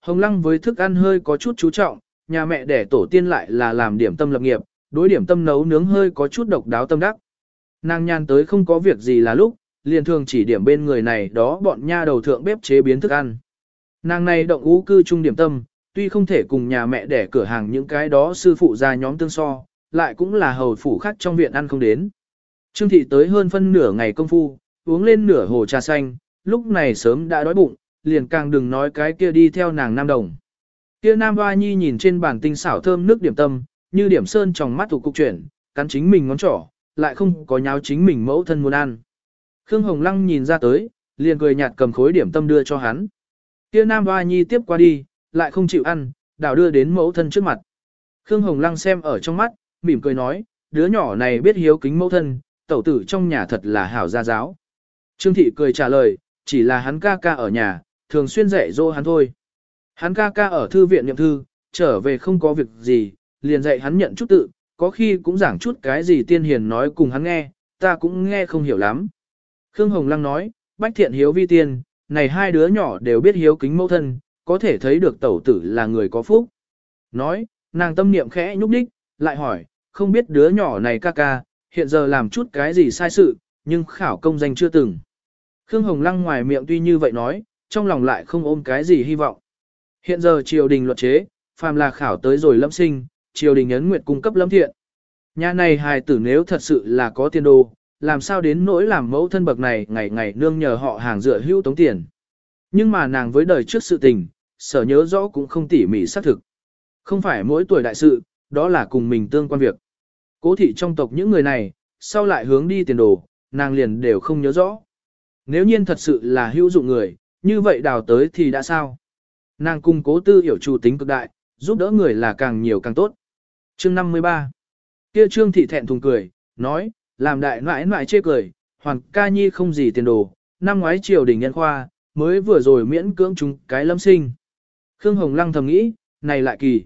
Hồng Lăng với thức ăn hơi có chút chú trọng, nhà mẹ đẻ tổ tiên lại là làm điểm tâm lập nghiệp, đối điểm tâm nấu nướng hơi có chút độc đáo tâm đắc. Nàng nhan tới không có việc gì là lúc, liền thường chỉ điểm bên người này đó bọn nha đầu thượng bếp chế biến thức ăn. Nàng này động ú cư trung điểm tâm, tuy không thể cùng nhà mẹ đẻ cửa hàng những cái đó sư phụ ra nhóm tương so, lại cũng là hầu phủ khác trong viện ăn không đến. Trương thị tới hơn phân nửa ngày công phu, uống lên nửa hồ trà xanh, lúc này sớm đã đói bụng, liền càng đừng nói cái kia đi theo nàng nam đồng. Kia nam hoa nhi nhìn trên bàn tinh xảo thơm nước điểm tâm, như điểm sơn trong mắt thủ cục chuyển, cắn chính mình ngón trỏ, lại không có nháo chính mình mẫu thân muốn ăn. Khương Hồng Lăng nhìn ra tới, liền cười nhạt cầm khối điểm tâm đưa cho hắn. Kia nam hoa nhi tiếp qua đi, lại không chịu ăn, đảo đưa đến mẫu thân trước mặt. Khương Hồng Lăng xem ở trong mắt, mỉm cười nói, đứa nhỏ này biết hiếu kính mẫu thân, tẩu tử trong nhà thật là hảo gia giáo. Trương Thị cười trả lời, chỉ là hắn ca ca ở nhà, thường xuyên dạy dỗ hắn thôi. Hắn ca ca ở thư viện nhậm thư, trở về không có việc gì, liền dạy hắn nhận chút tự, có khi cũng giảng chút cái gì tiên hiền nói cùng hắn nghe, ta cũng nghe không hiểu lắm. Khương Hồng Lăng nói, bách thiện hiếu vi tiên, này hai đứa nhỏ đều biết hiếu kính mẫu thân, có thể thấy được tẩu tử là người có phúc. Nói, nàng tâm niệm khẽ nhúc đích, lại hỏi, không biết đứa nhỏ này ca ca, hiện giờ làm chút cái gì sai sự, nhưng khảo công danh chưa từng. Khương Hồng Lăng ngoài miệng tuy như vậy nói, trong lòng lại không ôm cái gì hy vọng. Hiện giờ triều đình luật chế, phàm là khảo tới rồi lâm sinh, triều đình ấn nguyện cung cấp lâm thiện. Nhà này hài tử nếu thật sự là có tiền đồ, làm sao đến nỗi làm mẫu thân bậc này ngày ngày nương nhờ họ hàng dựa hữu tống tiền. Nhưng mà nàng với đời trước sự tình, sở nhớ rõ cũng không tỉ mỉ xác thực. Không phải mỗi tuổi đại sự, đó là cùng mình tương quan việc. Cố thị trong tộc những người này, sau lại hướng đi tiền đồ, nàng liền đều không nhớ rõ. Nếu nhiên thật sự là hữu dụng người, như vậy đào tới thì đã sao? Nàng cùng cố tư hiểu chủ tính cực đại, giúp đỡ người là càng nhiều càng tốt. Chương 53 Kia trương thị thẹn thùng cười, nói, làm đại nãi nãi chê cười, hoàn ca nhi không gì tiền đồ, năm ngoái triều đình nhân khoa, mới vừa rồi miễn cưỡng chúng cái lâm sinh. Khương Hồng Lăng thầm nghĩ, này lại kỳ.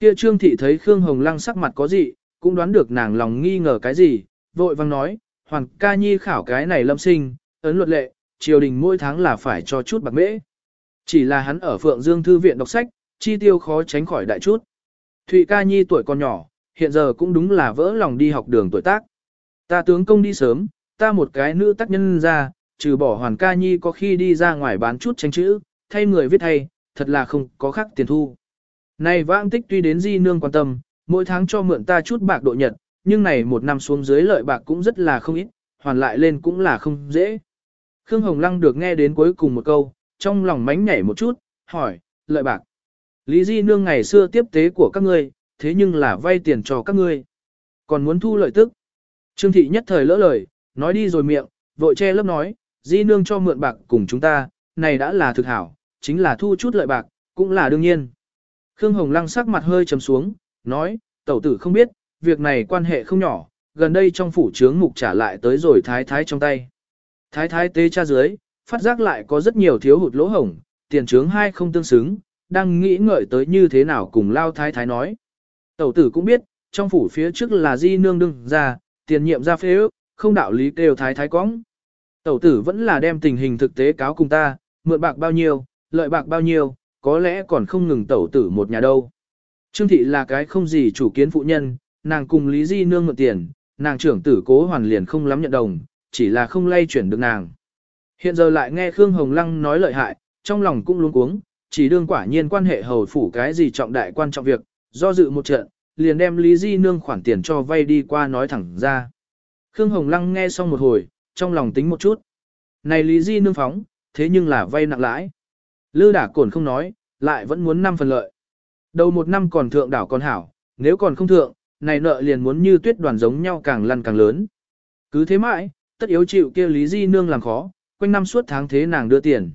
Kia trương thị thấy Khương Hồng Lăng sắc mặt có gì, cũng đoán được nàng lòng nghi ngờ cái gì, vội vang nói, hoàn ca nhi khảo cái này lâm sinh, ấn luật lệ, triều đình mỗi tháng là phải cho chút bạc mễ. Chỉ là hắn ở Phượng Dương Thư viện đọc sách, chi tiêu khó tránh khỏi đại chút. Thụy ca nhi tuổi còn nhỏ, hiện giờ cũng đúng là vỡ lòng đi học đường tuổi tác. Ta tướng công đi sớm, ta một cái nữ tác nhân ra, trừ bỏ hoàn ca nhi có khi đi ra ngoài bán chút tranh chữ, thay người viết thay, thật là không có khác tiền thu. Này vãng tích tuy đến di nương quan tâm, mỗi tháng cho mượn ta chút bạc độ nhật, nhưng này một năm xuống dưới lợi bạc cũng rất là không ít, hoàn lại lên cũng là không dễ. Khương Hồng Lăng được nghe đến cuối cùng một câu, trong lòng mánh nhảy một chút, hỏi, lợi bạc. Lý Di Nương ngày xưa tiếp tế của các ngươi, thế nhưng là vay tiền cho các ngươi. Còn muốn thu lợi tức. Trương Thị nhất thời lỡ lời, nói đi rồi miệng, vội che lớp nói, Di Nương cho mượn bạc cùng chúng ta, này đã là thực hảo, chính là thu chút lợi bạc, cũng là đương nhiên. Khương Hồng Lăng sắc mặt hơi trầm xuống, nói, tẩu tử không biết, việc này quan hệ không nhỏ, gần đây trong phủ trướng mục trả lại tới rồi thái thái trong tay. Thái thái tế cha dưới, phát giác lại có rất nhiều thiếu hụt lỗ hổng, tiền trướng hai không tương xứng, đang nghĩ ngợi tới như thế nào cùng lao thái thái nói. Tẩu tử cũng biết, trong phủ phía trước là di nương đương ra, tiền nhiệm ra phế ước, không đạo lý kêu thái thái cóng. Tẩu tử vẫn là đem tình hình thực tế cáo cùng ta, mượn bạc bao nhiêu, lợi bạc bao nhiêu, có lẽ còn không ngừng tẩu tử một nhà đâu. Trương thị là cái không gì chủ kiến phụ nhân, nàng cùng Lý Di nương mượn tiền, nàng trưởng tử cố hoàn liền không lắm nhận đồng, chỉ là không lay chuyển được nàng. Hiện giờ lại nghe Khương Hồng Lăng nói lợi hại, trong lòng cũng luống cuống, chỉ đương quả nhiên quan hệ hầu phủ cái gì trọng đại quan trọng việc, do dự một trận, liền đem Lý Di Nương khoản tiền cho vay đi qua nói thẳng ra. Khương Hồng Lăng nghe xong một hồi, trong lòng tính một chút. Này Lý Di Nương phóng, thế nhưng là vay nặng lãi. Lư đả cổn không nói, lại vẫn muốn năm phần lợi. Đầu một năm còn thượng đảo còn hảo, nếu còn không thượng, này nợ liền muốn như tuyết đoàn giống nhau càng lăn càng lớn. Cứ thế mãi, tất yếu chịu kia Lý Di Nương làm khó, quanh năm suốt tháng thế nàng đưa tiền.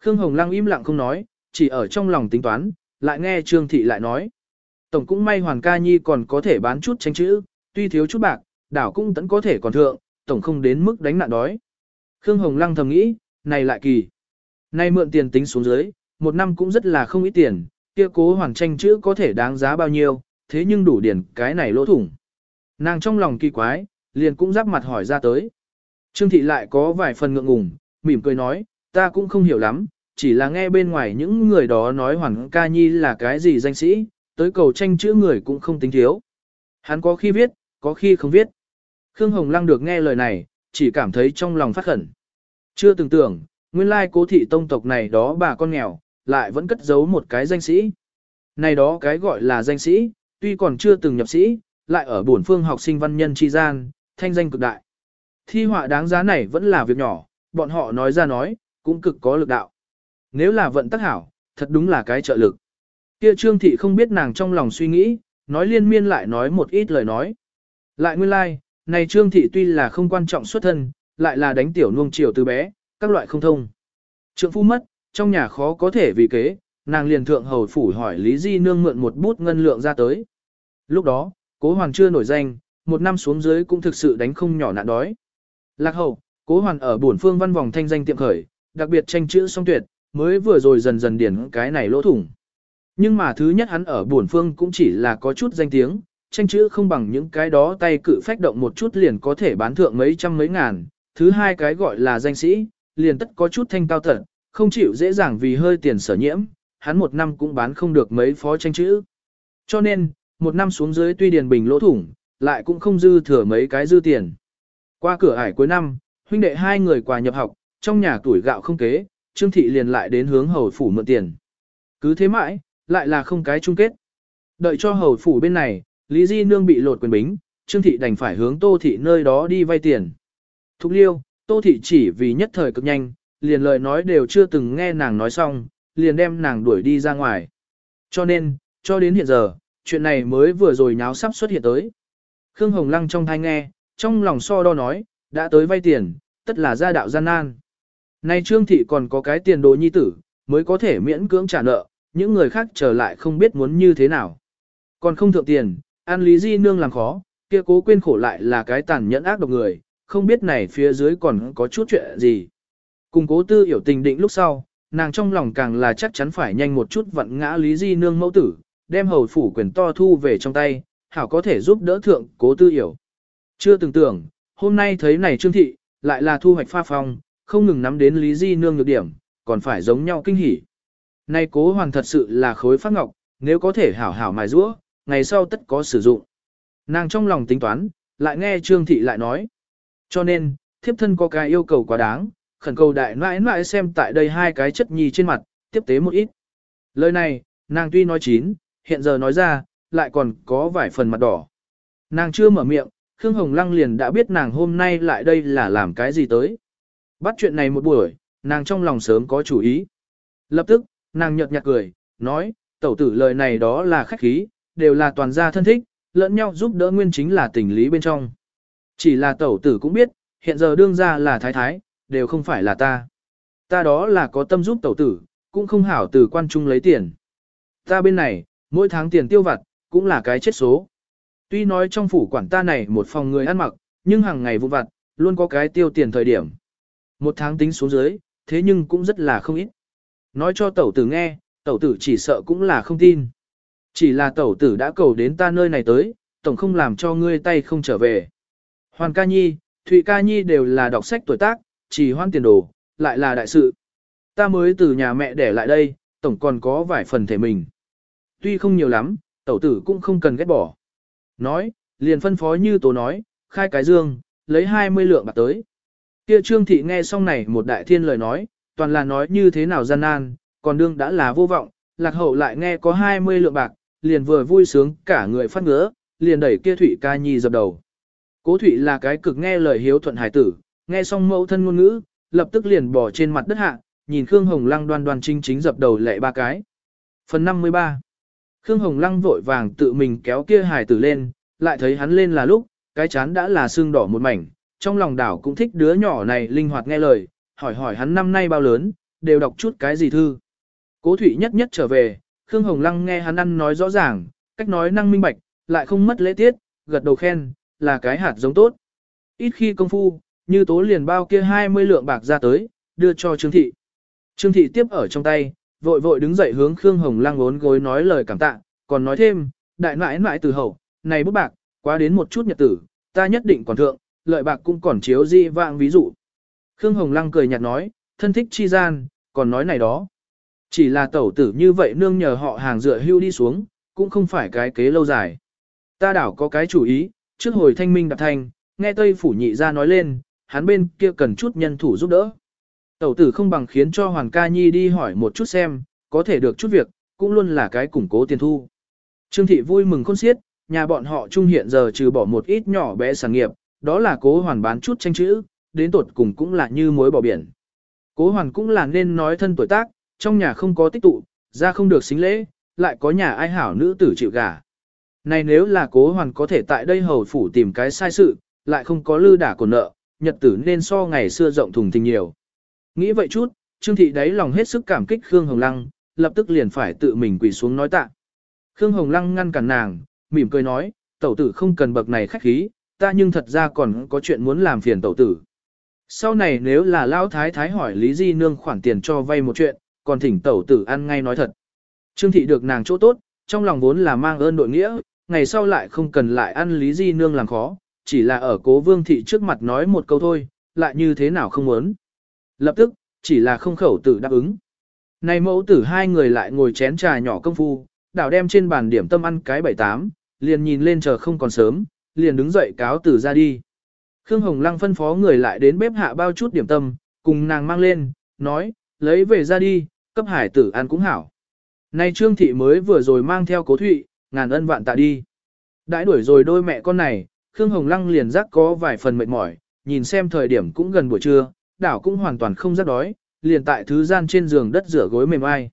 Khương Hồng Lăng im lặng không nói, chỉ ở trong lòng tính toán, lại nghe Trương Thị lại nói. Tổng cũng may Hoàng Ca Nhi còn có thể bán chút tranh chữ, tuy thiếu chút bạc, đảo cũng tẫn có thể còn thượng, tổng không đến mức đánh nạn đói. Khương Hồng Lăng thầm nghĩ, này lại kỳ. Nay mượn tiền tính xuống dưới, một năm cũng rất là không ít tiền, kia cố hoàng tranh chữ có thể đáng giá bao nhiêu, thế nhưng đủ điển cái này lỗ thủng. Nàng trong lòng kỳ quái, liền cũng giáp mặt hỏi ra tới. Trương thị lại có vài phần ngượng ngùng, mỉm cười nói, ta cũng không hiểu lắm, chỉ là nghe bên ngoài những người đó nói Hoàng Ca Nhi là cái gì danh sĩ, tới cầu tranh chữ người cũng không tính thiếu. Hắn có khi viết, có khi không viết. Khương Hồng Lăng được nghe lời này, chỉ cảm thấy trong lòng phát khẩn. Chưa từng tưởng, nguyên lai cố thị tông tộc này đó bà con nghèo, lại vẫn cất giấu một cái danh sĩ. Này đó cái gọi là danh sĩ, tuy còn chưa từng nhập sĩ, lại ở bổn phương học sinh văn nhân tri gian, thanh danh cực đại. Thi họa đáng giá này vẫn là việc nhỏ, bọn họ nói ra nói, cũng cực có lực đạo. Nếu là vận tắc hảo, thật đúng là cái trợ lực. Kia trương thị không biết nàng trong lòng suy nghĩ, nói liên miên lại nói một ít lời nói. Lại nguyên lai, like, này trương thị tuy là không quan trọng xuất thân, lại là đánh tiểu nuông chiều từ bé, các loại không thông. Trượng phu mất, trong nhà khó có thể vì kế, nàng liền thượng hầu phủ hỏi Lý Di Nương mượn một bút ngân lượng ra tới. Lúc đó, cố hoàng chưa nổi danh, một năm xuống dưới cũng thực sự đánh không nhỏ nạn đói. Lạc hậu, cố hoàn ở bổn phương văn vòng thanh danh tiệm khởi, đặc biệt tranh chữ song tuyệt, mới vừa rồi dần dần điển cái này lỗ thủng. Nhưng mà thứ nhất hắn ở bổn phương cũng chỉ là có chút danh tiếng, tranh chữ không bằng những cái đó tay cự phách động một chút liền có thể bán thượng mấy trăm mấy ngàn. Thứ hai cái gọi là danh sĩ, liền tất có chút thanh cao thật, không chịu dễ dàng vì hơi tiền sở nhiễm, hắn một năm cũng bán không được mấy phó tranh chữ. Cho nên, một năm xuống dưới tuy điền bình lỗ thủng, lại cũng không dư thừa mấy cái dư tiền. Qua cửa ải cuối năm, huynh đệ hai người quà nhập học, trong nhà tuổi gạo không kế, Trương Thị liền lại đến hướng hầu phủ mượn tiền. Cứ thế mãi, lại là không cái chung kết. Đợi cho hầu phủ bên này, Lý Di Nương bị lột quyền bính, Trương Thị đành phải hướng Tô Thị nơi đó đi vay tiền. Thục liêu, Tô Thị chỉ vì nhất thời cực nhanh, liền lời nói đều chưa từng nghe nàng nói xong, liền đem nàng đuổi đi ra ngoài. Cho nên, cho đến hiện giờ, chuyện này mới vừa rồi nháo sắp xuất hiện tới. Khương Hồng Lăng trong thai nghe, trong lòng so đo nói, đã tới vay tiền, tất là gia đạo gian nan. Nay Trương Thị còn có cái tiền đồ nhi tử, mới có thể miễn cưỡng trả nợ, những người khác trở lại không biết muốn như thế nào. Còn không thượng tiền, An Lý Di Nương làm khó, kia cố quên khổ lại là cái tàn nhẫn ác độc người, không biết này phía dưới còn có chút chuyện gì. Cùng cố tư hiểu tình định lúc sau, nàng trong lòng càng là chắc chắn phải nhanh một chút vặn ngã Lý Di Nương mẫu tử, đem hầu phủ quyền to thu về trong tay, hảo có thể giúp đỡ thượng cố tư hiểu. Chưa từng tưởng, hôm nay thấy này Trương Thị, lại là thu hoạch pha phong, không ngừng nắm đến Lý Di Nương nhược điểm, còn phải giống nhau kinh hỉ. Nay cố hoàng thật sự là khối phát ngọc, nếu có thể hảo hảo mài rũa, ngày sau tất có sử dụng. Nàng trong lòng tính toán, lại nghe Trương Thị lại nói. Cho nên, thiếp thân có cái yêu cầu quá đáng, khẩn cầu đại nãi nãi xem tại đây hai cái chất nhì trên mặt, tiếp tế một ít. Lời này, nàng tuy nói chín, hiện giờ nói ra, lại còn có vài phần mặt đỏ. Nàng chưa mở miệng, Khương Hồng Lăng liền đã biết nàng hôm nay lại đây là làm cái gì tới. Bắt chuyện này một buổi, nàng trong lòng sớm có chủ ý. Lập tức, nàng nhợt nhạt cười, nói, tẩu tử lời này đó là khách khí, đều là toàn gia thân thích, lẫn nhau giúp đỡ nguyên chính là tình lý bên trong. Chỉ là tẩu tử cũng biết, hiện giờ đương ra là thái thái, đều không phải là ta. Ta đó là có tâm giúp tẩu tử, cũng không hảo từ quan trung lấy tiền. Ta bên này, mỗi tháng tiền tiêu vặt, cũng là cái chết số. Tuy nói trong phủ quản ta này một phòng người ăn mặc, nhưng hàng ngày vụ vặt, luôn có cái tiêu tiền thời điểm. Một tháng tính xuống dưới, thế nhưng cũng rất là không ít. Nói cho tẩu tử nghe, tẩu tử chỉ sợ cũng là không tin. Chỉ là tẩu tử đã cầu đến ta nơi này tới, tổng không làm cho ngươi tay không trở về. Hoàn ca nhi, Thụy ca nhi đều là đọc sách tuổi tác, chỉ hoan tiền đồ, lại là đại sự. Ta mới từ nhà mẹ để lại đây, tổng còn có vài phần thể mình. Tuy không nhiều lắm, tẩu tử cũng không cần ghét bỏ. Nói, liền phân phó như tố nói, khai cái dương, lấy 20 lượng bạc tới. Kia trương thị nghe xong này một đại thiên lời nói, toàn là nói như thế nào gian nan, còn đương đã là vô vọng, lạc hậu lại nghe có 20 lượng bạc, liền vừa vui sướng cả người phát ngứa, liền đẩy kia Thụy ca nhi dập đầu. Cố Thụy là cái cực nghe lời hiếu thuận hải tử, nghe xong mẫu thân ngôn ngữ, lập tức liền bỏ trên mặt đất hạ, nhìn Khương Hồng Lăng đoan đoan chính chính dập đầu lệ ba cái. Phần 53 Khương Hồng Lăng vội vàng tự mình kéo kia hải tử lên, lại thấy hắn lên là lúc, cái chán đã là xương đỏ một mảnh, trong lòng đảo cũng thích đứa nhỏ này linh hoạt nghe lời, hỏi hỏi hắn năm nay bao lớn, đều đọc chút cái gì thư. Cố Thụy nhất nhất trở về, Khương Hồng Lăng nghe hắn ăn nói rõ ràng, cách nói năng minh bạch, lại không mất lễ tiết, gật đầu khen, là cái hạt giống tốt. Ít khi công phu, như tố liền bao kia 20 lượng bạc ra tới, đưa cho Trương Thị. Trương Thị tiếp ở trong tay, vội vội đứng dậy hướng Khương Hồng Lăng ốn gối nói lời cảm tạ, còn nói thêm, đại nãi nãi từ hậu, này bút bạc, quá đến một chút nhật tử, ta nhất định còn thượng, lợi bạc cũng còn chiếu di vạng ví dụ. Khương Hồng Lăng cười nhạt nói, thân thích chi gian, còn nói này đó. Chỉ là tẩu tử như vậy nương nhờ họ hàng dựa hưu đi xuống, cũng không phải cái kế lâu dài. Ta đảo có cái chủ ý, trước hồi thanh minh đạp thanh, nghe Tây Phủ nhị ra nói lên, hắn bên kia cần chút nhân thủ giúp đỡ. Tẩu tử không bằng khiến cho Hoàng Ca Nhi đi hỏi một chút xem, có thể được chút việc, cũng luôn là cái củng cố tiền thu. Trương Thị vui mừng khôn xiết, nhà bọn họ trung hiện giờ trừ bỏ một ít nhỏ bé sản nghiệp, đó là cố hoàn bán chút tranh chữ, đến tột cùng cũng là như mối bỏ biển. Cố hoàn cũng là nên nói thân tuổi tác, trong nhà không có tích tụ, ra không được xính lễ, lại có nhà ai hảo nữ tử chịu gả. Này nếu là cố hoàn có thể tại đây hầu phủ tìm cái sai sự, lại không có lư đả của nợ, nhật tử nên so ngày xưa rộng thùng tình nhiều. Nghĩ vậy chút, Trương Thị đáy lòng hết sức cảm kích Khương Hồng Lăng, lập tức liền phải tự mình quỳ xuống nói tạ. Khương Hồng Lăng ngăn cản nàng, mỉm cười nói, tẩu tử không cần bậc này khách khí, ta nhưng thật ra còn có chuyện muốn làm phiền tẩu tử. Sau này nếu là Lão Thái Thái hỏi Lý Di Nương khoản tiền cho vay một chuyện, còn thỉnh tẩu tử ăn ngay nói thật. Trương Thị được nàng chỗ tốt, trong lòng vốn là mang ơn đội nghĩa, ngày sau lại không cần lại ăn Lý Di Nương làm khó, chỉ là ở cố vương thị trước mặt nói một câu thôi, lại như thế nào không muốn. Lập tức, chỉ là không khẩu tử đáp ứng. Này mẫu tử hai người lại ngồi chén trà nhỏ công phu, đảo đem trên bàn điểm tâm ăn cái bảy tám, liền nhìn lên chờ không còn sớm, liền đứng dậy cáo tử ra đi. Khương Hồng Lăng phân phó người lại đến bếp hạ bao chút điểm tâm, cùng nàng mang lên, nói, lấy về ra đi, cấp hải tử ăn cũng hảo. Này Trương Thị mới vừa rồi mang theo cố thụy, ngàn ân vạn tạ đi. Đãi đuổi rồi đôi mẹ con này, Khương Hồng Lăng liền giác có vài phần mệt mỏi, nhìn xem thời điểm cũng gần buổi trưa, đảo cũng hoàn toàn không rất đói, liền tại thứ gian trên giường đất rửa gối mềm ai.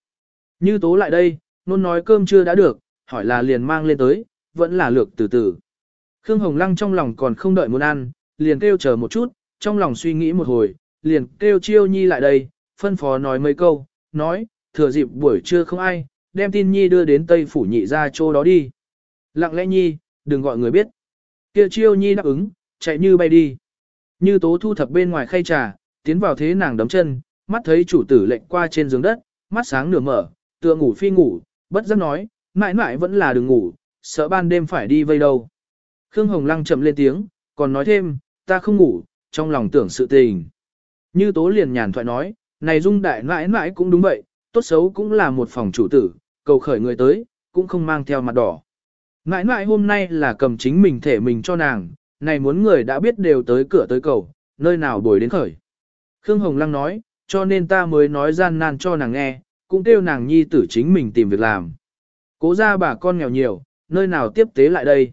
Như tố lại đây, nôn nói cơm chưa đã được, hỏi là liền mang lên tới, vẫn là lược từ từ. Khương Hồng Lăng trong lòng còn không đợi muốn ăn, liền kêu chờ một chút, trong lòng suy nghĩ một hồi, liền kêu chiêu nhi lại đây, phân phó nói mấy câu, nói, thừa dịp buổi trưa không ai, đem tin nhi đưa đến Tây Phủ nhị ra chỗ đó đi. Lặng lẽ nhi, đừng gọi người biết. Kia chiêu nhi đáp ứng, chạy như bay đi. Như tố thu thập bên ngoài khay trà, tiến vào thế nàng đấm chân, mắt thấy chủ tử lệnh qua trên giường đất, mắt sáng nửa mở, tựa ngủ phi ngủ, bất giác nói, mãi mãi vẫn là đừng ngủ, sợ ban đêm phải đi vây đâu. Khương Hồng Lăng chậm lên tiếng, còn nói thêm, ta không ngủ, trong lòng tưởng sự tình. Như tố liền nhàn thoại nói, này dung đại mãi mãi cũng đúng vậy, tốt xấu cũng là một phòng chủ tử, cầu khởi người tới, cũng không mang theo mặt đỏ. Mãi mãi hôm nay là cầm chính mình thể mình cho nàng, này muốn người đã biết đều tới cửa tới cầu, nơi nào bồi đến khởi. Khương Hồng Lăng nói, cho nên ta mới nói gian nan cho nàng nghe, cũng kêu nàng nhi tử chính mình tìm việc làm. Cố ra bà con nghèo nhiều, nơi nào tiếp tế lại đây.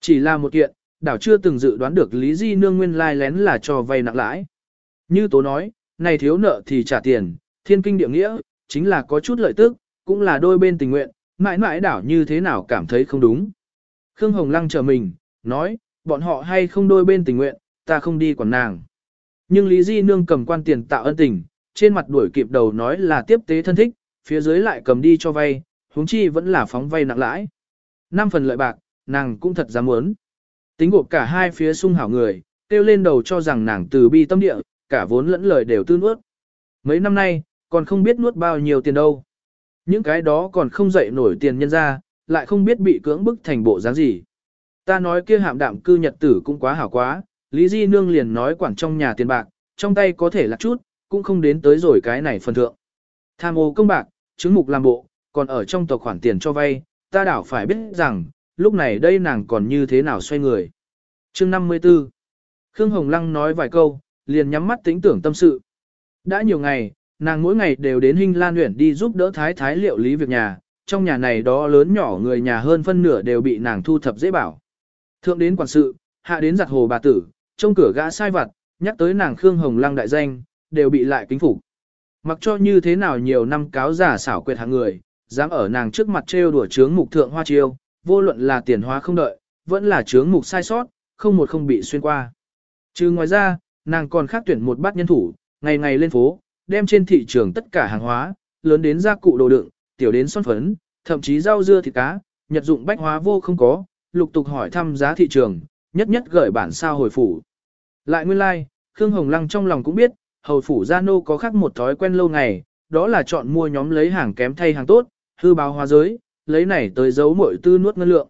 Chỉ là một kiện, đảo chưa từng dự đoán được Lý Di Nương nguyên lai lén là cho vay nặng lãi. Như tố nói, này thiếu nợ thì trả tiền, thiên kinh địa nghĩa, chính là có chút lợi tức, cũng là đôi bên tình nguyện, mãi mãi đảo như thế nào cảm thấy không đúng. Khương Hồng Lăng chờ mình, nói, bọn họ hay không đôi bên tình nguyện, ta không đi quản nàng. Nhưng Lý Di Nương cầm quan tiền tạo ân tình, trên mặt đuổi kịp đầu nói là tiếp tế thân thích, phía dưới lại cầm đi cho vay, huống chi vẫn là phóng vay nặng lãi. Năm phần lợi bạc, nàng cũng thật dám muốn. Tính gộp cả hai phía sung hảo người, kêu lên đầu cho rằng nàng từ bi tâm địa, cả vốn lẫn lời đều tư nuốt. Mấy năm nay, còn không biết nuốt bao nhiêu tiền đâu. Những cái đó còn không dậy nổi tiền nhân ra, lại không biết bị cưỡng bức thành bộ dáng gì. Ta nói kia hạm đạm cư nhật tử cũng quá hảo quá, Lý Di Nương liền nói quản trong nhà tiền bạc, trong tay có thể là chút, cũng không đến tới rồi cái này phần thượng. Tham ô công bạc, chứng mục làm bộ, còn ở trong tộc khoản tiền cho vay, ta đảo phải biết rằng, lúc này đây nàng còn như thế nào xoay người. chương 54 Khương Hồng Lăng nói vài câu, liền nhắm mắt tính tưởng tâm sự. Đã nhiều ngày, nàng mỗi ngày đều đến Hinh Lan huyện đi giúp đỡ thái thái liệu lý việc nhà, trong nhà này đó lớn nhỏ người nhà hơn phân nửa đều bị nàng thu thập dễ bảo. Thượng đến quản sự, hạ đến giặt hồ bà tử, trong cửa gã sai vặt, nhắc tới nàng Khương Hồng Lăng đại danh, đều bị lại kính phục. Mặc cho như thế nào nhiều năm cáo giả xảo quyệt hạng người, dám ở nàng trước mặt trêu đùa trướng mục thượng hoa chiêu, vô luận là tiền hóa không đợi, vẫn là trướng mục sai sót, không một không bị xuyên qua. Trừ ngoài ra, nàng còn khác tuyển một bát nhân thủ, ngày ngày lên phố, đem trên thị trường tất cả hàng hóa, lớn đến gia cụ đồ đựng, tiểu đến son phấn, thậm chí rau dưa thịt cá, nhật dụng bách hóa vô không có, lục tục hỏi thăm giá thị trường, nhất nhất gửi bản sao hồi phủ. Lại nguyên lai, like, Khương Hồng Lăng trong lòng cũng biết, hầu phủ gia nô có khác một thói quen lâu ngày, đó là chọn mua nhóm lấy hàng kém thay hàng tốt, hư báo hóa giới, lấy này tới giấu mọi tư nuốt ngân lượng.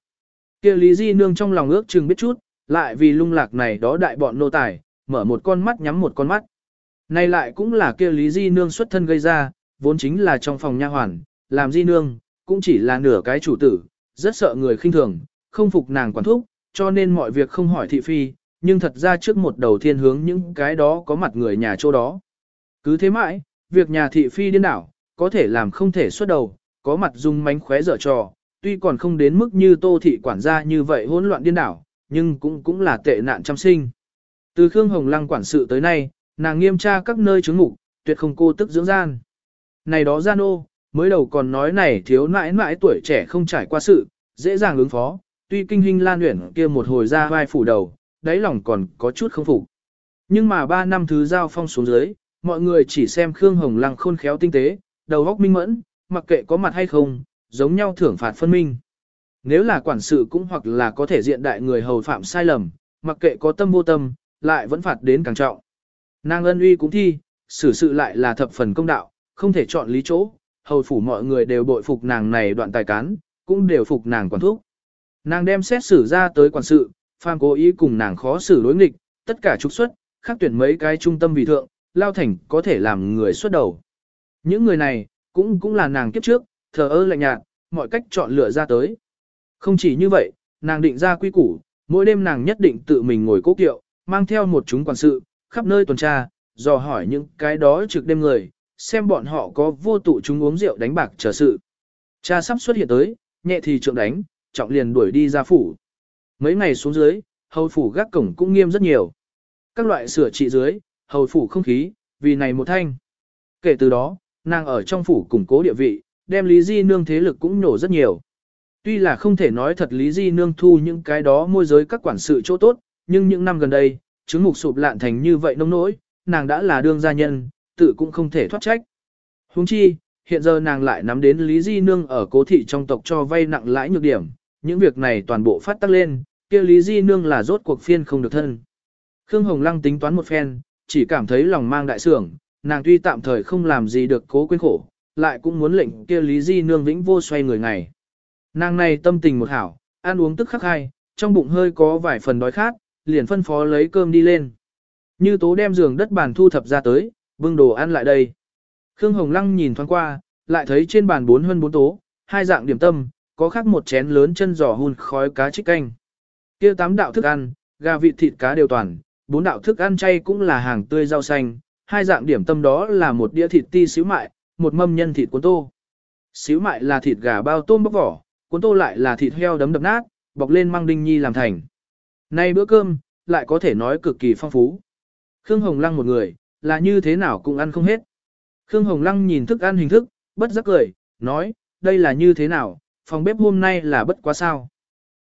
kia Lý Di Nương trong lòng ước chừng biết chút, lại vì lung lạc này đó đại bọn nô tài, mở một con mắt nhắm một con mắt. Này lại cũng là kia Lý Di Nương xuất thân gây ra, vốn chính là trong phòng nha hoàn, làm Di Nương, cũng chỉ là nửa cái chủ tử, rất sợ người khinh thường, không phục nàng quản thúc, cho nên mọi việc không hỏi thị phi, nhưng thật ra trước một đầu thiên hướng những cái đó có mặt người nhà chỗ đó. Cứ thế mãi, việc nhà thị phi điên đảo, có thể làm không thể xuất đầu, có mặt dung mánh khóe dở trò, tuy còn không đến mức như tô thị quản gia như vậy hỗn loạn điên đảo, nhưng cũng cũng là tệ nạn trăm sinh. Từ Khương Hồng Lăng quản sự tới nay, nàng nghiêm tra các nơi chứng ngục, tuyệt không cô tức dưỡng gian. Này đó gian ô, mới đầu còn nói này thiếu nãi nãi tuổi trẻ không trải qua sự, dễ dàng ứng phó, tuy kinh hình lan huyển kia một hồi ra vai phủ đầu, đáy lòng còn có chút không phục. Nhưng mà ba năm thứ giao phong xuống dưới, mọi người chỉ xem Khương Hồng Lăng khôn khéo tinh tế, đầu óc minh mẫn, mặc kệ có mặt hay không, giống nhau thưởng phạt phân minh. Nếu là quản sự cũng hoặc là có thể diện đại người hầu phạm sai lầm, mặc kệ có tâm vô tâm, lại vẫn phạt đến càng trọng. Nàng ân uy cũng thi, xử sự lại là thập phần công đạo, không thể chọn lý chỗ, hầu phủ mọi người đều bội phục nàng này đoạn tài cán, cũng đều phục nàng quản thúc. Nàng đem xét xử ra tới quản sự, phàm cố ý cùng nàng khó xử đối nghịch, tất cả trục xuất, khắc tuyển mấy cái trung tâm vị thượng, lao thành có thể làm người xuất đầu. Những người này, cũng cũng là nàng kiếp trước, thờ ơ lạnh nhạt, mọi cách chọn lựa ra tới. Không chỉ như vậy, nàng định ra quy củ, mỗi đêm nàng nhất định tự mình ngồi cố kiệu, mang theo một chúng quản sự, khắp nơi tuần tra, dò hỏi những cái đó trực đêm người, xem bọn họ có vô tụ chúng uống rượu đánh bạc chờ sự. Cha sắp xuất hiện tới, nhẹ thì trượng đánh, trọng liền đuổi đi ra phủ. Mấy ngày xuống dưới, hầu phủ gác cổng cũng nghiêm rất nhiều. Các loại sửa trị dưới, hầu phủ không khí, vì này một thanh. Kể từ đó, nàng ở trong phủ củng cố địa vị, đem Lý Di Nương thế lực cũng nổ rất nhiều. Tuy là không thể nói thật Lý Di Nương thu những cái đó môi giới các quản sự chỗ tốt, nhưng những năm gần đây, chứng mục sụp lạn thành như vậy nông nỗi, nàng đã là đương gia nhân, tự cũng không thể thoát trách. Huống chi, hiện giờ nàng lại nắm đến Lý Di Nương ở cố thị trong tộc cho vay nặng lãi nhược điểm, những việc này toàn bộ phát tắc lên, kia Lý Di Nương là rốt cuộc phiên không được thân. Khương Hồng Lăng tính toán một phen, chỉ cảm thấy lòng mang đại sưởng, nàng tuy tạm thời không làm gì được cố quên khổ, lại cũng muốn lệnh kia Lý Di Nương vĩnh vô xoay người ngày. Nàng này tâm tình một hảo, ăn uống tức khắc hai, trong bụng hơi có vài phần đói khát, liền phân phó lấy cơm đi lên. Như tố đem giường đất bàn thu thập ra tới, bưng đồ ăn lại đây. Khương Hồng Lăng nhìn thoáng qua, lại thấy trên bàn bốn hơn bốn tố, hai dạng điểm tâm, có khác một chén lớn chân giò hun khói cá trích canh. Kia tám đạo thức ăn, gà vịt thịt cá đều toàn, bốn đạo thức ăn chay cũng là hàng tươi rau xanh, hai dạng điểm tâm đó là một đĩa thịt ti xíu mại, một mâm nhân thịt cuốn tô. Xíu mại là thịt gà bao tôm bóc vỏ, cuốn tô lại là thịt heo đấm đập nát, bọc lên măng đinh nhi làm thành. Nay bữa cơm, lại có thể nói cực kỳ phong phú. Khương Hồng Lăng một người, là như thế nào cũng ăn không hết. Khương Hồng Lăng nhìn thức ăn hình thức, bất giác cười, nói, đây là như thế nào, phòng bếp hôm nay là bất quá sao.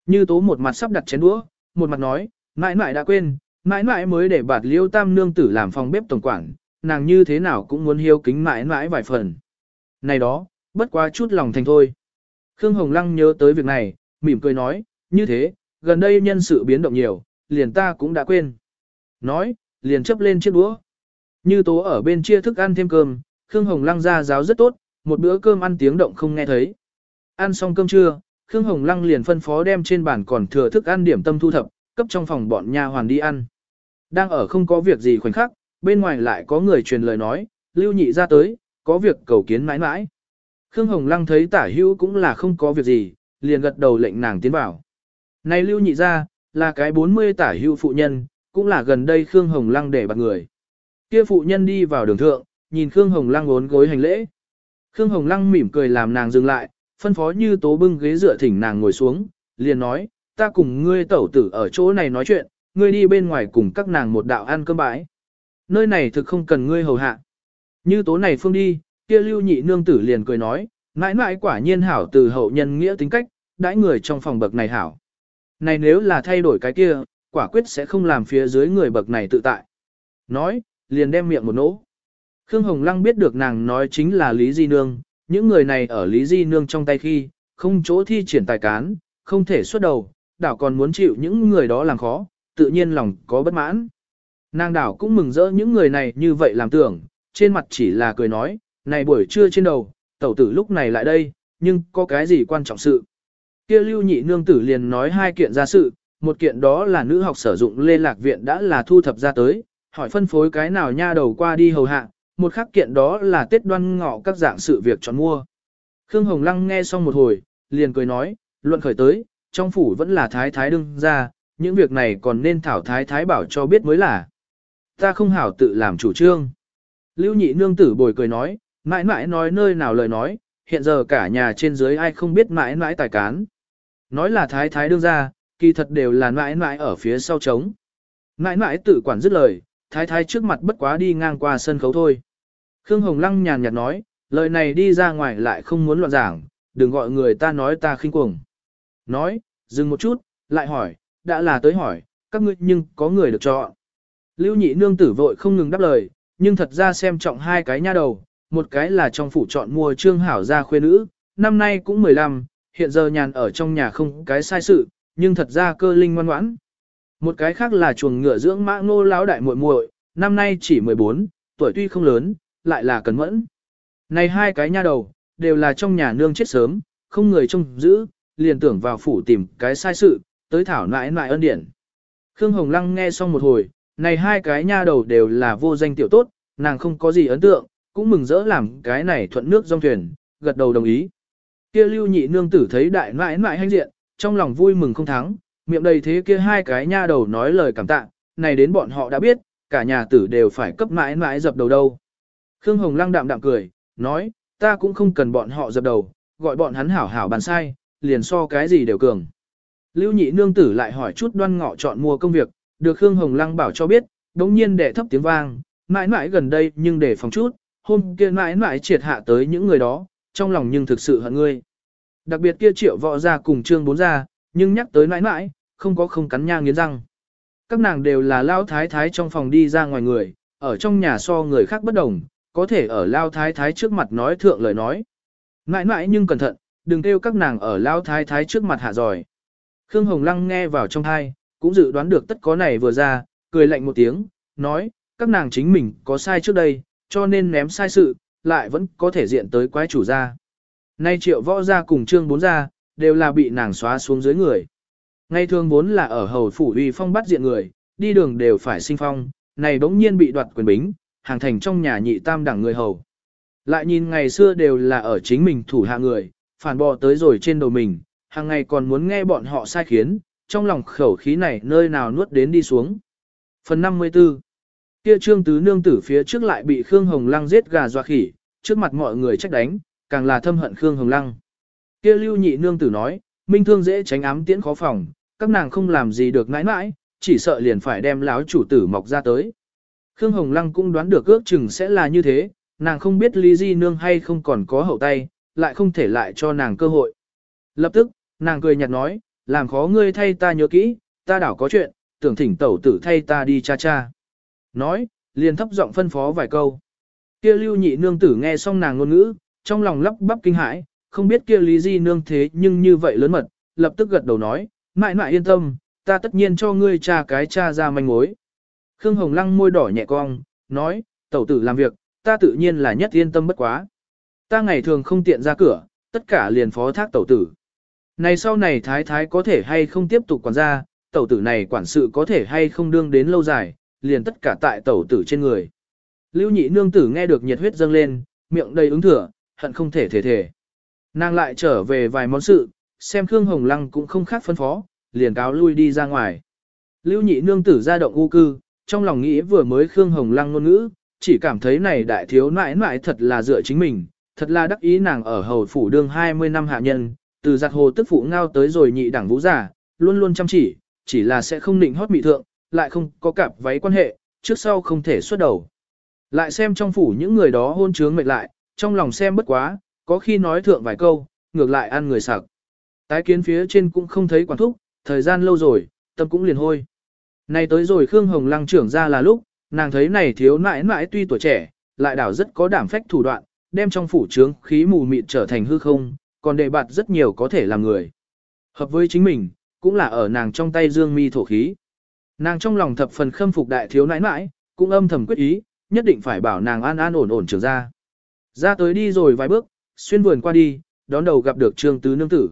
Như tố một mặt sắp đặt chén đũa, một mặt nói, mãi mãi đã quên, mãi mãi mới để bạt liêu tam nương tử làm phòng bếp tổng quản, nàng như thế nào cũng muốn hiếu kính mãi mãi vài phần. Này đó, bất quá chút lòng thành thôi. Khương Hồng Lăng nhớ tới việc này, mỉm cười nói, như thế, gần đây nhân sự biến động nhiều, liền ta cũng đã quên. Nói, liền chấp lên chiếc đũa. Như tố ở bên chia thức ăn thêm cơm, Khương Hồng Lăng ra giáo rất tốt, một bữa cơm ăn tiếng động không nghe thấy. Ăn xong cơm trưa, Khương Hồng Lăng liền phân phó đem trên bàn còn thừa thức ăn điểm tâm thu thập, cấp trong phòng bọn nha hoàn đi ăn. Đang ở không có việc gì khoảnh khắc, bên ngoài lại có người truyền lời nói, lưu nhị ra tới, có việc cầu kiến mãi mãi. Khương Hồng Lăng thấy tả hữu cũng là không có việc gì, liền gật đầu lệnh nàng tiến vào. Này lưu nhị ra, là cái 40 tả hữu phụ nhân, cũng là gần đây Khương Hồng Lăng để bạc người. Kia phụ nhân đi vào đường thượng, nhìn Khương Hồng Lăng ốn gối hành lễ. Khương Hồng Lăng mỉm cười làm nàng dừng lại, phân phó như tố bưng ghế dựa thỉnh nàng ngồi xuống, liền nói, ta cùng ngươi tẩu tử ở chỗ này nói chuyện, ngươi đi bên ngoài cùng các nàng một đạo ăn cơm bãi. Nơi này thực không cần ngươi hầu hạ. Như tố này phương đi, kia lưu nhị nương tử liền cười nói, mãi mãi quả nhiên hảo từ hậu nhân nghĩa tính cách, đãi người trong phòng bậc này hảo. Này nếu là thay đổi cái kia, quả quyết sẽ không làm phía dưới người bậc này tự tại. Nói, liền đem miệng một nỗ. Khương Hồng Lăng biết được nàng nói chính là Lý Di Nương, những người này ở Lý Di Nương trong tay khi, không chỗ thi triển tài cán, không thể xuất đầu, đảo còn muốn chịu những người đó làm khó, tự nhiên lòng có bất mãn. Nàng đảo cũng mừng rỡ những người này như vậy làm tưởng, trên mặt chỉ là cười nói, này buổi trưa trên đầu, tẩu tử lúc này lại đây, nhưng có cái gì quan trọng sự. Kia lưu nhị nương tử liền nói hai kiện ra sự, một kiện đó là nữ học sử dụng lê lạc viện đã là thu thập ra tới, hỏi phân phối cái nào nha đầu qua đi hầu hạ, một khắc kiện đó là Tết đoan ngọ các dạng sự việc chọn mua. Khương Hồng Lăng nghe xong một hồi, liền cười nói, luận khởi tới, trong phủ vẫn là thái thái đương ra, những việc này còn nên thảo thái thái bảo cho biết mới là. Ta không hảo tự làm chủ trương. Lưu nhị nương tử bồi cười nói, mãi mãi nói nơi nào lời nói, hiện giờ cả nhà trên dưới ai không biết mãi mãi tài cán. Nói là thái thái đương ra, kỳ thật đều là mãi mãi ở phía sau trống. Mãi mãi tự quản dứt lời, thái thái trước mặt bất quá đi ngang qua sân khấu thôi. Khương Hồng Lăng nhàn nhạt nói, lời này đi ra ngoài lại không muốn loạn giảng, đừng gọi người ta nói ta khinh cuồng. Nói, dừng một chút, lại hỏi, đã là tới hỏi, các ngươi nhưng có người được chọn. Lưu nhị nương tử vội không ngừng đáp lời, nhưng thật ra xem trọng hai cái nha đầu, một cái là trong phủ chọn mua trương hảo gia khuê nữ, năm nay cũng 15, hiện giờ nhàn ở trong nhà không cái sai sự, nhưng thật ra cơ linh ngoan ngoãn. Một cái khác là chuồng ngựa dưỡng mã ngô lão đại muội muội, năm nay chỉ 14, tuổi tuy không lớn, lại là cẩn mẫn. Này hai cái nha đầu, đều là trong nhà nương chết sớm, không người trông giữ, liền tưởng vào phủ tìm cái sai sự, tới thảo nãi nãi ân điển. Khương Hồng Lăng nghe xong một hồi, này hai cái nha đầu đều là vô danh tiểu tốt, nàng không có gì ấn tượng, cũng mừng rỡ làm cái này thuận nước dòng thuyền, gật đầu đồng ý. Kia lưu nhị nương tử thấy đại nãi nãi hanh diện, trong lòng vui mừng không thắng, miệng đầy thế kia hai cái nha đầu nói lời cảm tạ, này đến bọn họ đã biết, cả nhà tử đều phải cấp mãi mãi dập đầu đâu. Khương Hồng Lăng đạm đạm cười, nói, ta cũng không cần bọn họ dập đầu, gọi bọn hắn hảo hảo bàn sai, liền so cái gì đều cường. Lưu nhị nương tử lại hỏi chút đoan ngọ chọn mua công việc, được Khương Hồng Lăng bảo cho biết, đống nhiên để thấp tiếng vang, mãi mãi gần đây nhưng để phòng chút, hôm kia mãi mãi triệt hạ tới những người đó, trong lòng nhưng thực sự hận ngươi. Đặc biệt kia triệu võ ra cùng trương bốn ra, nhưng nhắc tới mãi mãi, không có không cắn nhang nghiến răng. Các nàng đều là lao thái thái trong phòng đi ra ngoài người, ở trong nhà so người khác bất đồng, có thể ở lao thái thái trước mặt nói thượng lời nói. ngại ngại nhưng cẩn thận, đừng kêu các nàng ở lao thái thái trước mặt hạ giỏi. Khương Hồng Lăng nghe vào trong thai, cũng dự đoán được tất có này vừa ra, cười lạnh một tiếng, nói, các nàng chính mình có sai trước đây, cho nên ném sai sự, lại vẫn có thể diện tới quái chủ gia. Nay triệu võ gia cùng trương bốn gia, đều là bị nàng xóa xuống dưới người. Ngay thường vốn là ở hầu phủ uy phong bắt diện người, đi đường đều phải sinh phong, này bỗng nhiên bị đoạt quyền bính, hàng thành trong nhà nhị tam đẳng người hầu. Lại nhìn ngày xưa đều là ở chính mình thủ hạ người, phản bò tới rồi trên đầu mình, hàng ngày còn muốn nghe bọn họ sai khiến, trong lòng khẩu khí này nơi nào nuốt đến đi xuống. Phần 54 Kia trương tứ nương tử phía trước lại bị Khương Hồng Lăng giết gà doa khỉ, trước mặt mọi người trách đánh, càng là thâm hận Khương Hồng Lăng. Kia lưu nhị nương tử nói, minh thương dễ tránh ám tiễn khó phòng, các nàng không làm gì được mãi mãi, chỉ sợ liền phải đem láo chủ tử mọc ra tới. Khương Hồng Lăng cũng đoán được ước chừng sẽ là như thế, nàng không biết Lý Di Nương hay không còn có hậu tay, lại không thể lại cho nàng cơ hội. Lập tức, nàng cười nhạt nói, làm khó ngươi thay ta nhớ kỹ, ta đảo có chuyện, tưởng thỉnh tẩu tử thay ta đi cha cha. Nói, liền thấp giọng phân phó vài câu. Kia lưu nhị nương tử nghe xong nàng ngôn ngữ, trong lòng lắp bắp kinh hãi, không biết kia Lý Di Nương thế nhưng như vậy lớn mật, lập tức gật đầu nói, mãi mãi yên tâm, ta tất nhiên cho ngươi cha cái cha ra manh mối. Khương Hồng Lăng môi đỏ nhẹ cong, nói, tẩu tử làm việc, ta tự nhiên là nhất yên tâm bất quá. Ta ngày thường không tiện ra cửa, tất cả liền phó thác tẩu tử. Này sau này thái thái có thể hay không tiếp tục quản gia, tẩu tử này quản sự có thể hay không đương đến lâu dài, liền tất cả tại tẩu tử trên người. Lưu nhị nương tử nghe được nhiệt huyết dâng lên, miệng đầy ứng thừa, hận không thể thể thể. Nàng lại trở về vài món sự, xem Khương Hồng Lăng cũng không khác phân phó, liền cáo lui đi ra ngoài. Lưu nhị nương tử ra động u cư, trong lòng nghĩ vừa mới Khương Hồng Lăng ngôn ngữ, chỉ cảm thấy này đại thiếu nãi nãi thật là dựa chính mình, thật là đắc ý nàng ở hầu phủ đương 20 năm hạ nhân, từ giặt hồ tức phụ ngao tới rồi nhị đẳng vũ giả, luôn luôn chăm chỉ, chỉ là sẽ không định hót mị thượng, lại không có cặp váy quan hệ, trước sau không thể xuất đầu. Lại xem trong phủ những người đó hôn trướng mệt lại, trong lòng xem bất quá, có khi nói thượng vài câu, ngược lại ăn người sặc. Tái kiến phía trên cũng không thấy quản thúc, thời gian lâu rồi, tâm cũng liền hôi. Này tới rồi Khương Hồng Lăng trưởng ra là lúc, nàng thấy này thiếu nãi nãi tuy tuổi trẻ, lại đảo rất có đảm phách thủ đoạn, đem trong phủ trướng khí mù mịt trở thành hư không, còn đề bạt rất nhiều có thể làm người. Hợp với chính mình, cũng là ở nàng trong tay dương mi thổ khí. Nàng trong lòng thập phần khâm phục đại thiếu nãi nãi, cũng âm thầm quyết ý, nhất định phải bảo nàng an an ổn ổn trưởng ra. Ra tới đi rồi vài bước, xuyên vườn qua đi, đón đầu gặp được trương tứ nương tử.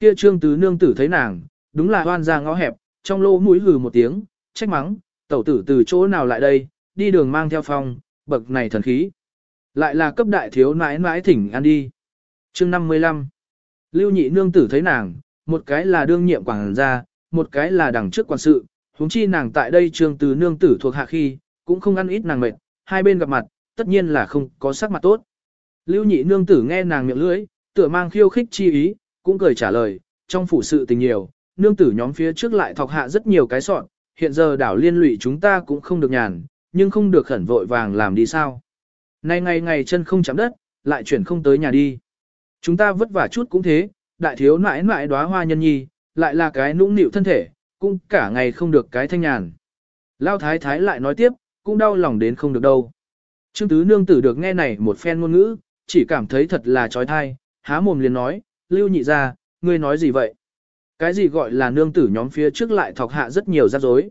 Kia trương tứ nương tử thấy nàng, đúng là hoan ra ngõ hẹp, trong lô mũi hừ một tiếng, trách mắng, Tẩu tử từ chỗ nào lại đây, đi đường mang theo phong, bậc này thần khí. Lại là cấp đại thiếu nãi nãi thỉnh ăn đi. chương 55. Lưu nhị nương tử thấy nàng, một cái là đương nhiệm quảng gia, một cái là đằng trước quản sự, huống chi nàng tại đây trường từ nương tử thuộc hạ khi, cũng không ăn ít nàng mệt, hai bên gặp mặt, tất nhiên là không có sắc mặt tốt. Lưu nhị nương tử nghe nàng miệng lưỡi, tựa mang khiêu khích chi ý, cũng cười trả lời, trong phủ sự tình nhiều, nương tử nhóm phía trước lại thọc hạ rất nhiều cái sọn, hiện giờ đảo liên lụy chúng ta cũng không được nhàn, nhưng không được khẩn vội vàng làm đi sao. Nay ngày ngày chân không chạm đất, lại chuyển không tới nhà đi. Chúng ta vất vả chút cũng thế, đại thiếu nãi nãi đóa hoa nhân nhi, lại là cái nũng nịu thân thể, cũng cả ngày không được cái thanh nhàn. Lao thái thái lại nói tiếp, cũng đau lòng đến không được đâu. Trương tứ nương tử được nghe này một phen ngôn ngữ, chỉ cảm thấy thật là trói thai, há mồm liền nói, lưu nhị ra, ngươi nói gì vậy? Cái gì gọi là nương tử nhóm phía trước lại thọc hạ rất nhiều rắc rối.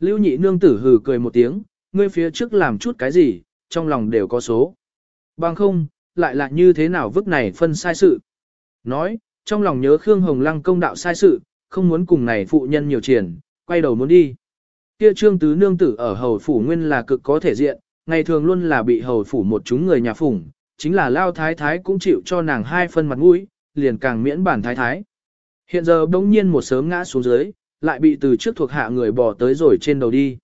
Lưu nhị nương tử hừ cười một tiếng, ngươi phía trước làm chút cái gì, trong lòng đều có số. Bằng không, lại là như thế nào vứt này phân sai sự. Nói, trong lòng nhớ Khương Hồng Lăng công đạo sai sự, không muốn cùng này phụ nhân nhiều triển, quay đầu muốn đi. Kia trương tứ nương tử ở hầu phủ nguyên là cực có thể diện, ngày thường luôn là bị hầu phủ một chúng người nhà phủng, chính là lao thái thái cũng chịu cho nàng hai phân mặt mũi, liền càng miễn bản thái thái. Hiện giờ bỗng nhiên một sớm ngã xuống dưới, lại bị từ trước thuộc hạ người bỏ tới rồi trên đầu đi.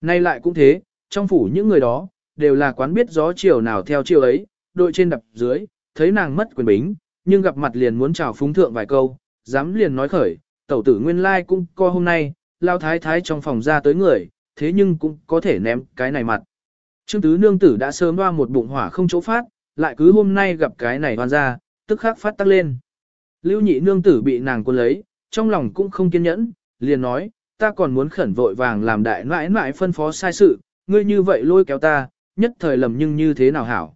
Nay lại cũng thế, trong phủ những người đó, đều là quán biết gió chiều nào theo chiều ấy, đội trên đập dưới, thấy nàng mất quyền bính, nhưng gặp mặt liền muốn chào phúng thượng vài câu, dám liền nói khởi, tẩu tử nguyên lai like cũng co hôm nay, lao thái thái trong phòng ra tới người, thế nhưng cũng có thể ném cái này mặt. Trương tứ nương tử đã sớm đoa một bụng hỏa không chỗ phát, lại cứ hôm nay gặp cái này hoàn ra, tức khắc phát tắc lên. Lưu nhị nương tử bị nàng quân lấy, trong lòng cũng không kiên nhẫn, liền nói, ta còn muốn khẩn vội vàng làm đại nãi nãi phân phó sai sự, ngươi như vậy lôi kéo ta, nhất thời lầm nhưng như thế nào hảo.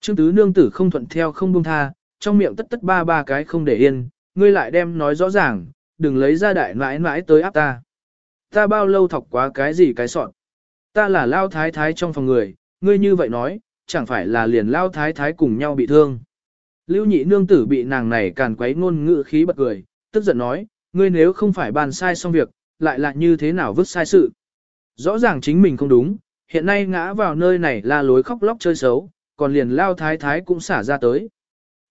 Trương tứ nương tử không thuận theo không buông tha, trong miệng tất tất ba ba cái không để yên, ngươi lại đem nói rõ ràng, đừng lấy ra đại nãi nãi tới áp ta. Ta bao lâu thọc quá cái gì cái sọn. Ta là lao thái thái trong phòng người, ngươi như vậy nói, chẳng phải là liền lao thái thái cùng nhau bị thương. Lưu nhị nương tử bị nàng này càn quấy ngôn ngữ khí bật cười, tức giận nói, ngươi nếu không phải bàn sai xong việc, lại là như thế nào vứt sai sự. Rõ ràng chính mình không đúng, hiện nay ngã vào nơi này là lối khóc lóc chơi xấu, còn liền lao thái thái cũng xả ra tới.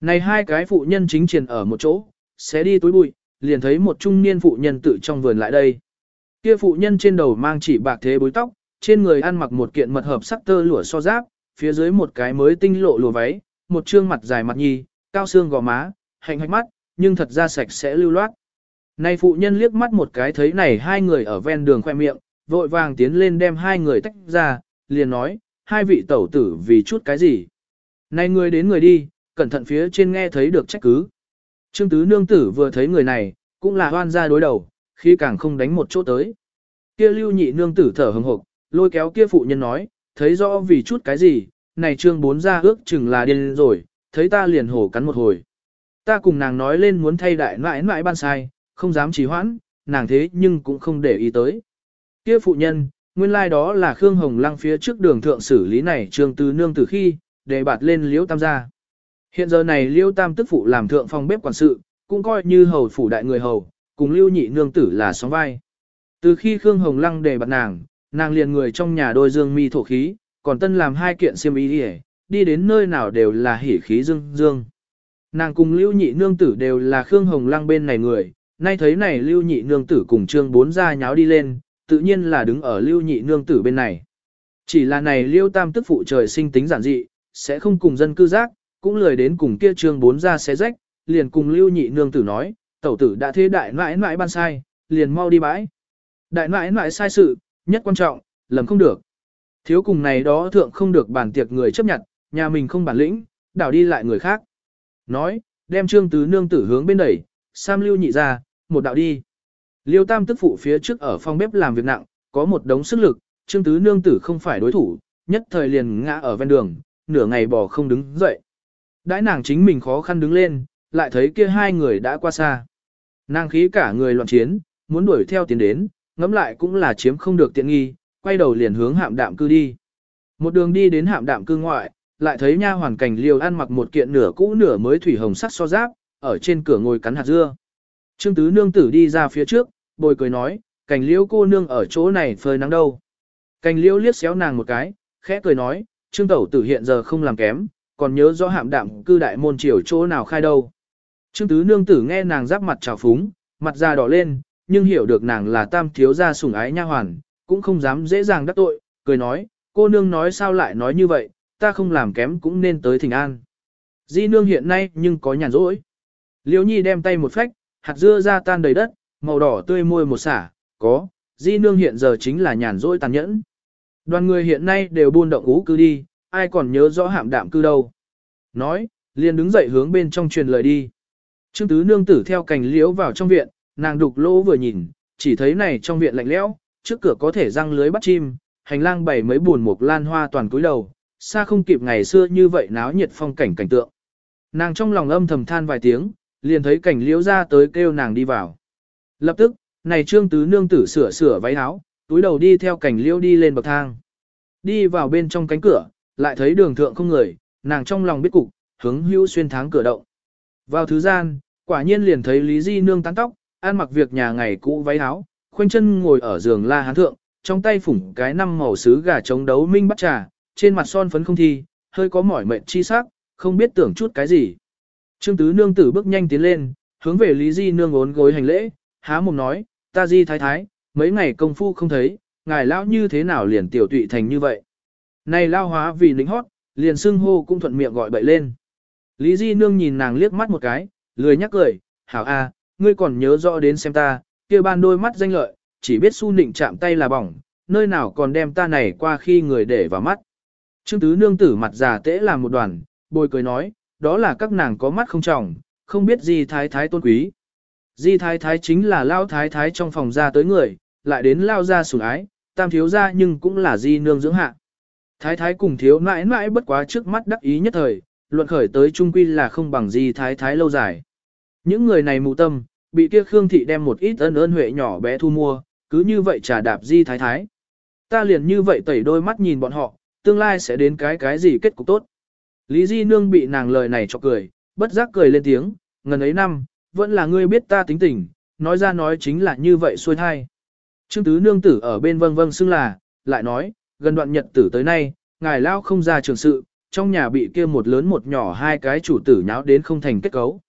Này hai cái phụ nhân chính triền ở một chỗ, sẽ đi túi bụi, liền thấy một trung niên phụ nhân tự trong vườn lại đây. Kia phụ nhân trên đầu mang chỉ bạc thế bối tóc, trên người ăn mặc một kiện mật hợp sắc tơ lụa so giáp, phía dưới một cái mới tinh lộ lùa váy, một trương mặt dài mặt nhi, cao xương gò má, hạnh hạch mắt, nhưng thật ra sạch sẽ lưu loát. Này phụ nhân liếc mắt một cái thấy này hai người ở ven đường khoe miệng, vội vàng tiến lên đem hai người tách ra, liền nói, hai vị tẩu tử vì chút cái gì. Này người đến người đi, cẩn thận phía trên nghe thấy được trách cứ. Trương tứ nương tử vừa thấy người này, cũng là hoan ra đối đầu, khi càng không đánh một chỗ tới. Kia lưu nhị nương tử thở hừng hộc, lôi kéo kia phụ nhân nói, thấy rõ vì chút cái gì, này trương bốn ra ước chừng là điên rồi, thấy ta liền hổ cắn một hồi. Ta cùng nàng nói lên muốn thay đại mãi mãi ban sai, không dám trì hoãn, nàng thế nhưng cũng không để ý tới. Kia phụ nhân, nguyên lai like đó là Khương Hồng Lăng phía trước đường thượng xử lý này trương tứ nương từ khi, để bạt lên liễu tam gia. Hiện giờ này liễu tam tức phụ làm thượng phòng bếp quản sự, cũng coi như hầu phủ đại người hầu, cùng lưu nhị nương tử là sóng vai. Từ khi Khương Hồng Lăng đề bạt nàng, nàng liền người trong nhà đôi dương mi thổ khí, còn tân làm hai kiện xiêm y đi, đi đến nơi nào đều là hỉ khí dương dương. Nàng cùng lưu nhị nương tử đều là Khương Hồng Lăng bên này người, nay thấy này lưu nhị nương tử cùng trương bốn ra nháo đi lên, tự nhiên là đứng ở lưu nhị nương tử bên này. Chỉ là này lưu tam tức phụ trời sinh tính giản dị, sẽ không cùng dân cư giác, cũng lười đến cùng kia trương bốn ra xé rách, liền cùng lưu nhị nương tử nói, tẩu tử đã thế đại nãi nãi ban sai, liền mau đi bãi. Đại nãi nãi sai sự, nhất quan trọng, lầm không được. Thiếu cùng này đó thượng không được bàn tiệc người chấp nhận, nhà mình không bản lĩnh, đảo đi lại người khác. Nói, đem trương tứ nương tử hướng bên đẩy, Sam lưu nhị ra, một đạo đi. Liêu tam tức phụ phía trước ở phòng bếp làm việc nặng, có một đống sức lực, trương tứ nương tử không phải đối thủ, nhất thời liền ngã ở ven đường, nửa ngày bò không đứng dậy. Đãi nàng chính mình khó khăn đứng lên, lại thấy kia hai người đã qua xa. Nàng khí cả người loạn chiến, muốn đuổi theo tiến đến, ngẫm lại cũng là chiếm không được tiện nghi, quay đầu liền hướng hạm đạm cư đi. Một đường đi đến hạm đạm cư ngoại, lại thấy nha hoàn cảnh liều ăn mặc một kiện nửa cũ nửa mới thủy hồng sắc so giáp, ở trên cửa ngồi cắn hạt dưa. Trương tứ nương tử đi ra phía trước, bồi cười nói, cảnh liễu cô nương ở chỗ này phơi nắng đâu. Cảnh liễu liếc xéo nàng một cái, khẽ cười nói, trương tẩu tử hiện giờ không làm kém, còn nhớ rõ hạm đạm cư đại môn triều chỗ nào khai đâu. Trương tứ nương tử nghe nàng giáp mặt trào phúng, mặt da đỏ lên, nhưng hiểu được nàng là tam thiếu gia sủng ái nha hoàn, cũng không dám dễ dàng đắc tội, cười nói, cô nương nói sao lại nói như vậy, ta không làm kém cũng nên tới thỉnh an. Di nương hiện nay nhưng có nhàn rỗi. Liễu nhi đem tay một phách, hạt dưa ra tan đầy đất, màu đỏ tươi môi một xả, có, di nương hiện giờ chính là nhàn rỗi tàn nhẫn. Đoàn người hiện nay đều buôn động ú cư đi, ai còn nhớ rõ hạm đạm cư đâu. Nói, liền đứng dậy hướng bên trong truyền lời đi. Trương tứ nương tử theo cành liễu vào trong viện, nàng đục lỗ vừa nhìn, chỉ thấy này trong viện lạnh lẽo, trước cửa có thể răng lưới bắt chim, hành lang bày mấy buồn mục lan hoa toàn cúi đầu, xa không kịp ngày xưa như vậy náo nhiệt phong cảnh cảnh tượng. Nàng trong lòng âm thầm than vài tiếng, liền thấy cảnh liễu ra tới kêu nàng đi vào. Lập tức, này trương tứ nương tử sửa sửa váy áo, túi đầu đi theo cảnh liễu đi lên bậc thang. Đi vào bên trong cánh cửa, lại thấy đường thượng không người, nàng trong lòng biết cục, hướng hữu xuyên tháng cửa động. Vào thứ gian, quả nhiên liền thấy Lý Di nương tán tóc, ăn mặc việc nhà ngày cũ váy áo, khoanh chân ngồi ở giường la hán thượng, trong tay phủng cái năm màu sứ gà chống đấu minh bắt trà, trên mặt son phấn không thi, hơi có mỏi mệt chi sắc, không biết tưởng chút cái gì. Trương tứ nương tử bước nhanh tiến lên, hướng về Lý Di nương ốn gối hành lễ, há mồm nói, ta Di thái thái, mấy ngày công phu không thấy, ngài lão như thế nào liền tiểu tụy thành như vậy. Này lao hóa vì lính hót, liền xưng hô cũng thuận miệng gọi bậy lên. Lý Di nương nhìn nàng liếc mắt một cái, lười nhắc cười, hảo a, ngươi còn nhớ rõ đến xem ta, kia ban đôi mắt danh lợi, chỉ biết su nịnh chạm tay là bỏng, nơi nào còn đem ta này qua khi người để vào mắt. Trương tứ nương tử mặt già tễ làm một đoàn, bồi cười nói, đó là các nàng có mắt không trọng, không biết gì thái thái tôn quý. Di thái thái chính là lao thái thái trong phòng ra tới người, lại đến lao ra sủng ái, tam thiếu ra nhưng cũng là di nương dưỡng hạ. Thái thái cùng thiếu mãi mãi bất quá trước mắt đắc ý nhất thời, luận khởi tới trung quy là không bằng di thái thái lâu dài. Những người này mù tâm, bị kia Khương Thị đem một ít ân ơn huệ nhỏ bé thu mua, cứ như vậy trà đạp di thái thái. Ta liền như vậy tẩy đôi mắt nhìn bọn họ, tương lai sẽ đến cái cái gì kết cục tốt. Lý Di Nương bị nàng lời này cho cười, bất giác cười lên tiếng, ngần ấy năm, vẫn là ngươi biết ta tính tình, nói ra nói chính là như vậy xuôi thai. Trương Tứ Nương tử ở bên vâng vâng xưng là, lại nói, gần đoạn nhật tử tới nay, ngài lao không ra trường sự, trong nhà bị kia một lớn một nhỏ hai cái chủ tử nháo đến không thành kết cấu.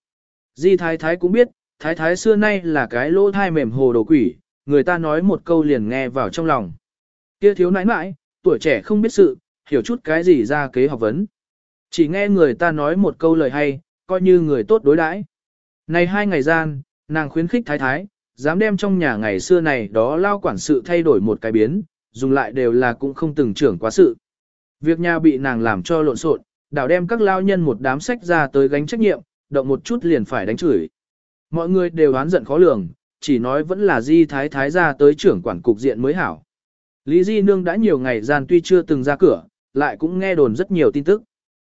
Di Thái Thái cũng biết, Thái Thái xưa nay là cái lỗ thai mềm hồ đồ quỷ, người ta nói một câu liền nghe vào trong lòng. Kia thiếu nãi nãi, tuổi trẻ không biết sự, hiểu chút cái gì ra kế học vấn. Chỉ nghe người ta nói một câu lời hay, coi như người tốt đối đãi. Này hai ngày gian, nàng khuyến khích thái thái, dám đem trong nhà ngày xưa này đó lao quản sự thay đổi một cái biến, dùng lại đều là cũng không từng trưởng quá sự. Việc nhà bị nàng làm cho lộn xộn, đảo đem các lao nhân một đám sách ra tới gánh trách nhiệm, động một chút liền phải đánh chửi. Mọi người đều oán giận khó lường, chỉ nói vẫn là di thái thái ra tới trưởng quản cục diện mới hảo. Lý Di Nương đã nhiều ngày gian tuy chưa từng ra cửa, lại cũng nghe đồn rất nhiều tin tức.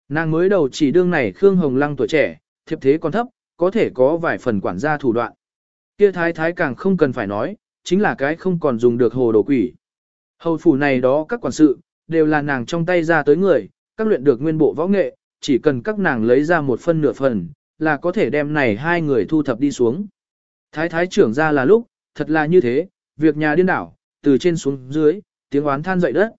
Nàng mới đầu chỉ đương này Khương Hồng Lăng tuổi trẻ, thiệp thế còn thấp, có thể có vài phần quản gia thủ đoạn. Kia thái thái càng không cần phải nói, chính là cái không còn dùng được hồ đồ quỷ. Hầu phủ này đó các quản sự, đều là nàng trong tay ra tới người, các luyện được nguyên bộ võ nghệ, chỉ cần các nàng lấy ra một phân nửa phần, là có thể đem này hai người thu thập đi xuống. Thái thái trưởng ra là lúc, thật là như thế, việc nhà điên đảo, từ trên xuống dưới, tiếng oán than dậy đất.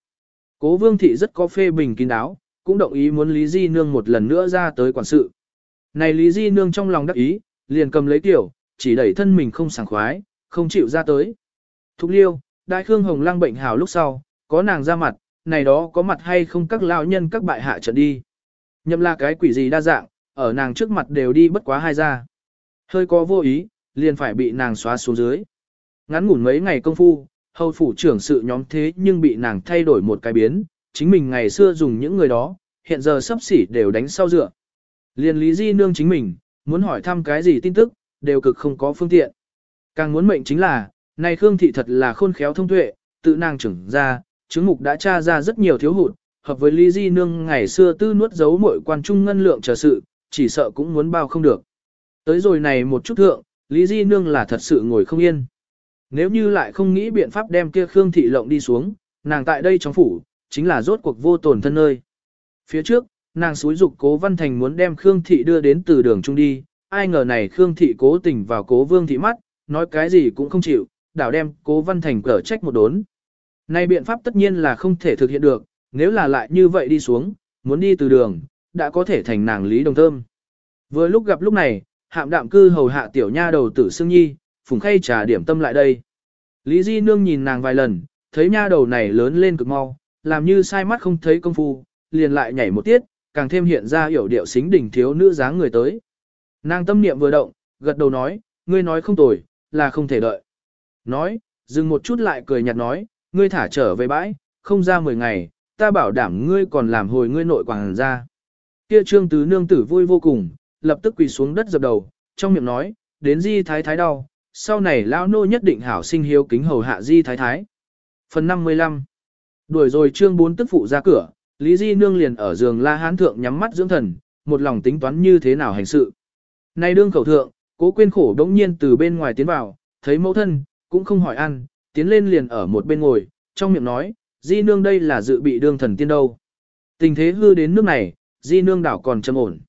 Cố vương thị rất có phê bình kín đáo, cũng đồng ý muốn Lý Di Nương một lần nữa ra tới quản sự. Này Lý Di Nương trong lòng đắc ý, liền cầm lấy tiểu, chỉ đẩy thân mình không sảng khoái, không chịu ra tới. Thục liêu, đại khương hồng lăng bệnh hào lúc sau, có nàng ra mặt, này đó có mặt hay không các lao nhân các bại hạ trận đi. Nhậm là cái quỷ gì đa dạng, ở nàng trước mặt đều đi bất quá hai ra. Hơi có vô ý, liền phải bị nàng xóa xuống dưới. Ngắn ngủn mấy ngày công phu, hầu phủ trưởng sự nhóm thế nhưng bị nàng thay đổi một cái biến, chính mình ngày xưa dùng những người đó, hiện giờ sắp xỉ đều đánh sau dựa. liền lý di nương chính mình, muốn hỏi thăm cái gì tin tức, đều cực không có phương tiện. Càng muốn mệnh chính là, này Khương Thị thật là khôn khéo thông tuệ, tự nàng trưởng ra, chứng mục đã tra ra rất nhiều thiếu hụt, hợp với Lý Di Nương ngày xưa tư nuốt giấu mọi quan trung ngân lượng chờ sự, chỉ sợ cũng muốn bao không được. Tới rồi này một chút thượng, Lý Di Nương là thật sự ngồi không yên. Nếu như lại không nghĩ biện pháp đem kia Khương Thị lộng đi xuống, nàng tại đây trong phủ, chính là rốt cuộc vô tổn thân nơi. Phía trước, nàng xúi dục cố văn thành muốn đem Khương Thị đưa đến từ đường trung đi, ai ngờ này Khương Thị cố tình vào cố vương thị mắt, nói cái gì cũng không chịu, đảo đem cố văn thành cở trách một đốn. Này biện pháp tất nhiên là không thể thực hiện được, nếu là lại như vậy đi xuống, muốn đi từ đường, đã có thể thành nàng lý đồng thơm. Vừa lúc gặp lúc này, hạm đạm cư hầu hạ tiểu nha đầu tử Sương Nhi, phùng khay trà điểm tâm lại đây. Lý Di Nương nhìn nàng vài lần, thấy nha đầu này lớn lên cực mau, làm như sai mắt không thấy công phu, liền lại nhảy một tiết, càng thêm hiện ra hiểu điệu xính đỉnh thiếu nữ dáng người tới. Nàng tâm niệm vừa động, gật đầu nói, ngươi nói không tồi, là không thể đợi. Nói, dừng một chút lại cười nhạt nói, ngươi thả trở về bãi, không ra 10 ngày, ta bảo đảm ngươi còn làm hồi ngươi nội quảng ra. Kia trương tứ nương tử vui vô cùng, lập tức quỳ xuống đất dập đầu, trong miệng nói, đến di thái thái đau, sau này lão nô nhất định hảo sinh hiếu kính hầu hạ di thái thái. Phần 55 Đuổi rồi trương bốn tức phụ ra cửa, Lý Di nương liền ở giường la hán thượng nhắm mắt dưỡng thần, một lòng tính toán như thế nào hành sự. Nay đương khẩu thượng, cố quên khổ đống nhiên từ bên ngoài tiến vào, thấy mẫu thân, cũng không hỏi ăn, tiến lên liền ở một bên ngồi, trong miệng nói, Di nương đây là dự bị đương thần tiên đâu. Tình thế hư đến nước này, Di nương đảo còn châm ổn.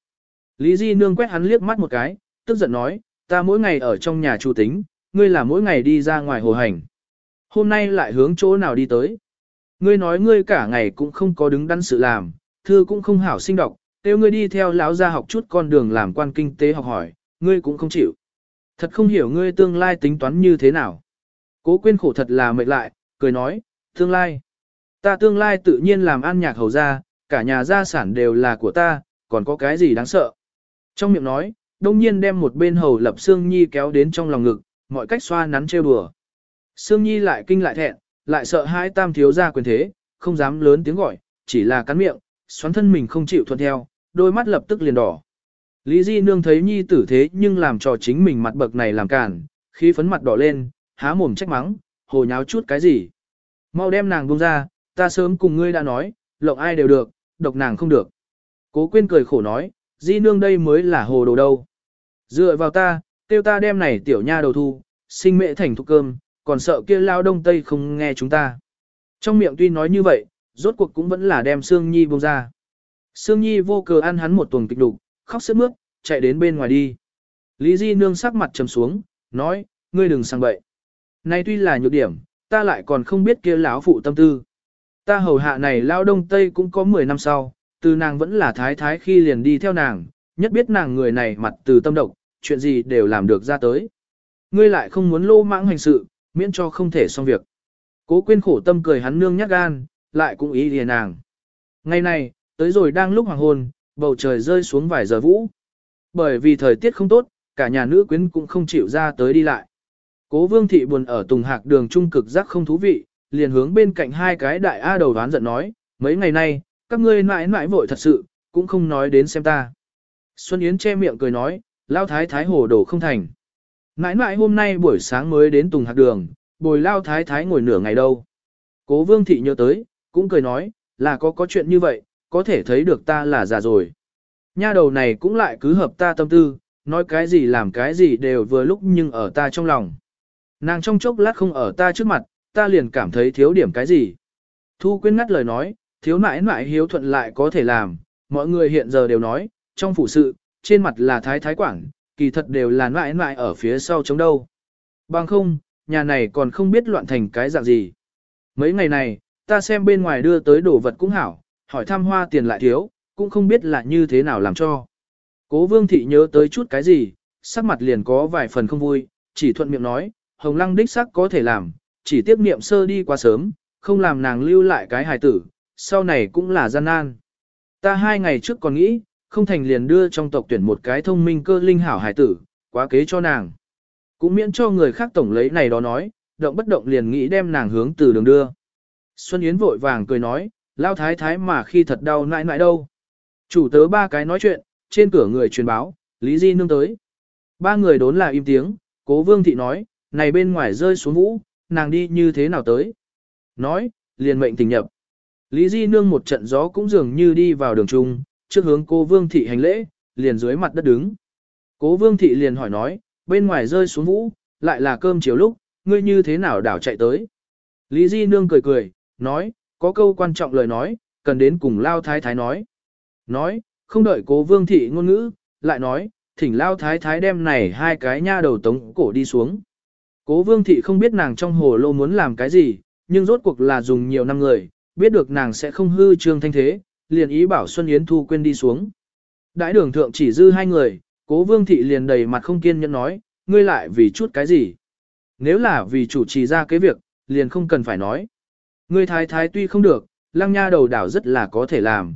Lý Di nương quét hắn liếc mắt một cái, tức giận nói, ta mỗi ngày ở trong nhà chủ tính, ngươi là mỗi ngày đi ra ngoài hồ hành. Hôm nay lại hướng chỗ nào đi tới. Ngươi nói ngươi cả ngày cũng không có đứng đắn sự làm, thư cũng không hảo sinh đọc, nếu ngươi đi theo lão gia học chút con đường làm quan kinh tế học hỏi, ngươi cũng không chịu. Thật không hiểu ngươi tương lai tính toán như thế nào. Cố quên khổ thật là mệt lại, cười nói, tương lai. Ta tương lai tự nhiên làm ăn nhạc hầu gia, cả nhà gia sản đều là của ta, còn có cái gì đáng sợ. Trong miệng nói, đông nhiên đem một bên hầu lập Sương Nhi kéo đến trong lòng ngực, mọi cách xoa nắn trêu đùa. Sương Nhi lại kinh lại thẹn, lại sợ hai tam thiếu gia quyền thế, không dám lớn tiếng gọi, chỉ là cắn miệng, xoắn thân mình không chịu thuận theo, đôi mắt lập tức liền đỏ. Lý Di Nương thấy Nhi tử thế nhưng làm cho chính mình mặt bậc này làm cản, khi phấn mặt đỏ lên, há mồm trách mắng, hồ nháo chút cái gì. Mau đem nàng buông ra, ta sớm cùng ngươi đã nói, lộng ai đều được, độc nàng không được. Cố quên cười khổ nói, Di Nương đây mới là hồ đồ đâu. Dựa vào ta, tiêu ta đem này tiểu nha đầu thu, sinh mẹ thành thục cơm, còn sợ kia lao đông tây không nghe chúng ta. Trong miệng tuy nói như vậy, rốt cuộc cũng vẫn là đem Sương Nhi buông ra. Sương Nhi vô cớ ăn hắn một tuần kịch đục, khóc sướt mướt, chạy đến bên ngoài đi. Lý Di nương sắc mặt trầm xuống, nói, ngươi đừng sang bậy. Này tuy là nhược điểm, ta lại còn không biết kia lão phụ tâm tư. Ta hầu hạ này lao đông tây cũng có 10 năm sau, từ nàng vẫn là thái thái khi liền đi theo nàng, nhất biết nàng người này mặt từ tâm độc, chuyện gì đều làm được ra tới. Ngươi lại không muốn lô mãng hành sự, miễn cho không thể xong việc. Cố quên khổ tâm cười hắn nương nhát gan, lại cũng ý liền nàng. Ngày này, tới rồi đang lúc hoàng hôn, bầu trời rơi xuống vài giờ vũ. Bởi vì thời tiết không tốt, cả nhà nữ quyến cũng không chịu ra tới đi lại. Cố vương thị buồn ở tùng hạc đường trung cực giác không thú vị, liền hướng bên cạnh hai cái đại A đầu đoán giận nói, mấy ngày nay, các ngươi mãi mãi vội thật sự, cũng không nói đến xem ta. Xuân Yến che miệng cười nói, lao thái thái hồ đổ không thành. Mãi mãi hôm nay buổi sáng mới đến Tùng Hạc Đường, bồi lao thái thái ngồi nửa ngày đâu. Cố vương thị nhớ tới, cũng cười nói, là có có chuyện như vậy, có thể thấy được ta là già rồi. Nha đầu này cũng lại cứ hợp ta tâm tư, nói cái gì làm cái gì đều vừa lúc nhưng ở ta trong lòng. Nàng trong chốc lát không ở ta trước mặt, ta liền cảm thấy thiếu điểm cái gì. Thu quyên ngắt lời nói, thiếu nãi nãi hiếu thuận lại có thể làm, mọi người hiện giờ đều nói, trong phủ sự, trên mặt là thái thái quảng, kỳ thật đều là nãi nãi ở phía sau chống đâu. Bằng không, nhà này còn không biết loạn thành cái dạng gì. Mấy ngày này, ta xem bên ngoài đưa tới đồ vật cũng hảo, hỏi thăm hoa tiền lại thiếu, cũng không biết là như thế nào làm cho. Cố vương thị nhớ tới chút cái gì, sắc mặt liền có vài phần không vui, chỉ thuận miệng nói, hồng lăng đích sắc có thể làm, chỉ tiếp niệm sơ đi quá sớm, không làm nàng lưu lại cái hài tử, sau này cũng là gian nan. Ta hai ngày trước còn nghĩ, không thành liền đưa trong tộc tuyển một cái thông minh cơ linh hảo hài tử, quá kế cho nàng. Cũng miễn cho người khác tổng lấy này đó nói, động bất động liền nghĩ đem nàng hướng từ đường đưa. Xuân Yến vội vàng cười nói, lao thái thái mà khi thật đau nãi nãi đâu. Chủ tớ ba cái nói chuyện, trên cửa người truyền báo, Lý Di nương tới. Ba người đốn là im tiếng, cố vương thị nói, này bên ngoài rơi xuống vũ, nàng đi như thế nào tới. Nói, liền mệnh tình nhập. Lý Di nương một trận gió cũng dường như đi vào đường trung, trước hướng cô vương thị hành lễ, liền dưới mặt đất đứng. Cố vương thị liền hỏi nói, bên ngoài rơi xuống vũ, lại là cơm chiều lúc, ngươi như thế nào đảo chạy tới. Lý Di nương cười cười, nói, có câu quan trọng lời nói, cần đến cùng lao thái thái nói. Nói, không đợi cố vương thị ngôn ngữ, lại nói, thỉnh lao thái thái đem này hai cái nha đầu tống cổ đi xuống. Cố vương thị không biết nàng trong hồ lô muốn làm cái gì, nhưng rốt cuộc là dùng nhiều năm người, biết được nàng sẽ không hư trương thanh thế, liền ý bảo Xuân Yến Thu quên đi xuống. Đãi đường thượng chỉ dư hai người, cố vương thị liền đầy mặt không kiên nhẫn nói, ngươi lại vì chút cái gì. Nếu là vì chủ trì ra cái việc, liền không cần phải nói. Ngươi thái thái tuy không được, lăng nha đầu đảo rất là có thể làm.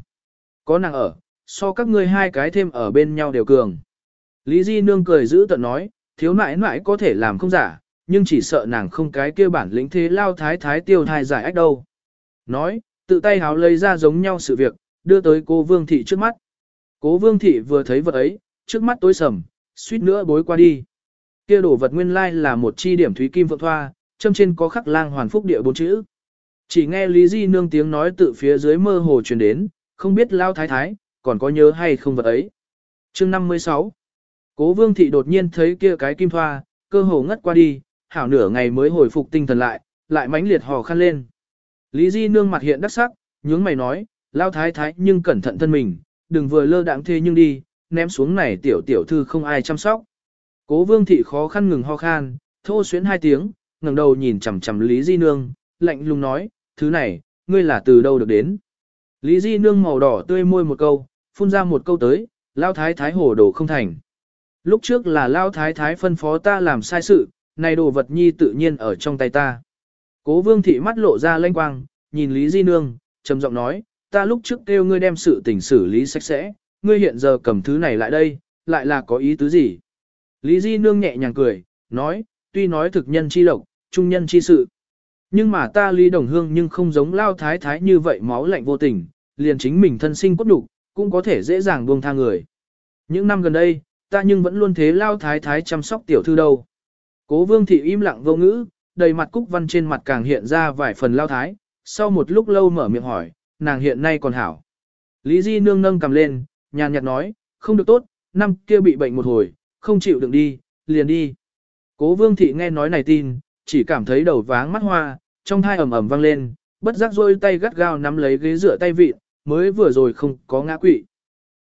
Có nàng ở, so các ngươi hai cái thêm ở bên nhau đều cường. Lý Di Nương cười giữ tận nói, thiếu nãi nãi có thể làm không giả, nhưng chỉ sợ nàng không cái kia bản lĩnh thế lao thái thái tiêu thai giải ách đâu. Nói, tự tay háo lấy ra giống nhau sự việc, đưa tới cô Vương Thị trước mắt. Cố Vương Thị vừa thấy vật ấy, trước mắt tối sầm, suýt nữa bối qua đi. Kia đổ vật nguyên lai là một chi điểm thúy kim phượng thoa, châm trên có khắc lang hoàn phúc địa bốn chữ. Chỉ nghe Lý Di Nương tiếng nói tự phía dưới mơ hồ truyền đến, không biết lao thái thái, còn có nhớ hay không vật ấy. chương 56 Cố Vương Thị đột nhiên thấy kia cái kim thoa, cơ hồ ngất qua đi, hảo nửa ngày mới hồi phục tinh thần lại, lại mãnh liệt hò khăn lên. Lý Di nương mặt hiện đắc sắc, nhướng mày nói, lao thái thái nhưng cẩn thận thân mình, đừng vừa lơ đãng thế nhưng đi, ném xuống này tiểu tiểu thư không ai chăm sóc. Cố vương thị khó khăn ngừng ho khan, thô xuyến hai tiếng, ngẩng đầu nhìn chằm chằm Lý Di nương, lạnh lùng nói, thứ này, ngươi là từ đâu được đến. Lý Di nương màu đỏ tươi môi một câu, phun ra một câu tới, lao thái thái hồ đồ không thành. Lúc trước là lao thái thái phân phó ta làm sai sự, này đồ vật nhi tự nhiên ở trong tay ta. Cố vương thị mắt lộ ra lanh quang, nhìn Lý Di Nương, trầm giọng nói, ta lúc trước kêu ngươi đem sự tình xử lý sạch sẽ, ngươi hiện giờ cầm thứ này lại đây, lại là có ý tứ gì? Lý Di Nương nhẹ nhàng cười, nói, tuy nói thực nhân chi lộc, trung nhân chi sự. Nhưng mà ta Lý Đồng Hương nhưng không giống lao thái thái như vậy máu lạnh vô tình, liền chính mình thân sinh cốt đục, cũng có thể dễ dàng buông tha người. Những năm gần đây, ta nhưng vẫn luôn thế lao thái thái chăm sóc tiểu thư đâu. Cố vương thị im lặng vô ngữ, đầy mặt cúc văn trên mặt càng hiện ra vài phần lao thái, sau một lúc lâu mở miệng hỏi, nàng hiện nay còn hảo. Lý Di nương nâng cầm lên, nhàn nhạt nói, không được tốt, năm kia bị bệnh một hồi, không chịu đựng đi, liền đi. Cố vương thị nghe nói này tin, chỉ cảm thấy đầu váng mắt hoa, trong thai ẩm ẩm vang lên, bất giác rôi tay gắt gao nắm lấy ghế dựa tay vị, mới vừa rồi không có ngã quỵ.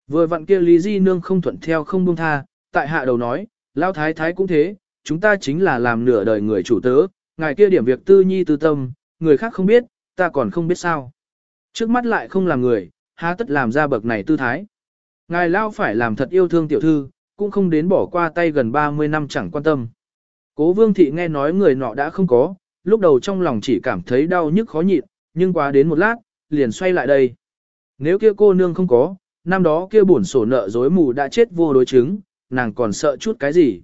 Vừa vặn kia Lý Di nương không thuận theo không buông tha, tại hạ đầu nói, lao thái thái cũng thế, chúng ta chính là làm nửa đời người chủ tớ, ngài kia điểm việc tư nhi tư tâm, người khác không biết, ta còn không biết sao. Trước mắt lại không làm người, há tất làm ra bậc này tư thái. Ngài lao phải làm thật yêu thương tiểu thư, cũng không đến bỏ qua tay gần 30 năm chẳng quan tâm. Cố vương thị nghe nói người nọ đã không có, lúc đầu trong lòng chỉ cảm thấy đau nhức khó nhịn, nhưng quá đến một lát, liền xoay lại đây. Nếu kia cô nương không có, năm đó kia bổn sổ nợ dối mù đã chết vô đối chứng, nàng còn sợ chút cái gì.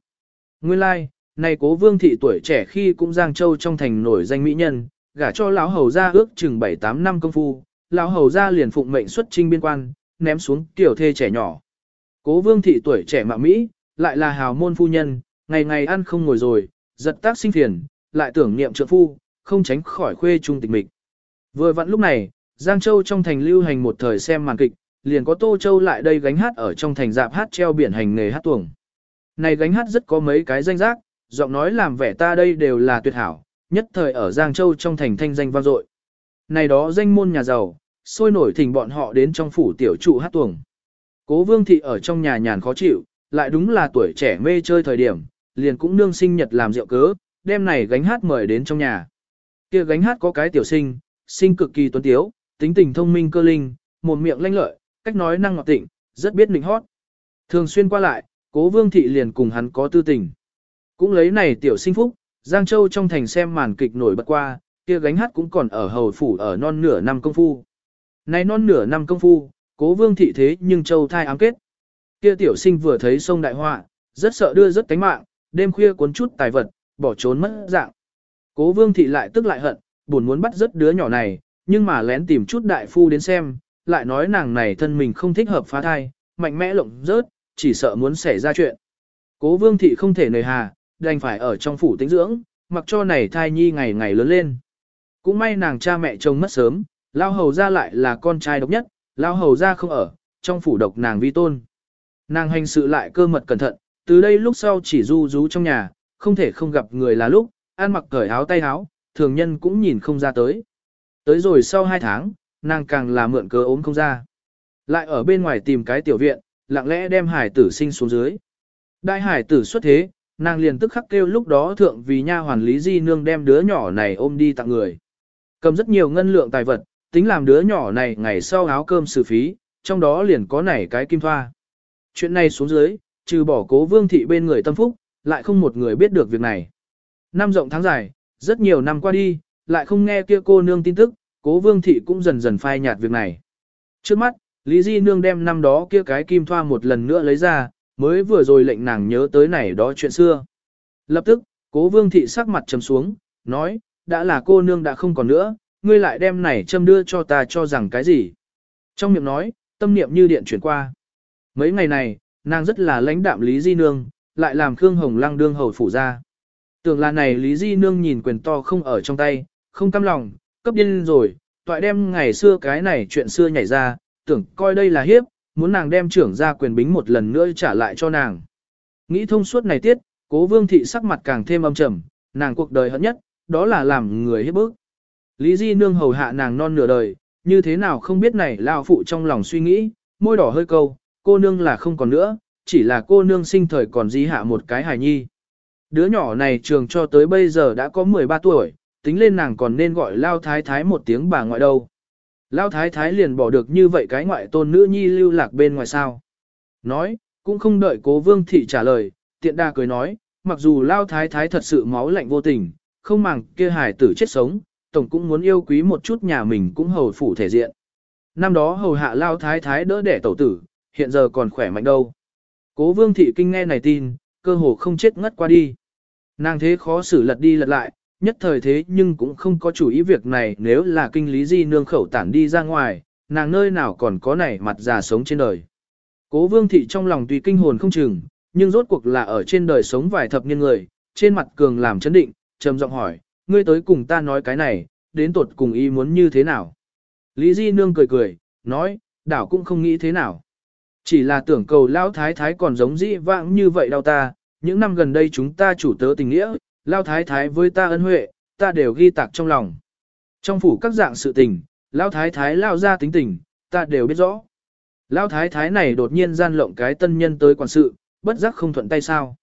Nguyên lai, like, này cố vương thị tuổi trẻ khi cũng Giang Châu trong thành nổi danh mỹ nhân, gả cho lão hầu gia ước chừng 7-8 năm công phu, lão hầu gia liền phụng mệnh xuất trinh biên quan, ném xuống tiểu thê trẻ nhỏ. Cố vương thị tuổi trẻ mạ Mỹ, lại là hào môn phu nhân, ngày ngày ăn không ngồi rồi, giật tác sinh phiền, lại tưởng niệm trợ phu, không tránh khỏi khuê trung tịch mịch. Vừa vặn lúc này, Giang Châu trong thành lưu hành một thời xem màn kịch, liền có Tô Châu lại đây gánh hát ở trong thành dạp hát treo biển hành nghề hát tuồng. Này gánh hát rất có mấy cái danh giác, giọng nói làm vẻ ta đây đều là tuyệt hảo, nhất thời ở Giang Châu trong thành thanh danh vang dội. Này đó danh môn nhà giàu, sôi nổi thỉnh bọn họ đến trong phủ tiểu trụ hát tuồng. Cố vương thị ở trong nhà nhàn khó chịu, lại đúng là tuổi trẻ mê chơi thời điểm, liền cũng nương sinh nhật làm rượu cớ, đêm này gánh hát mời đến trong nhà. Kia gánh hát có cái tiểu sinh, sinh cực kỳ tuấn tiếu, tính tình thông minh cơ linh, một miệng lanh lợi, cách nói năng ngọt tịnh, rất biết mình hót. Thường xuyên qua lại, cố vương thị liền cùng hắn có tư tình. Cũng lấy này tiểu sinh phúc, Giang Châu trong thành xem màn kịch nổi bật qua, kia gánh hát cũng còn ở hầu phủ ở non nửa năm công phu. Này non nửa năm công phu, cố vương thị thế nhưng Châu thai ám kết. Kia tiểu sinh vừa thấy sông đại họa, rất sợ đưa rất cánh mạng, đêm khuya cuốn chút tài vật, bỏ trốn mất dạng. Cố vương thị lại tức lại hận, buồn muốn bắt rất đứa nhỏ này, nhưng mà lén tìm chút đại phu đến xem, lại nói nàng này thân mình không thích hợp phá thai, mạnh mẽ lộng rớt, chỉ sợ muốn xảy ra chuyện. Cố vương thị không thể nề hà, đành phải ở trong phủ tĩnh dưỡng, mặc cho này thai nhi ngày ngày lớn lên. Cũng may nàng cha mẹ chồng mất sớm, lao hầu ra lại là con trai độc nhất, lao hầu ra không ở, trong phủ độc nàng vi tôn. Nàng hành sự lại cơ mật cẩn thận, từ đây lúc sau chỉ du rú trong nhà, không thể không gặp người là lúc, ăn mặc cởi áo tay áo, thường nhân cũng nhìn không ra tới. Tới rồi sau hai tháng, nàng càng là mượn cớ ốm không ra. Lại ở bên ngoài tìm cái tiểu viện, lặng lẽ đem hải tử sinh xuống dưới. Đại hải tử xuất thế, nàng liền tức khắc kêu lúc đó thượng vì nha hoàn lý di nương đem đứa nhỏ này ôm đi tặng người. Cầm rất nhiều ngân lượng tài vật, tính làm đứa nhỏ này ngày sau áo cơm xử phí, trong đó liền có nảy cái kim thoa. Chuyện này xuống dưới, trừ bỏ cố vương thị bên người tâm phúc, lại không một người biết được việc này. Năm rộng tháng dài, rất nhiều năm qua đi, lại không nghe kia cô nương tin tức, cố vương thị cũng dần dần phai nhạt việc này. Trước mắt, Lý Di Nương đem năm đó kia cái kim thoa một lần nữa lấy ra, mới vừa rồi lệnh nàng nhớ tới này đó chuyện xưa. Lập tức, cố vương thị sắc mặt trầm xuống, nói, đã là cô nương đã không còn nữa, ngươi lại đem này châm đưa cho ta cho rằng cái gì. Trong miệng nói, tâm niệm như điện chuyển qua. Mấy ngày này, nàng rất là lãnh đạm Lý Di Nương, lại làm Khương Hồng Lăng đương hầu phủ ra. Tưởng là này Lý Di Nương nhìn quyền to không ở trong tay, không cam lòng, cấp điên rồi, toại đem ngày xưa cái này chuyện xưa nhảy ra, tưởng coi đây là hiếp, muốn nàng đem trưởng ra quyền bính một lần nữa trả lại cho nàng. Nghĩ thông suốt này tiết, cố vương thị sắc mặt càng thêm âm trầm, nàng cuộc đời hận nhất, đó là làm người hiếp bức. Lý Di Nương hầu hạ nàng non nửa đời, như thế nào không biết này lao phụ trong lòng suy nghĩ, môi đỏ hơi câu, cô nương là không còn nữa, chỉ là cô nương sinh thời còn di hạ một cái hài nhi. Đứa nhỏ này trường cho tới bây giờ đã có 13 tuổi, tính lên nàng còn nên gọi lao thái thái một tiếng bà ngoại đâu. Lao thái thái liền bỏ được như vậy cái ngoại tôn nữ nhi lưu lạc bên ngoài sao. Nói, cũng không đợi cố vương thị trả lời, tiện đa cười nói, mặc dù lao thái thái thật sự máu lạnh vô tình, không màng kia hài tử chết sống, tổng cũng muốn yêu quý một chút nhà mình cũng hầu phủ thể diện. Năm đó hầu hạ lao thái thái đỡ đẻ tẩu tử, hiện giờ còn khỏe mạnh đâu. Cố vương thị kinh nghe này tin, cơ hồ không chết ngất qua đi. Nàng thế khó xử lật đi lật lại, nhất thời thế nhưng cũng không có chủ ý việc này nếu là kinh lý di nương khẩu tản đi ra ngoài, nàng nơi nào còn có này mặt già sống trên đời. Cố vương thị trong lòng tùy kinh hồn không chừng, nhưng rốt cuộc là ở trên đời sống vài thập niên người, trên mặt cường làm chấn định, trầm giọng hỏi, ngươi tới cùng ta nói cái này, đến tột cùng ý muốn như thế nào. Lý di nương cười cười, nói, đảo cũng không nghĩ thế nào. Chỉ là tưởng cầu lão thái thái còn giống dĩ vãng như vậy đau ta, những năm gần đây chúng ta chủ tớ tình nghĩa, lao thái thái với ta ân huệ, ta đều ghi tạc trong lòng. Trong phủ các dạng sự tình, lao thái thái lao ra tính tình, ta đều biết rõ. Lao thái thái này đột nhiên gian lộng cái tân nhân tới quản sự, bất giác không thuận tay sao.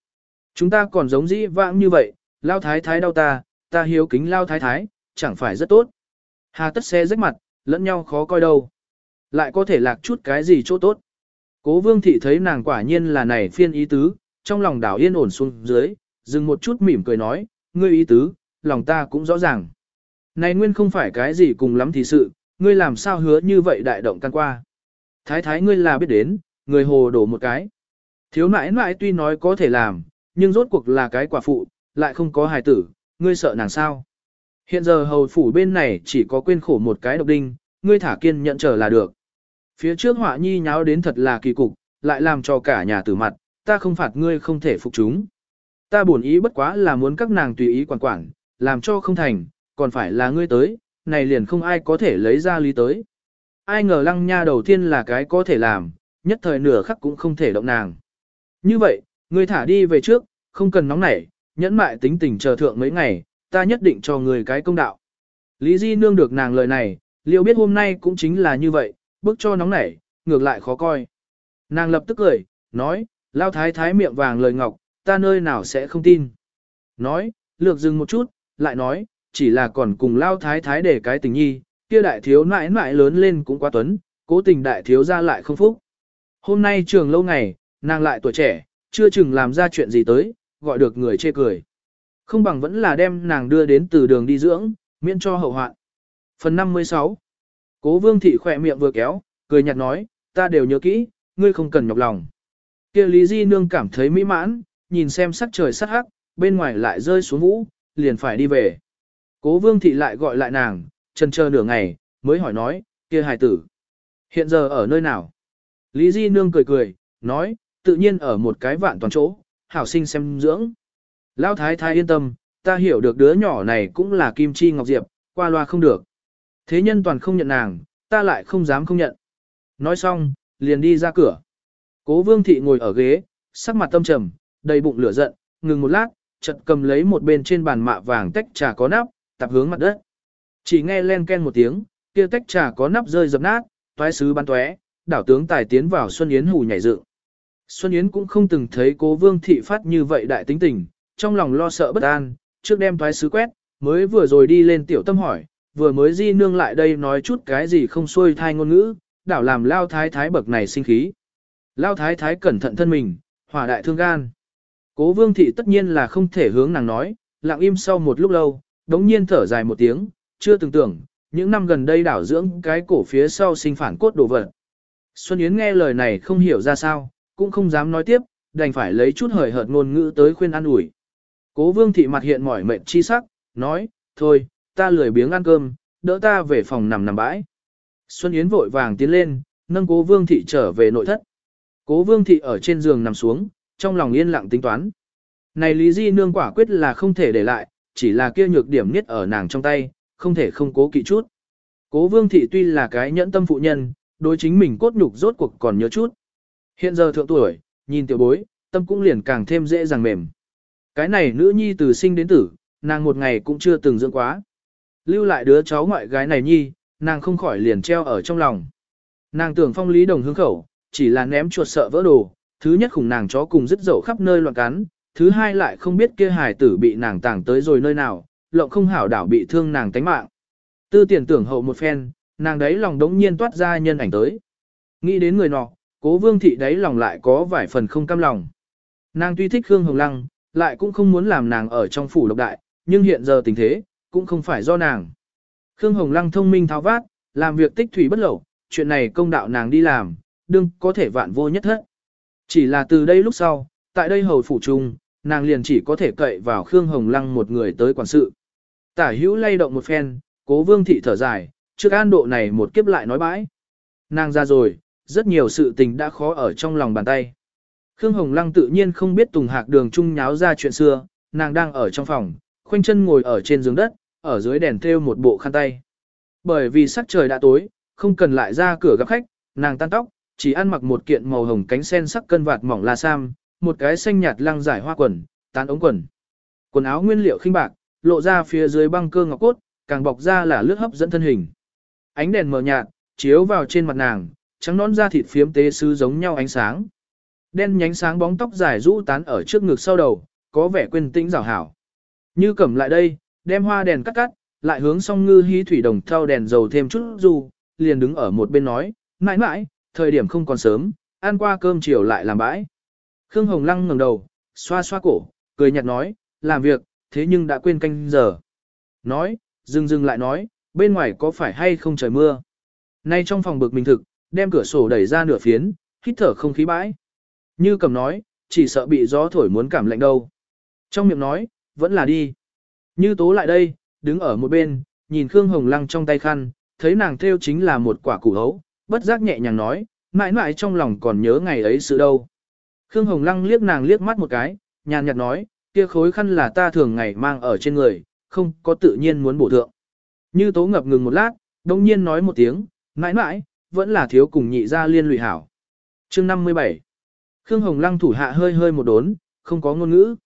Chúng ta còn giống dĩ vãng như vậy, lao thái thái đau ta, ta hiếu kính lao thái thái, chẳng phải rất tốt. Hà tất xe rách mặt, lẫn nhau khó coi đâu. Lại có thể lạc chút cái gì chỗ tốt. Cố vương thị thấy nàng quả nhiên là này phiên ý tứ, trong lòng đảo yên ổn xuống dưới, dừng một chút mỉm cười nói, ngươi ý tứ, lòng ta cũng rõ ràng. Này nguyên không phải cái gì cùng lắm thì sự, ngươi làm sao hứa như vậy đại động căn qua. Thái thái ngươi là biết đến, người hồ đổ một cái. Thiếu nãi nãi tuy nói có thể làm, nhưng rốt cuộc là cái quả phụ, lại không có hài tử, ngươi sợ nàng sao. Hiện giờ hầu phủ bên này chỉ có quên khổ một cái độc đinh, ngươi thả kiên nhận trở là được. Phía trước họa nhi nháo đến thật là kỳ cục, lại làm cho cả nhà tử mặt, ta không phạt ngươi không thể phục chúng. Ta buồn ý bất quá là muốn các nàng tùy ý quản quản, làm cho không thành, còn phải là ngươi tới, này liền không ai có thể lấy ra lý tới. Ai ngờ lăng nha đầu tiên là cái có thể làm, nhất thời nửa khắc cũng không thể động nàng. Như vậy, ngươi thả đi về trước, không cần nóng nảy, nhẫn mại tính tình chờ thượng mấy ngày, ta nhất định cho người cái công đạo. Lý Di nương được nàng lời này, liệu biết hôm nay cũng chính là như vậy, bước cho nóng nảy, ngược lại khó coi. Nàng lập tức cười, nói, lao thái thái miệng vàng lời ngọc, ta nơi nào sẽ không tin. Nói, lược dừng một chút, lại nói, chỉ là còn cùng lao thái thái để cái tình nhi, kia đại thiếu nãi nãi lớn lên cũng quá tuấn, cố tình đại thiếu ra lại không phúc. Hôm nay trường lâu ngày, nàng lại tuổi trẻ, chưa chừng làm ra chuyện gì tới, gọi được người chê cười. Không bằng vẫn là đem nàng đưa đến từ đường đi dưỡng, miễn cho hậu hoạn. Phần 56 Cố vương thị khỏe miệng vừa kéo, cười nhạt nói, ta đều nhớ kỹ, ngươi không cần nhọc lòng. kia Lý Di Nương cảm thấy mỹ mãn, nhìn xem sắc trời sắc hắc, bên ngoài lại rơi xuống vũ, liền phải đi về. Cố vương thị lại gọi lại nàng, chân chờ nửa ngày, mới hỏi nói, kia hài tử. Hiện giờ ở nơi nào? Lý Di Nương cười cười, nói, tự nhiên ở một cái vạn toàn chỗ, hảo sinh xem dưỡng. Lão thái thái yên tâm, ta hiểu được đứa nhỏ này cũng là Kim Chi Ngọc Diệp, qua loa không được. Thế nhân toàn không nhận nàng, ta lại không dám không nhận. Nói xong, liền đi ra cửa. Cố vương thị ngồi ở ghế, sắc mặt tâm trầm, đầy bụng lửa giận, ngừng một lát, chợt cầm lấy một bên trên bàn mạ vàng tách trà có nắp, tập hướng mặt đất. Chỉ nghe len ken một tiếng, kia tách trà có nắp rơi dập nát, toái sứ bắn tóe, đảo tướng tài tiến vào Xuân Yến hù nhảy dựng. Xuân Yến cũng không từng thấy cố vương thị phát như vậy đại tính tình, trong lòng lo sợ bất an, trước đem toái sứ quét, mới vừa rồi đi lên tiểu tâm hỏi, vừa mới di nương lại đây nói chút cái gì không xuôi thai ngôn ngữ, đảo làm lao thái thái bậc này sinh khí. Lao thái thái cẩn thận thân mình, hỏa đại thương gan. Cố vương thị tất nhiên là không thể hướng nàng nói, lặng im sau một lúc lâu, đống nhiên thở dài một tiếng, chưa từng tưởng, những năm gần đây đảo dưỡng cái cổ phía sau sinh phản cốt đồ vật. Xuân Yến nghe lời này không hiểu ra sao, cũng không dám nói tiếp, đành phải lấy chút hời hợt ngôn ngữ tới khuyên an ủi. Cố vương thị mặt hiện mỏi mệt chi sắc, nói, thôi, ta lười biếng ăn cơm, đỡ ta về phòng nằm nằm bãi. Xuân Yến vội vàng tiến lên, nâng cố vương thị trở về nội thất. Cố vương thị ở trên giường nằm xuống, trong lòng yên lặng tính toán. Này Lý Di nương quả quyết là không thể để lại, chỉ là kia nhược điểm nhất ở nàng trong tay, không thể không cố kỵ chút. Cố vương thị tuy là cái nhẫn tâm phụ nhân, đối chính mình cốt nhục rốt cuộc còn nhớ chút. Hiện giờ thượng tuổi, nhìn tiểu bối, tâm cũng liền càng thêm dễ dàng mềm. Cái này nữ nhi từ sinh đến tử, nàng một ngày cũng chưa từng dưỡng quá. Lưu lại đứa cháu ngoại gái này nhi, nàng không khỏi liền treo ở trong lòng. Nàng tưởng phong lý đồng hướng khẩu, chỉ là ném chuột sợ vỡ đồ, thứ nhất khủng nàng chó cùng dứt dậu khắp nơi loạn cắn, thứ hai lại không biết kia hài tử bị nàng tàng tới rồi nơi nào, lộng không hảo đảo bị thương nàng tánh mạng. Tư tiền tưởng hậu một phen, nàng đấy lòng đống nhiên toát ra nhân ảnh tới. Nghĩ đến người nọ, cố vương thị đấy lòng lại có vài phần không cam lòng. Nàng tuy thích Khương Hồng Lăng, lại cũng không muốn làm nàng ở trong phủ độc đại, nhưng hiện giờ tình thế, cũng không phải do nàng. Khương Hồng Lăng thông minh tháo vát, làm việc tích thủy bất lẩu, chuyện này công đạo nàng đi làm, đương có thể vạn vô nhất hết. Chỉ là từ đây lúc sau, tại đây hầu phủ trung, nàng liền chỉ có thể cậy vào Khương Hồng Lăng một người tới quản sự. Tả hữu lay động một phen, cố vương thị thở dài, trước an độ này một kiếp lại nói bãi. Nàng ra rồi, rất nhiều sự tình đã khó ở trong lòng bàn tay. Khương Hồng Lăng tự nhiên không biết Tùng Hạc đường trung nháo ra chuyện xưa, nàng đang ở trong phòng, khoanh chân ngồi ở trên giường đất, ở dưới đèn thêu một bộ khăn tay. Bởi vì sắc trời đã tối, không cần lại ra cửa gặp khách, nàng tan tóc, chỉ ăn mặc một kiện màu hồng cánh sen sắc cân vạt mỏng la sam, một cái xanh nhạt lăng giải hoa quần, tán ống quần. Quần áo nguyên liệu khinh bạc, lộ ra phía dưới băng cơ ngọc cốt, càng bọc ra là lướt hấp dẫn thân hình. Ánh đèn mờ nhạt, chiếu vào trên mặt nàng, trắng nón da thịt phiếm tế sứ giống nhau ánh sáng. Đen nhánh sáng bóng tóc dài rũ tán ở trước ngực sau đầu, có vẻ quên tĩnh rào hảo. Như cầm lại đây, đem hoa đèn cắt cắt, lại hướng song ngư hí thủy đồng theo đèn dầu thêm chút dù, liền đứng ở một bên nói, mãi mãi, thời điểm không còn sớm, ăn qua cơm chiều lại làm bãi. Khương Hồng Lăng ngẩng đầu, xoa xoa cổ, cười nhạt nói, làm việc, thế nhưng đã quên canh giờ. Nói, dừng dừng lại nói, bên ngoài có phải hay không trời mưa. Nay trong phòng bực mình thực, đem cửa sổ đẩy ra nửa phiến, hít thở không khí bãi. Như cầm nói, chỉ sợ bị gió thổi muốn cảm lạnh đâu. Trong miệng nói, vẫn là đi. Như tố lại đây, đứng ở một bên, nhìn Khương Hồng Lăng trong tay khăn, thấy nàng theo chính là một quả củ hấu, bất giác nhẹ nhàng nói, mãi mãi trong lòng còn nhớ ngày ấy sự đâu. Khương Hồng Lăng liếc nàng liếc mắt một cái, nhàn nhạt nói, kia khối khăn là ta thường ngày mang ở trên người, không có tự nhiên muốn bổ thượng. Như tố ngập ngừng một lát, đông nhiên nói một tiếng, mãi mãi, vẫn là thiếu cùng nhị ra liên lụy hảo. chương 57 Khương Hồng Lăng thủ hạ hơi hơi một đốn, không có ngôn ngữ.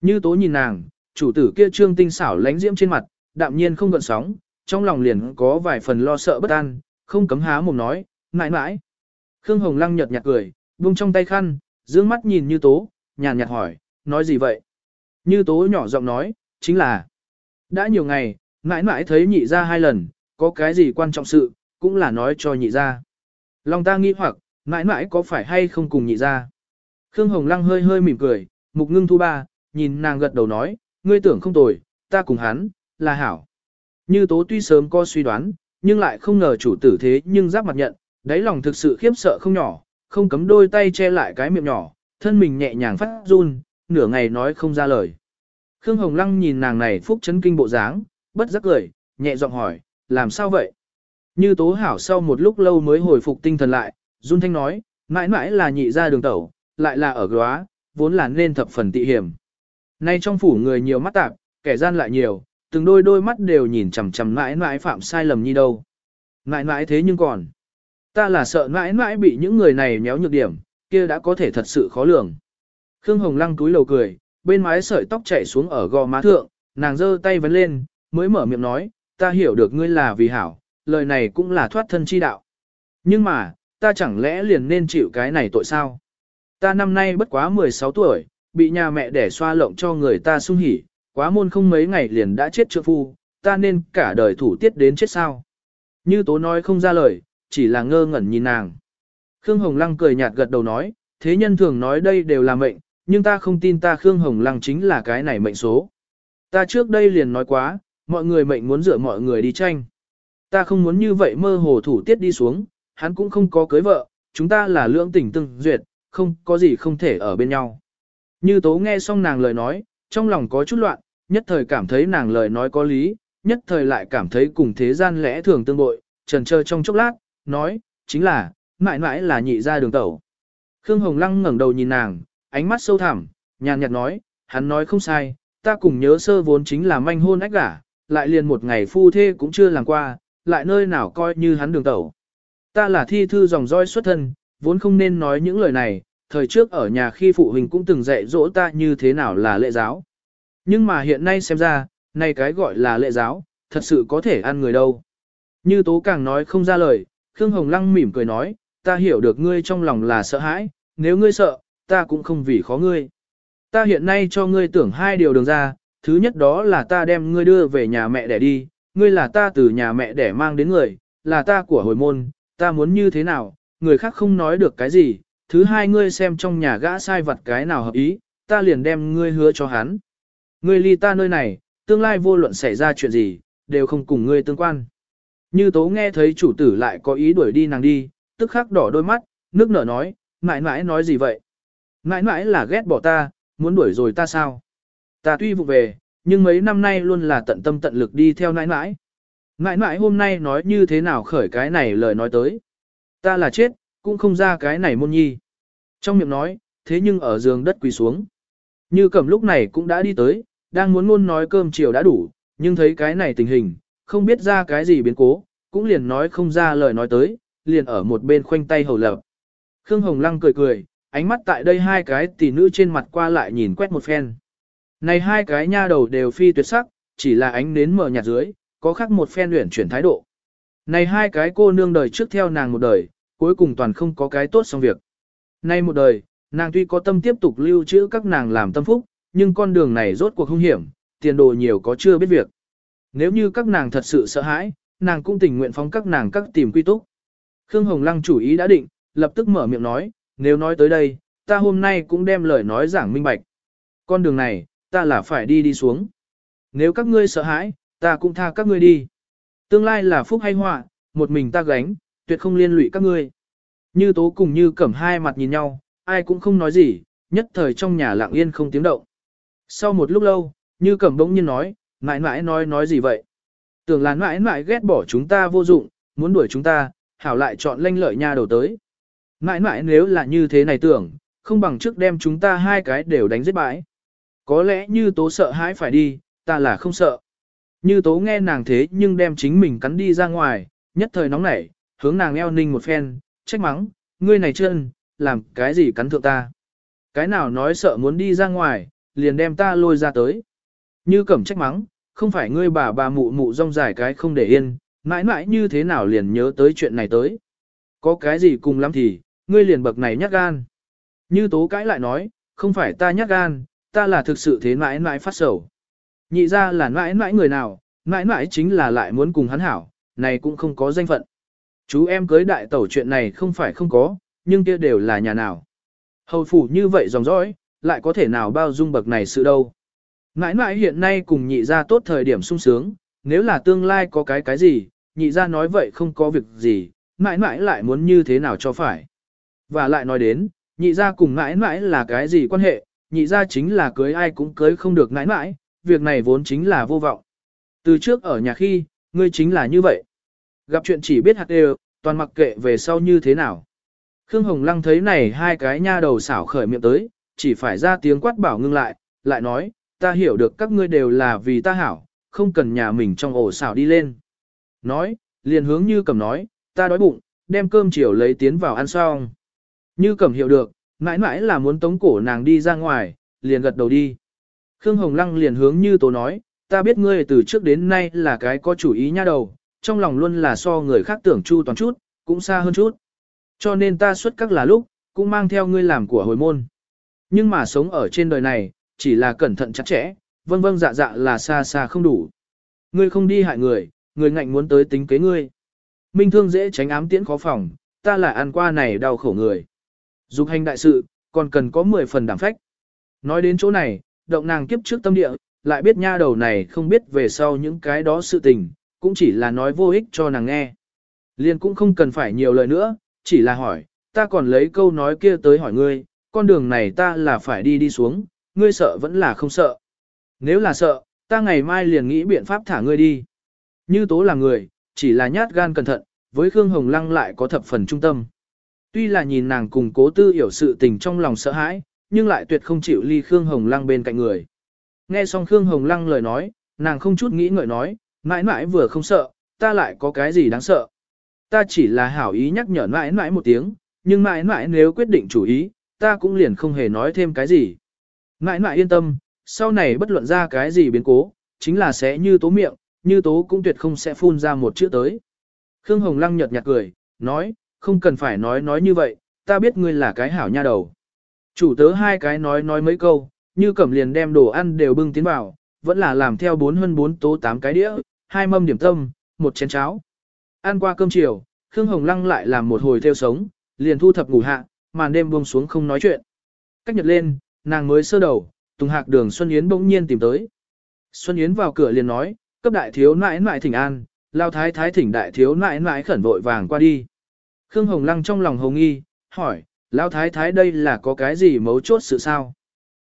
Như tố nhìn nàng, chủ tử kia trương tinh xảo lánh diễm trên mặt, đạm nhiên không gợn sóng, trong lòng liền có vài phần lo sợ bất an, không cấm há mồm nói, mãi mãi. Khương Hồng Lăng nhợt nhạt cười, buông trong tay khăn, dương mắt nhìn như tố, nhàn nhạt hỏi, nói gì vậy? Như tố nhỏ giọng nói, chính là, đã nhiều ngày, mãi mãi thấy nhị ra hai lần, có cái gì quan trọng sự, cũng là nói cho nhị ra. Lòng ta nghi hoặc, mãi mãi có phải hay không cùng nhị ra? Khương Hồng Lăng hơi hơi mỉm cười, mục ngưng thu ba, nhìn nàng gật đầu nói, ngươi tưởng không tồi, ta cùng hắn, là hảo. Như tố tuy sớm có suy đoán, nhưng lại không ngờ chủ tử thế nhưng giáp mặt nhận, đáy lòng thực sự khiếp sợ không nhỏ, không cấm đôi tay che lại cái miệng nhỏ, thân mình nhẹ nhàng phát run, nửa ngày nói không ra lời. Khương Hồng Lăng nhìn nàng này phúc chấn kinh bộ dáng, bất giác cười, nhẹ giọng hỏi, làm sao vậy? Như tố hảo sau một lúc lâu mới hồi phục tinh thần lại, run thanh nói, mãi mãi là nhị ra đường tẩu, lại là ở góa, vốn là nên thập phần tị hiểm. Nay trong phủ người nhiều mắt tạp, kẻ gian lại nhiều, từng đôi đôi mắt đều nhìn chằm chằm mãi mãi phạm sai lầm như đâu. Mãi mãi thế nhưng còn, ta là sợ mãi mãi bị những người này nhéo nhược điểm, kia đã có thể thật sự khó lường. Khương Hồng Lăng túi lầu cười, bên mái sợi tóc chảy xuống ở gò má thượng, nàng giơ tay vấn lên, mới mở miệng nói, ta hiểu được ngươi là vì hảo, lời này cũng là thoát thân chi đạo. Nhưng mà, ta chẳng lẽ liền nên chịu cái này tội sao? Ta năm nay bất quá 16 tuổi, bị nhà mẹ đẻ xoa lộng cho người ta sung hỉ, quá môn không mấy ngày liền đã chết trượng phu, ta nên cả đời thủ tiết đến chết sao. Như tố nói không ra lời, chỉ là ngơ ngẩn nhìn nàng. Khương Hồng Lăng cười nhạt gật đầu nói, thế nhân thường nói đây đều là mệnh, nhưng ta không tin ta Khương Hồng Lăng chính là cái này mệnh số. Ta trước đây liền nói quá, mọi người mệnh muốn dựa mọi người đi tranh. Ta không muốn như vậy mơ hồ thủ tiết đi xuống, hắn cũng không có cưới vợ, chúng ta là lưỡng tình tương duyệt, không có gì không thể ở bên nhau. Như tố nghe xong nàng lời nói, trong lòng có chút loạn, nhất thời cảm thấy nàng lời nói có lý, nhất thời lại cảm thấy cùng thế gian lẽ thường tương bội, trần chờ trong chốc lát, nói, chính là, mãi mãi là nhị ra đường tẩu. Khương Hồng Lăng ngẩng đầu nhìn nàng, ánh mắt sâu thẳm, nhàn nhạt nói, hắn nói không sai, ta cùng nhớ sơ vốn chính là manh hôn ách gả, lại liền một ngày phu thê cũng chưa làm qua, lại nơi nào coi như hắn đường tẩu. Ta là thi thư dòng roi xuất thân, vốn không nên nói những lời này, thời trước ở nhà khi phụ huynh cũng từng dạy dỗ ta như thế nào là lệ giáo. Nhưng mà hiện nay xem ra, này cái gọi là lệ giáo, thật sự có thể ăn người đâu. Như tố càng nói không ra lời, Khương Hồng Lăng mỉm cười nói, ta hiểu được ngươi trong lòng là sợ hãi, nếu ngươi sợ, ta cũng không vì khó ngươi. Ta hiện nay cho ngươi tưởng hai điều đường ra, thứ nhất đó là ta đem ngươi đưa về nhà mẹ để đi, ngươi là ta từ nhà mẹ để mang đến người, là ta của hồi môn, ta muốn như thế nào, người khác không nói được cái gì, thứ hai ngươi xem trong nhà gã sai vật cái nào hợp ý, ta liền đem ngươi hứa cho hắn. Ngươi ly ta nơi này, tương lai vô luận xảy ra chuyện gì, đều không cùng ngươi tương quan. Như tố nghe thấy chủ tử lại có ý đuổi đi nàng đi, tức khắc đỏ đôi mắt, nước nở nói, mãi mãi nói gì vậy? Mãi mãi là ghét bỏ ta, muốn đuổi rồi ta sao? Ta tuy vụ về, nhưng mấy năm nay luôn là tận tâm tận lực đi theo nãi nãi. Nãi nãi hôm nay nói như thế nào khởi cái này lời nói tới. Ta là chết, cũng không ra cái này môn nhi. Trong miệng nói, thế nhưng ở giường đất quỳ xuống. Như cẩm lúc này cũng đã đi tới, đang muốn luôn nói cơm chiều đã đủ, nhưng thấy cái này tình hình, không biết ra cái gì biến cố, cũng liền nói không ra lời nói tới, liền ở một bên khoanh tay hầu lập. Khương Hồng Lăng cười cười, ánh mắt tại đây hai cái tỷ nữ trên mặt qua lại nhìn quét một phen. Này hai cái nha đầu đều phi tuyệt sắc, chỉ là ánh nến mở nhạt dưới, có khác một phen luyện chuyển thái độ. Này hai cái cô nương đời trước theo nàng một đời, cuối cùng toàn không có cái tốt xong việc. Nay một đời, nàng tuy có tâm tiếp tục lưu trữ các nàng làm tâm phúc, nhưng con đường này rốt cuộc hung hiểm, tiền đồ nhiều có chưa biết việc. Nếu như các nàng thật sự sợ hãi, nàng cũng tình nguyện phóng các nàng các tìm quy túc. Khương Hồng Lăng chủ ý đã định, lập tức mở miệng nói, nếu nói tới đây, ta hôm nay cũng đem lời nói giảng minh bạch. Con đường này, ta là phải đi đi xuống. Nếu các ngươi sợ hãi, ta cũng tha các ngươi đi. Tương lai là phúc hay họa, một mình ta gánh, tuyệt không liên lụy các ngươi. Như tố cùng như cẩm hai mặt nhìn nhau, ai cũng không nói gì, nhất thời trong nhà lặng yên không tiếng động. Sau một lúc lâu, như cẩm bỗng nhiên nói, mãi mãi nói nói gì vậy? Tưởng là mãi mãi ghét bỏ chúng ta vô dụng, muốn đuổi chúng ta, hảo lại chọn lanh lợi nha đầu tới. Mãi mãi nếu là như thế này tưởng, không bằng trước đem chúng ta hai cái đều đánh giết bãi. Có lẽ như tố sợ hãi phải đi, ta là không sợ. Như tố nghe nàng thế nhưng đem chính mình cắn đi ra ngoài, nhất thời nóng nảy, hướng nàng eo ninh một phen, trách mắng, ngươi này chân, làm cái gì cắn thượng ta. Cái nào nói sợ muốn đi ra ngoài, liền đem ta lôi ra tới. Như cẩm trách mắng, không phải ngươi bà bà mụ mụ rong dài cái không để yên, mãi mãi như thế nào liền nhớ tới chuyện này tới. Có cái gì cùng lắm thì, ngươi liền bậc này nhát gan. Như tố cãi lại nói, không phải ta nhát gan, ta là thực sự thế mãi mãi phát sầu. Nhị ra là mãi mãi người nào, mãi mãi chính là lại muốn cùng hắn hảo, này cũng không có danh phận. Chú em cưới đại tẩu chuyện này không phải không có, nhưng kia đều là nhà nào. Hầu phủ như vậy dòng dõi, lại có thể nào bao dung bậc này sự đâu. ngãi ngãi hiện nay cùng nhị ra tốt thời điểm sung sướng, nếu là tương lai có cái cái gì, nhị ra nói vậy không có việc gì, ngãi ngãi lại muốn như thế nào cho phải. Và lại nói đến, nhị ra cùng ngãi ngãi là cái gì quan hệ, nhị ra chính là cưới ai cũng cưới không được ngãi ngãi việc này vốn chính là vô vọng. Từ trước ở nhà khi, ngươi chính là như vậy. Gặp chuyện chỉ biết hạt đều, toàn mặc kệ về sau như thế nào. Khương Hồng Lăng thấy này hai cái nha đầu xảo khởi miệng tới, chỉ phải ra tiếng quát bảo ngưng lại, lại nói, ta hiểu được các ngươi đều là vì ta hảo, không cần nhà mình trong ổ xảo đi lên. Nói, liền hướng như cầm nói, ta đói bụng, đem cơm chiều lấy tiến vào ăn xong. Như cầm hiểu được, mãi mãi là muốn tống cổ nàng đi ra ngoài, liền gật đầu đi. Khương Hồng Lăng liền hướng như tố nói, ta biết ngươi từ trước đến nay là cái có chủ ý nha đầu, trong lòng luôn là so người khác tưởng chu toàn chút, cũng xa hơn chút. Cho nên ta xuất các là lúc, cũng mang theo ngươi làm của hồi môn. Nhưng mà sống ở trên đời này, chỉ là cẩn thận chặt chẽ, vâng vâng dạ dạ là xa xa không đủ. Ngươi không đi hại người, người ngạnh muốn tới tính kế ngươi. Minh thương dễ tránh ám tiễn khó phòng, ta là ăn qua này đau khổ người. Dục hành đại sự, còn cần có 10 phần đảm phách. Nói đến chỗ này, động nàng kiếp trước tâm địa, lại biết nha đầu này không biết về sau những cái đó sự tình, cũng chỉ là nói vô ích cho nàng nghe. Liên cũng không cần phải nhiều lời nữa, chỉ là hỏi, ta còn lấy câu nói kia tới hỏi ngươi, con đường này ta là phải đi đi xuống, ngươi sợ vẫn là không sợ. Nếu là sợ, ta ngày mai liền nghĩ biện pháp thả ngươi đi. Như tố là người, chỉ là nhát gan cẩn thận, với Khương Hồng Lăng lại có thập phần trung tâm. Tuy là nhìn nàng cùng cố tư hiểu sự tình trong lòng sợ hãi, nhưng lại tuyệt không chịu ly Khương Hồng Lăng bên cạnh người. Nghe xong Khương Hồng Lăng lời nói, nàng không chút nghĩ ngợi nói, mãi mãi vừa không sợ, ta lại có cái gì đáng sợ. Ta chỉ là hảo ý nhắc nhở mãi mãi một tiếng, nhưng mãi mãi nếu quyết định chủ ý, ta cũng liền không hề nói thêm cái gì. Mãi mãi yên tâm, sau này bất luận ra cái gì biến cố, chính là sẽ như tố miệng, như tố cũng tuyệt không sẽ phun ra một chữ tới. Khương Hồng Lăng nhợt nhạt cười, nói, không cần phải nói nói như vậy, ta biết ngươi là cái hảo nha đầu. Chủ tớ hai cái nói nói mấy câu, như cẩm liền đem đồ ăn đều bưng tiến vào, vẫn là làm theo bốn hơn bốn tố tám cái đĩa, hai mâm điểm tâm, một chén cháo. Ăn qua cơm chiều, Khương Hồng Lăng lại làm một hồi theo sống, liền thu thập ngủ hạ, màn đêm buông xuống không nói chuyện. Cách nhật lên, nàng mới sơ đầu, Tùng Hạc đường Xuân Yến bỗng nhiên tìm tới. Xuân Yến vào cửa liền nói, cấp đại thiếu nãi nãi thỉnh an, lao thái thái thỉnh đại thiếu nãi nãi khẩn vội vàng qua đi. Khương Hồng Lăng trong lòng hồng nghi, hỏi, lao thái thái đây là có cái gì mấu chốt sự sao?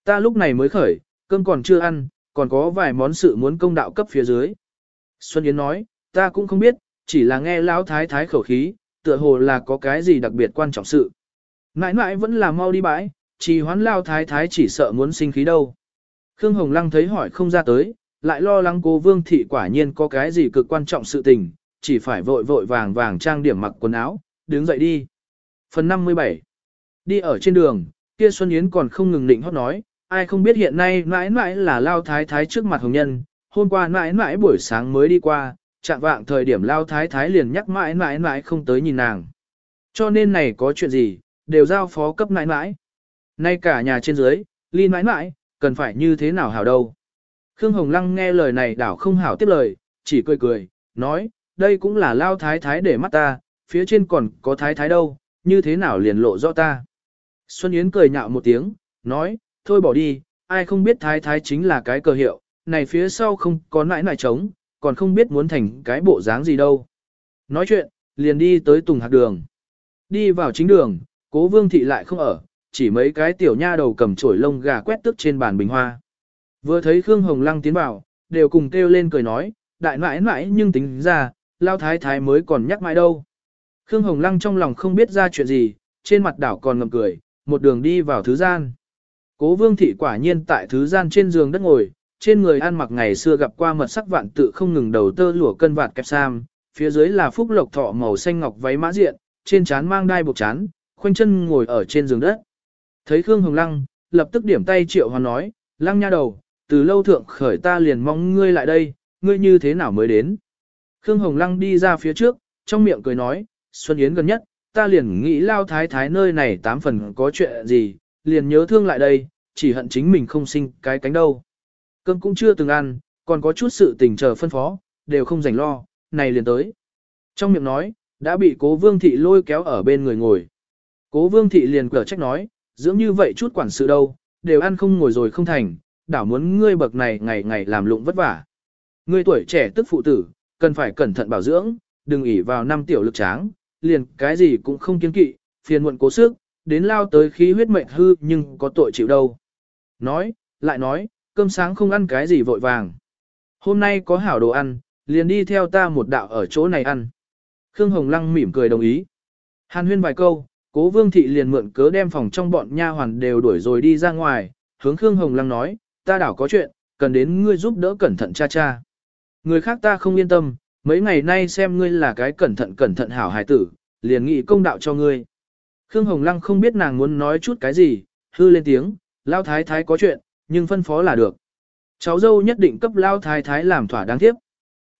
Ta lúc này mới khởi, cơm còn chưa ăn, còn có vài món sự muốn công đạo cấp phía dưới. Xuân Yến nói, ta cũng không biết, chỉ là nghe lão thái thái khẩu khí, tựa hồ là có cái gì đặc biệt quan trọng sự. Mãi mãi vẫn là mau đi bãi, chỉ hoán lao thái thái chỉ sợ muốn sinh khí đâu. Khương Hồng Lăng thấy hỏi không ra tới, lại lo lắng cô Vương Thị quả nhiên có cái gì cực quan trọng sự tình, chỉ phải vội vội vàng vàng trang điểm mặc quần áo, đứng dậy đi. Phần 57 Đi ở trên đường, kia Xuân Yến còn không ngừng định hót nói, ai không biết hiện nay mãi mãi là lao thái thái trước mặt hồng nhân, hôm qua mãi mãi buổi sáng mới đi qua, chạm vạng thời điểm lao thái thái liền nhắc mãi mãi mãi không tới nhìn nàng. Cho nên này có chuyện gì, đều giao phó cấp mãi mãi. Nay cả nhà trên dưới, ly mãi mãi, cần phải như thế nào hảo đâu. Khương Hồng Lăng nghe lời này đảo không hảo tiếp lời, chỉ cười cười, nói, đây cũng là lao thái thái để mắt ta, phía trên còn có thái thái đâu, như thế nào liền lộ rõ ta. Xuân Yến cười nhạo một tiếng, nói, thôi bỏ đi, ai không biết thái thái chính là cái cờ hiệu, này phía sau không có nãi nãi trống, còn không biết muốn thành cái bộ dáng gì đâu. Nói chuyện, liền đi tới Tùng Hạc Đường. Đi vào chính đường, cố vương thị lại không ở, chỉ mấy cái tiểu nha đầu cầm chổi lông gà quét tức trên bàn bình hoa. Vừa thấy Khương Hồng Lăng tiến vào, đều cùng kêu lên cười nói, đại nãi nãi nhưng tính ra, lao thái thái mới còn nhắc mãi đâu. Khương Hồng Lăng trong lòng không biết ra chuyện gì, trên mặt đảo còn ngầm cười, một đường đi vào thứ gian. Cố vương thị quả nhiên tại thứ gian trên giường đất ngồi, trên người ăn mặc ngày xưa gặp qua mật sắc vạn tự không ngừng đầu tơ lụa cân vạt kẹp sam, phía dưới là phúc lộc thọ màu xanh ngọc váy mã diện, trên trán mang đai buộc chán, khoanh chân ngồi ở trên giường đất. Thấy Khương Hồng Lăng, lập tức điểm tay triệu hoàn nói, Lăng nha đầu, từ lâu thượng khởi ta liền mong ngươi lại đây, ngươi như thế nào mới đến. Khương Hồng Lăng đi ra phía trước, trong miệng cười nói, Xuân Yến gần nhất, ta liền nghĩ lao thái thái nơi này tám phần có chuyện gì, liền nhớ thương lại đây, chỉ hận chính mình không sinh cái cánh đâu. Cơm cũng chưa từng ăn, còn có chút sự tình chờ phân phó, đều không rảnh lo, này liền tới. Trong miệng nói, đã bị cố vương thị lôi kéo ở bên người ngồi. Cố vương thị liền cở trách nói, dưỡng như vậy chút quản sự đâu, đều ăn không ngồi rồi không thành, đảo muốn ngươi bậc này ngày ngày làm lụng vất vả. Ngươi tuổi trẻ tức phụ tử, cần phải cẩn thận bảo dưỡng, đừng ỉ vào năm tiểu lực tráng, liền cái gì cũng không kiên kỵ, phiền muộn cố sức, đến lao tới khí huyết mệnh hư nhưng có tội chịu đâu. Nói, lại nói, cơm sáng không ăn cái gì vội vàng. Hôm nay có hảo đồ ăn, liền đi theo ta một đạo ở chỗ này ăn. Khương Hồng Lăng mỉm cười đồng ý. Hàn huyên vài câu, cố vương thị liền mượn cớ đem phòng trong bọn nha hoàn đều đuổi rồi đi ra ngoài, hướng Khương Hồng Lăng nói, ta đảo có chuyện, cần đến ngươi giúp đỡ cẩn thận cha cha. Người khác ta không yên tâm, mấy ngày nay xem ngươi là cái cẩn thận cẩn thận hảo hài tử, liền nghị công đạo cho ngươi. Khương Hồng Lăng không biết nàng muốn nói chút cái gì, hư lên tiếng, lao thái thái có chuyện, nhưng phân phó là được. Cháu dâu nhất định cấp lao thái thái làm thỏa đáng tiếp.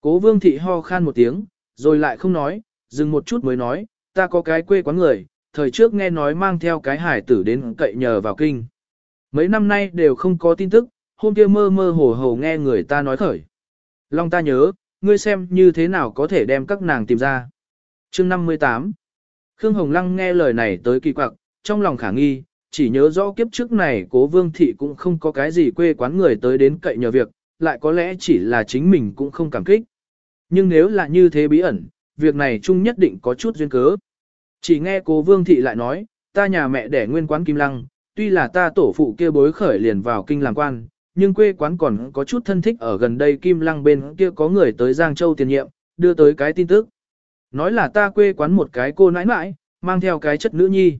Cố vương thị ho khan một tiếng, rồi lại không nói, dừng một chút mới nói, ta có cái quê quán người, thời trước nghe nói mang theo cái hải tử đến cậy nhờ vào kinh. Mấy năm nay đều không có tin tức, hôm kia mơ mơ hồ hồ nghe người ta nói khởi. Long ta nhớ, ngươi xem như thế nào có thể đem các nàng tìm ra. chương 58 Khương Hồng Lăng nghe lời này tới kỳ quặc, trong lòng khả nghi, chỉ nhớ rõ kiếp trước này cố vương thị cũng không có cái gì quê quán người tới đến cậy nhờ việc, lại có lẽ chỉ là chính mình cũng không cảm kích. Nhưng nếu là như thế bí ẩn, việc này chung nhất định có chút duyên cớ. Chỉ nghe cố vương thị lại nói, ta nhà mẹ đẻ nguyên quán Kim Lăng, tuy là ta tổ phụ kia bối khởi liền vào kinh làm quan, nhưng quê quán còn có chút thân thích ở gần đây Kim Lăng bên kia có người tới Giang Châu tiền nhiệm, đưa tới cái tin tức. Nói là ta quê quán một cái cô nãi nãi, mang theo cái chất nữ nhi.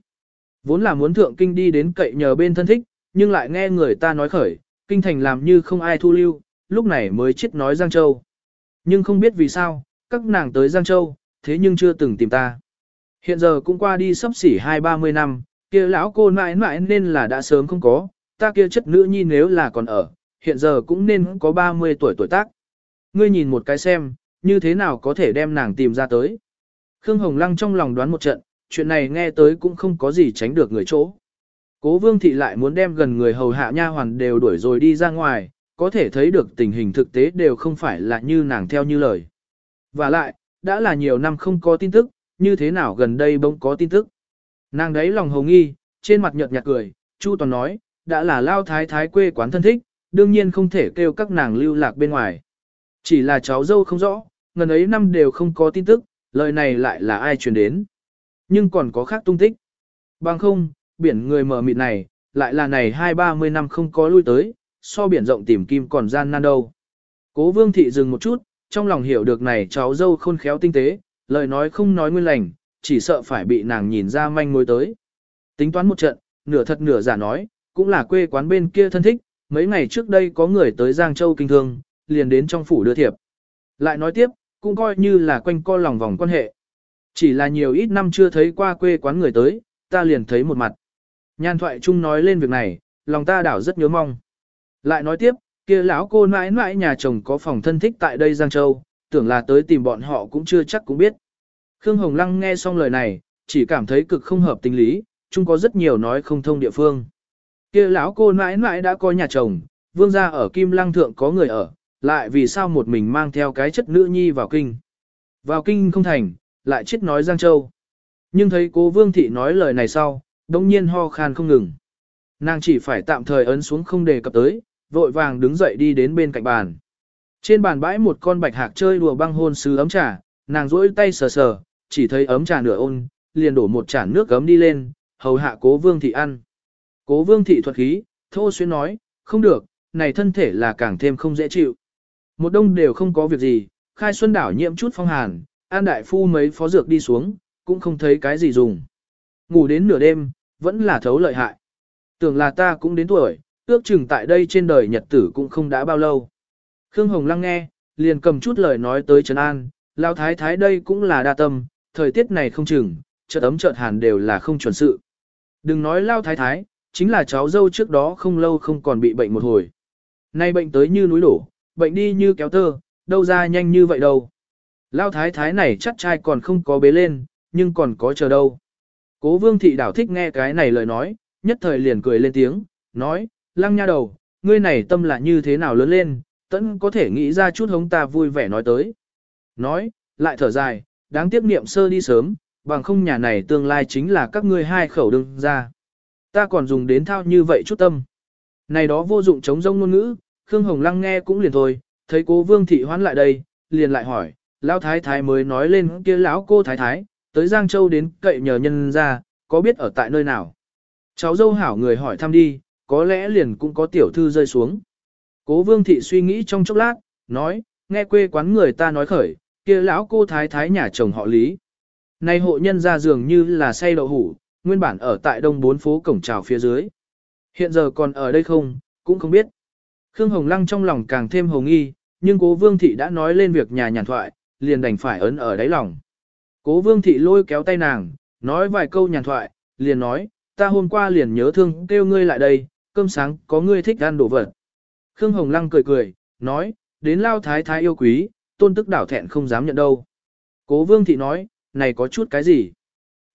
Vốn là muốn thượng kinh đi đến cậy nhờ bên thân thích, nhưng lại nghe người ta nói khởi, kinh thành làm như không ai thu lưu, lúc này mới chết nói Giang Châu. Nhưng không biết vì sao, các nàng tới Giang Châu, thế nhưng chưa từng tìm ta. Hiện giờ cũng qua đi sắp xỉ hai ba mươi năm, kia lão cô mãi mãi nên là đã sớm không có, ta kia chất nữ nhi nếu là còn ở, hiện giờ cũng nên có 30 tuổi tuổi tác. Ngươi nhìn một cái xem, như thế nào có thể đem nàng tìm ra tới. Khương Hồng Lăng trong lòng đoán một trận, chuyện này nghe tới cũng không có gì tránh được người chỗ. Cố vương thị lại muốn đem gần người hầu hạ nha hoàn đều đuổi rồi đi ra ngoài, có thể thấy được tình hình thực tế đều không phải là như nàng theo như lời. Và lại, đã là nhiều năm không có tin tức, như thế nào gần đây bỗng có tin tức. Nàng đấy lòng hồng nghi, trên mặt nhợt nhạt cười, Chu Toàn nói, đã là lao thái thái quê quán thân thích, đương nhiên không thể kêu các nàng lưu lạc bên ngoài. Chỉ là cháu dâu không rõ, ngần ấy năm đều không có tin tức, lời này lại là ai truyền đến. Nhưng còn có khác tung tích. Bằng không, biển người mở mịt này, lại là này hai ba mươi năm không có lui tới, so biển rộng tìm kim còn gian nan đâu. Cố vương thị dừng một chút, trong lòng hiểu được này cháu dâu khôn khéo tinh tế, lời nói không nói nguyên lành, chỉ sợ phải bị nàng nhìn ra manh mối tới. Tính toán một trận, nửa thật nửa giả nói, cũng là quê quán bên kia thân thích, mấy ngày trước đây có người tới Giang Châu kinh thương, liền đến trong phủ đưa thiệp. Lại nói tiếp, cũng coi như là quanh co lòng vòng quan hệ. Chỉ là nhiều ít năm chưa thấy qua quê quán người tới, ta liền thấy một mặt. Nhan thoại chung nói lên việc này, lòng ta đảo rất nhớ mong. Lại nói tiếp, kia lão cô mãi mãi nhà chồng có phòng thân thích tại đây Giang Châu, tưởng là tới tìm bọn họ cũng chưa chắc cũng biết. Khương Hồng Lăng nghe xong lời này, chỉ cảm thấy cực không hợp tình lý, chung có rất nhiều nói không thông địa phương. Kia lão cô mãi mãi đã có nhà chồng, vương gia ở Kim Lăng Thượng có người ở, lại vì sao một mình mang theo cái chất nữ nhi vào kinh. Vào kinh không thành, lại chết nói Giang Châu. Nhưng thấy cố vương thị nói lời này sau, đông nhiên ho khan không ngừng. Nàng chỉ phải tạm thời ấn xuống không đề cập tới, vội vàng đứng dậy đi đến bên cạnh bàn. Trên bàn bãi một con bạch hạc chơi đùa băng hôn sứ ấm trà, nàng rỗi tay sờ sờ, chỉ thấy ấm trà nửa ôn, liền đổ một chản nước gấm đi lên, hầu hạ cố vương thị ăn. Cố vương thị thuật khí, thô xuyên nói, không được, này thân thể là càng thêm không dễ chịu. Một đông đều không có việc gì, khai xuân đảo nhiễm chút phong hàn, an đại phu mấy phó dược đi xuống, cũng không thấy cái gì dùng. Ngủ đến nửa đêm, vẫn là thấu lợi hại. Tưởng là ta cũng đến tuổi, ước chừng tại đây trên đời nhật tử cũng không đã bao lâu. Khương Hồng Lăng nghe, liền cầm chút lời nói tới Trần An, Lao Thái Thái đây cũng là đa tâm, thời tiết này không chừng, chợt ấm chợt hàn đều là không chuẩn sự. Đừng nói Lao Thái Thái, chính là cháu dâu trước đó không lâu không còn bị bệnh một hồi. Nay bệnh tới như núi đổ, bệnh đi như kéo tơ, đâu ra nhanh như vậy đâu. Lao Thái Thái này chắc trai còn không có bế lên, nhưng còn có chờ đâu. Cố vương thị đảo thích nghe cái này lời nói, nhất thời liền cười lên tiếng, nói, lăng nha đầu, ngươi này tâm là như thế nào lớn lên, tẫn có thể nghĩ ra chút hống ta vui vẻ nói tới. Nói, lại thở dài, đáng tiếc niệm sơ đi sớm, bằng không nhà này tương lai chính là các ngươi hai khẩu đương ra. Ta còn dùng đến thao như vậy chút tâm. Này đó vô dụng chống rông ngôn ngữ, Khương Hồng Lăng nghe cũng liền thôi, thấy cố vương thị hoán lại đây, liền lại hỏi, lão thái thái mới nói lên kia lão cô thái thái, tới Giang Châu đến cậy nhờ nhân ra, có biết ở tại nơi nào. Cháu dâu hảo người hỏi thăm đi, có lẽ liền cũng có tiểu thư rơi xuống. Cố vương thị suy nghĩ trong chốc lát, nói, nghe quê quán người ta nói khởi, kia lão cô thái thái nhà chồng họ lý. Nay hộ nhân ra dường như là say đậu hủ, nguyên bản ở tại đông bốn phố cổng trào phía dưới. Hiện giờ còn ở đây không, cũng không biết. Khương Hồng Lăng trong lòng càng thêm hồng nghi, nhưng cố vương thị đã nói lên việc nhà nhàn thoại, liền đành phải ấn ở đáy lòng. Cố vương thị lôi kéo tay nàng, nói vài câu nhàn thoại, liền nói, ta hôm qua liền nhớ thương kêu ngươi lại đây, cơm sáng có ngươi thích ăn đồ vật. Khương Hồng Lăng cười cười, nói, đến lao thái thái yêu quý, tôn tức đảo thẹn không dám nhận đâu. Cố vương thị nói, này có chút cái gì?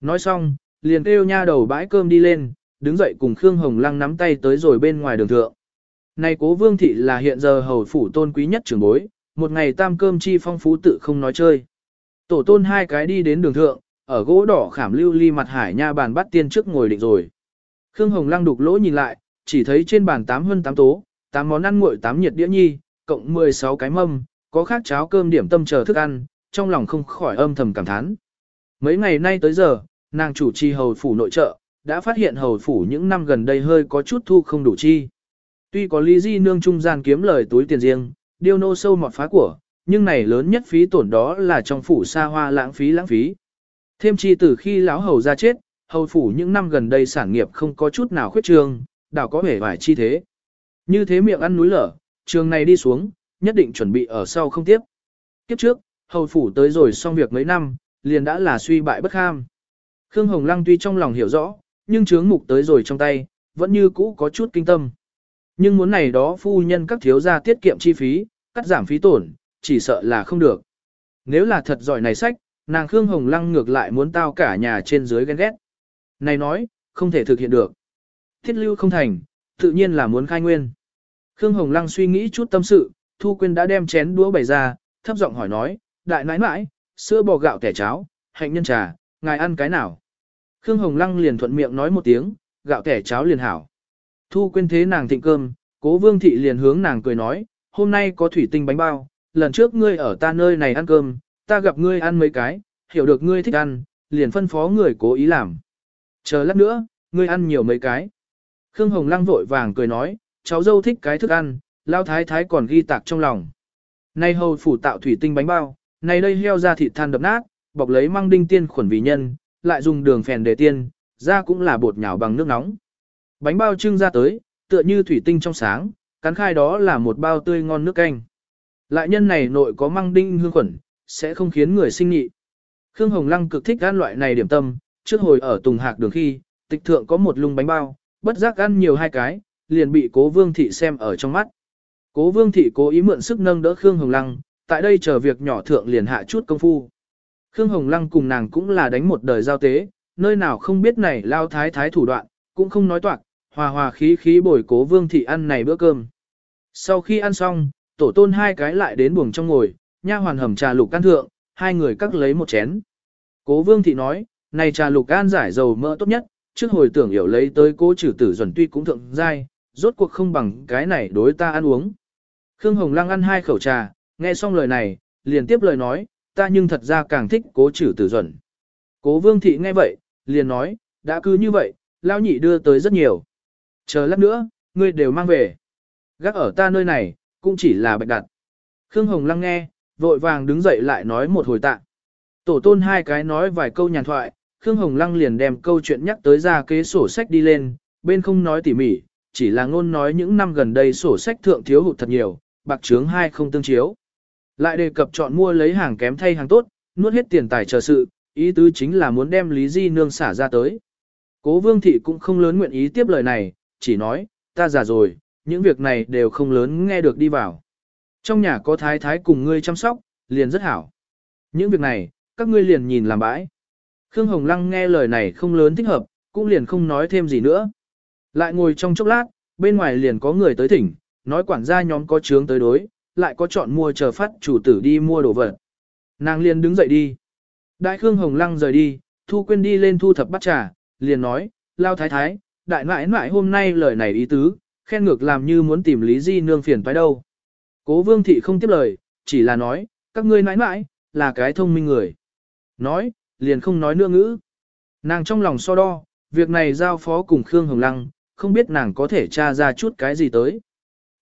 Nói xong, liền kêu nha đầu bãi cơm đi lên, đứng dậy cùng Khương Hồng Lăng nắm tay tới rồi bên ngoài đường thượng. Này cố vương thị là hiện giờ hầu phủ tôn quý nhất trưởng bối, một ngày tam cơm chi phong phú tự không nói chơi. Tổ tôn hai cái đi đến đường thượng, ở gỗ đỏ khảm lưu ly mặt hải nha bàn bắt tiên trước ngồi định rồi. Khương Hồng Lăng đục lỗ nhìn lại, chỉ thấy trên bàn tám hơn tám tố, tám món ăn nguội tám nhiệt đĩa nhi, cộng 16 cái mâm, có khác cháo cơm điểm tâm chờ thức ăn, trong lòng không khỏi âm thầm cảm thán. Mấy ngày nay tới giờ, nàng chủ trì hầu phủ nội trợ, đã phát hiện hầu phủ những năm gần đây hơi có chút thu không đủ chi. Tuy có lý di nương trung gian kiếm lời túi tiền riêng, điêu nô sâu mọt phá của, nhưng này lớn nhất phí tổn đó là trong phủ xa hoa lãng phí lãng phí. Thêm chi từ khi lão hầu ra chết, hầu phủ những năm gần đây sản nghiệp không có chút nào khuyết trương, đảo có vẻ vải chi thế. Như thế miệng ăn núi lở, trường này đi xuống, nhất định chuẩn bị ở sau không tiếp. Kiếp trước, hầu phủ tới rồi xong việc mấy năm, liền đã là suy bại bất kham. Khương Hồng Lăng tuy trong lòng hiểu rõ, nhưng chướng mục tới rồi trong tay, vẫn như cũ có chút kinh tâm. Nhưng muốn này đó phu nhân các thiếu gia tiết kiệm chi phí, cắt giảm phí tổn, chỉ sợ là không được. Nếu là thật giỏi này sách, nàng Khương Hồng Lăng ngược lại muốn tao cả nhà trên dưới ghen ghét. Này nói, không thể thực hiện được. Thiết lưu không thành, tự nhiên là muốn khai nguyên. Khương Hồng Lăng suy nghĩ chút tâm sự, Thu Quyên đã đem chén đũa bày ra, thấp giọng hỏi nói, đại nãi nãi, sữa bò gạo kẻ cháo, hạnh nhân trà, ngài ăn cái nào? Khương Hồng Lăng liền thuận miệng nói một tiếng, gạo kẻ cháo liền hảo. Thu Quyên thế nàng thịnh cơm, cố vương thị liền hướng nàng cười nói, hôm nay có thủy tinh bánh bao, lần trước ngươi ở ta nơi này ăn cơm, ta gặp ngươi ăn mấy cái, hiểu được ngươi thích ăn, liền phân phó người cố ý làm. Chờ lát nữa, ngươi ăn nhiều mấy cái. Khương Hồng Lăng vội vàng cười nói, cháu dâu thích cái thức ăn, lao thái thái còn ghi tạc trong lòng. Nay hầu phủ tạo thủy tinh bánh bao, này đây heo ra thịt than đập nát, bọc lấy măng đinh tiên khuẩn vì nhân, lại dùng đường phèn để tiên, ra cũng là bột nhào bằng nước nóng. Bánh bao trưng ra tới, tựa như thủy tinh trong sáng, cắn khai đó là một bao tươi ngon nước canh. Lại nhân này nội có măng đinh hương khuẩn, sẽ không khiến người sinh nhị. Khương Hồng Lăng cực thích ăn loại này điểm tâm, trước hồi ở Tùng Hạc đường khi, tịch thượng có một lung bánh bao, bất giác ăn nhiều hai cái, liền bị cố vương thị xem ở trong mắt. Cố vương thị cố ý mượn sức nâng đỡ Khương Hồng Lăng, tại đây chờ việc nhỏ thượng liền hạ chút công phu. Khương Hồng Lăng cùng nàng cũng là đánh một đời giao tế, nơi nào không biết này lao thái thái thủ đoạn, cũng không nói toạc, hòa hòa khí khí bồi cố vương thị ăn này bữa cơm. Sau khi ăn xong, tổ tôn hai cái lại đến buồng trong ngồi, nha hoàn hầm trà lục can thượng, hai người cắt lấy một chén. Cố vương thị nói, này trà lục can giải dầu mỡ tốt nhất, trước hồi tưởng hiểu lấy tới cố trừ tử duẩn tuy cũng thượng giai, rốt cuộc không bằng cái này đối ta ăn uống. Khương Hồng Lăng ăn hai khẩu trà, nghe xong lời này, liền tiếp lời nói, ta nhưng thật ra càng thích cố trừ tử duẩn. Cố vương thị nghe vậy, liền nói, đã cứ như vậy, lao nhị đưa tới rất nhiều. Chờ lát nữa, ngươi đều mang về. Gác ở ta nơi này, cũng chỉ là bạch đặt. Khương Hồng Lăng nghe, vội vàng đứng dậy lại nói một hồi tạ. Tổ tôn hai cái nói vài câu nhàn thoại, Khương Hồng Lăng liền đem câu chuyện nhắc tới ra kế sổ sách đi lên, bên không nói tỉ mỉ, chỉ là ngôn nói những năm gần đây sổ sách thượng thiếu hụt thật nhiều, bạc trướng hai không tương chiếu. Lại đề cập chọn mua lấy hàng kém thay hàng tốt, nuốt hết tiền tài chờ sự, ý tứ chính là muốn đem Lý Di Nương xả ra tới. Cố Vương Thị cũng không lớn nguyện ý tiếp lời này, chỉ nói, ta già rồi, những việc này đều không lớn nghe được đi vào. Trong nhà có thái thái cùng ngươi chăm sóc, liền rất hảo. Những việc này, các ngươi liền nhìn làm bãi. Khương Hồng Lăng nghe lời này không lớn thích hợp, cũng liền không nói thêm gì nữa. Lại ngồi trong chốc lát, bên ngoài liền có người tới thỉnh, nói quản gia nhóm có chướng tới đối, lại có chọn mua chờ phát chủ tử đi mua đồ vật. Nàng liền đứng dậy đi. Đại Khương Hồng Lăng rời đi, Thu Quyên đi lên thu thập bắt trà, liền nói, lao thái thái, đại nãi nãi hôm nay lời này ý tứ, khen ngược làm như muốn tìm Lý Di nương phiền phải đâu. Cố Vương Thị không tiếp lời, chỉ là nói, các ngươi nãi nãi, là cái thông minh người. Nói, liền không nói nữa ngữ. Nàng trong lòng so đo, việc này giao phó cùng Khương Hồng Lăng, không biết nàng có thể tra ra chút cái gì tới.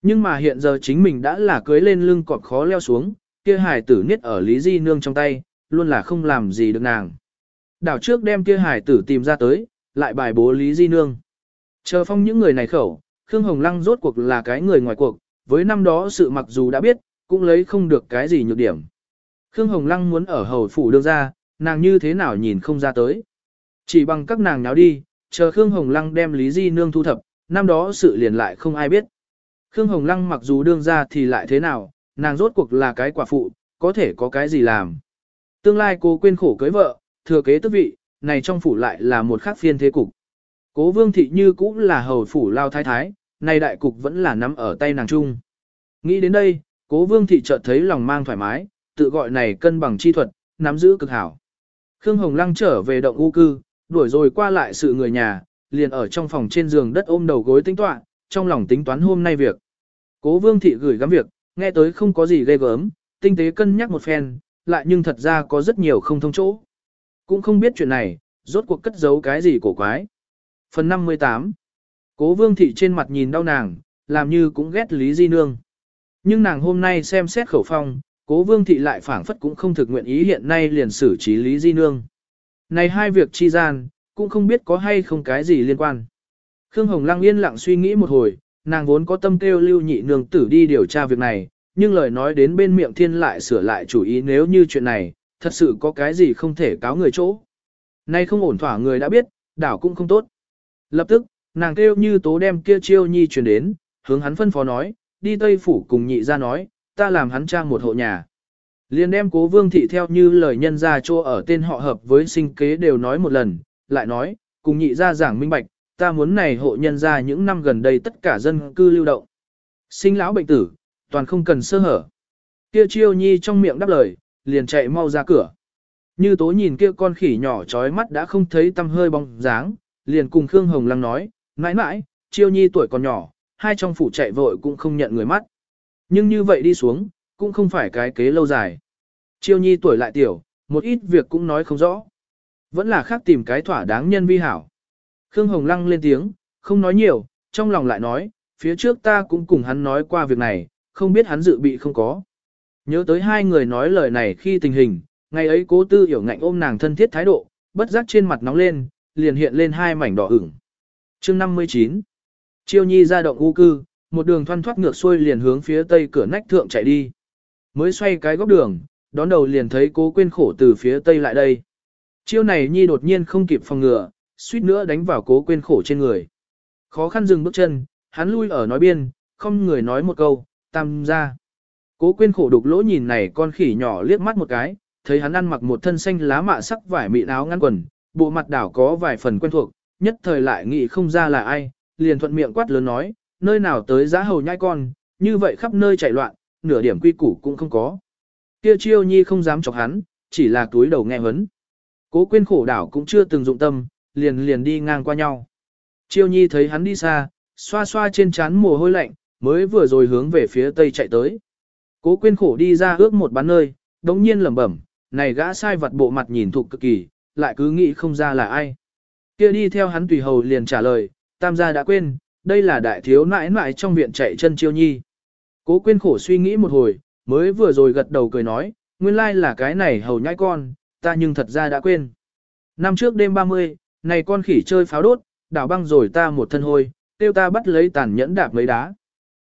Nhưng mà hiện giờ chính mình đã là cưới lên lưng cọp khó leo xuống, kia hải tử niết ở Lý Di Nương trong tay, luôn là không làm gì được nàng. Đảo trước đem kia hải tử tìm ra tới, lại bài bố Lý Di Nương. Chờ phong những người này khẩu, Khương Hồng Lăng rốt cuộc là cái người ngoài cuộc, với năm đó sự mặc dù đã biết, cũng lấy không được cái gì nhược điểm. Khương Hồng Lăng muốn ở hầu phủ đương ra, nàng như thế nào nhìn không ra tới. Chỉ bằng các nàng nháo đi, chờ Khương Hồng Lăng đem Lý Di Nương thu thập, năm đó sự liền lại không ai biết. Khương Hồng Lăng mặc dù đương ra thì lại thế nào, nàng rốt cuộc là cái quả phụ, có thể có cái gì làm. Tương lai cô quên khổ cưới vợ, thừa kế tước vị, này trong phủ lại là một khác phiên thế cục. Cố vương thị như cũng là hầu phủ lao thái thái, nay đại cục vẫn là nắm ở tay nàng chung. Nghĩ đến đây, cố vương thị chợt thấy lòng mang thoải mái, tự gọi này cân bằng chi thuật, nắm giữ cực hảo. Khương Hồng Lăng trở về động u cư, đuổi rồi qua lại sự người nhà, liền ở trong phòng trên giường đất ôm đầu gối tính toán, trong lòng tính toán hôm nay việc. Cố vương thị gửi gắm việc, nghe tới không có gì ghê gớm, tinh tế cân nhắc một phen, lại nhưng thật ra có rất nhiều không thông chỗ. Cũng không biết chuyện này, rốt cuộc cất giấu cái gì cổ quái. Phần 58 Cố vương thị trên mặt nhìn đau nàng, làm như cũng ghét Lý Di Nương. Nhưng nàng hôm nay xem xét khẩu phong, cố vương thị lại phản phất cũng không thực nguyện ý hiện nay liền xử trí Lý Di Nương. Này hai việc chi gian, cũng không biết có hay không cái gì liên quan. Khương Hồng Lăng yên lặng suy nghĩ một hồi, nàng vốn có tâm kêu lưu nhị nương tử đi điều tra việc này, nhưng lời nói đến bên miệng thiên lại sửa lại chủ ý nếu như chuyện này, thật sự có cái gì không thể cáo người chỗ. Nay không ổn thỏa người đã biết, đảo cũng không tốt. Lập tức, nàng kêu như tố đem kia chiêu nhi truyền đến, hướng hắn phân phó nói, đi Tây Phủ cùng nhị ra nói, ta làm hắn trang một hộ nhà. Liền đem cố vương thị theo như lời nhân ra cho ở tên họ hợp với sinh kế đều nói một lần, lại nói, cùng nhị ra giảng minh bạch, ta muốn này hộ nhân ra những năm gần đây tất cả dân cư lưu động. Sinh lão bệnh tử, toàn không cần sơ hở. Kia chiêu nhi trong miệng đáp lời, liền chạy mau ra cửa. Như tố nhìn kia con khỉ nhỏ trói mắt đã không thấy tâm hơi bóng dáng, liền cùng Khương Hồng Lăng nói, mãi mãi, chiêu nhi tuổi còn nhỏ, hai trong phủ chạy vội cũng không nhận người mắt. Nhưng như vậy đi xuống, cũng không phải cái kế lâu dài. Chiêu nhi tuổi lại tiểu, một ít việc cũng nói không rõ. Vẫn là khác tìm cái thỏa đáng nhân vi hảo. Khương Hồng Lăng lên tiếng, không nói nhiều, trong lòng lại nói, phía trước ta cũng cùng hắn nói qua việc này, không biết hắn dự bị không có. Nhớ tới hai người nói lời này khi tình hình, ngày ấy cố tư hiểu ngạnh ôm nàng thân thiết thái độ, bất giác trên mặt nóng lên, liền hiện lên hai mảnh đỏ ửng chương 59 Chiêu nhi ra động u cư, một đường thoăn thoát ngược xuôi liền hướng phía tây cửa nách thượng chạy đi. Mới xoay cái góc đường, đón đầu liền thấy cố quên khổ từ phía tây lại đây. Chiêu này nhi đột nhiên không kịp phòng ngừa, suýt nữa đánh vào cố quên khổ trên người. Khó khăn dừng bước chân, hắn lui ở nói biên, không người nói một câu, tam ra. Cố quên khổ đục lỗ nhìn này con khỉ nhỏ liếc mắt một cái, thấy hắn ăn mặc một thân xanh lá mạ sắc vải mịn áo ngăn quần, bộ mặt đảo có vài phần quen thuộc, nhất thời lại nghĩ không ra là ai, liền thuận miệng quát lớn nói, nơi nào tới giá hầu nhai con, như vậy khắp nơi chạy loạn, nửa điểm quy củ cũng không có. Kia chiêu nhi không dám chọc hắn, chỉ là túi đầu nghe hấn. Cố quên khổ đảo cũng chưa từng dụng tâm, liền liền đi ngang qua nhau. Chiêu nhi thấy hắn đi xa, xoa xoa trên trán mồ hôi lạnh, mới vừa rồi hướng về phía tây chạy tới. Cố quên khổ đi ra ước một bán nơi, đống nhiên lẩm bẩm, này gã sai vật bộ mặt nhìn thục cực kỳ, lại cứ nghĩ không ra là ai. Kia đi theo hắn tùy hầu liền trả lời, tam gia đã quên, đây là đại thiếu nãi nãi trong viện chạy chân chiêu nhi. Cố quên khổ suy nghĩ một hồi, mới vừa rồi gật đầu cười nói, nguyên lai là cái này hầu nhãi con, ta nhưng thật ra đã quên. Năm trước đêm 30, này con khỉ chơi pháo đốt, đảo băng rồi ta một thân hôi, tiêu ta bắt lấy tàn nhẫn đạp mấy đá.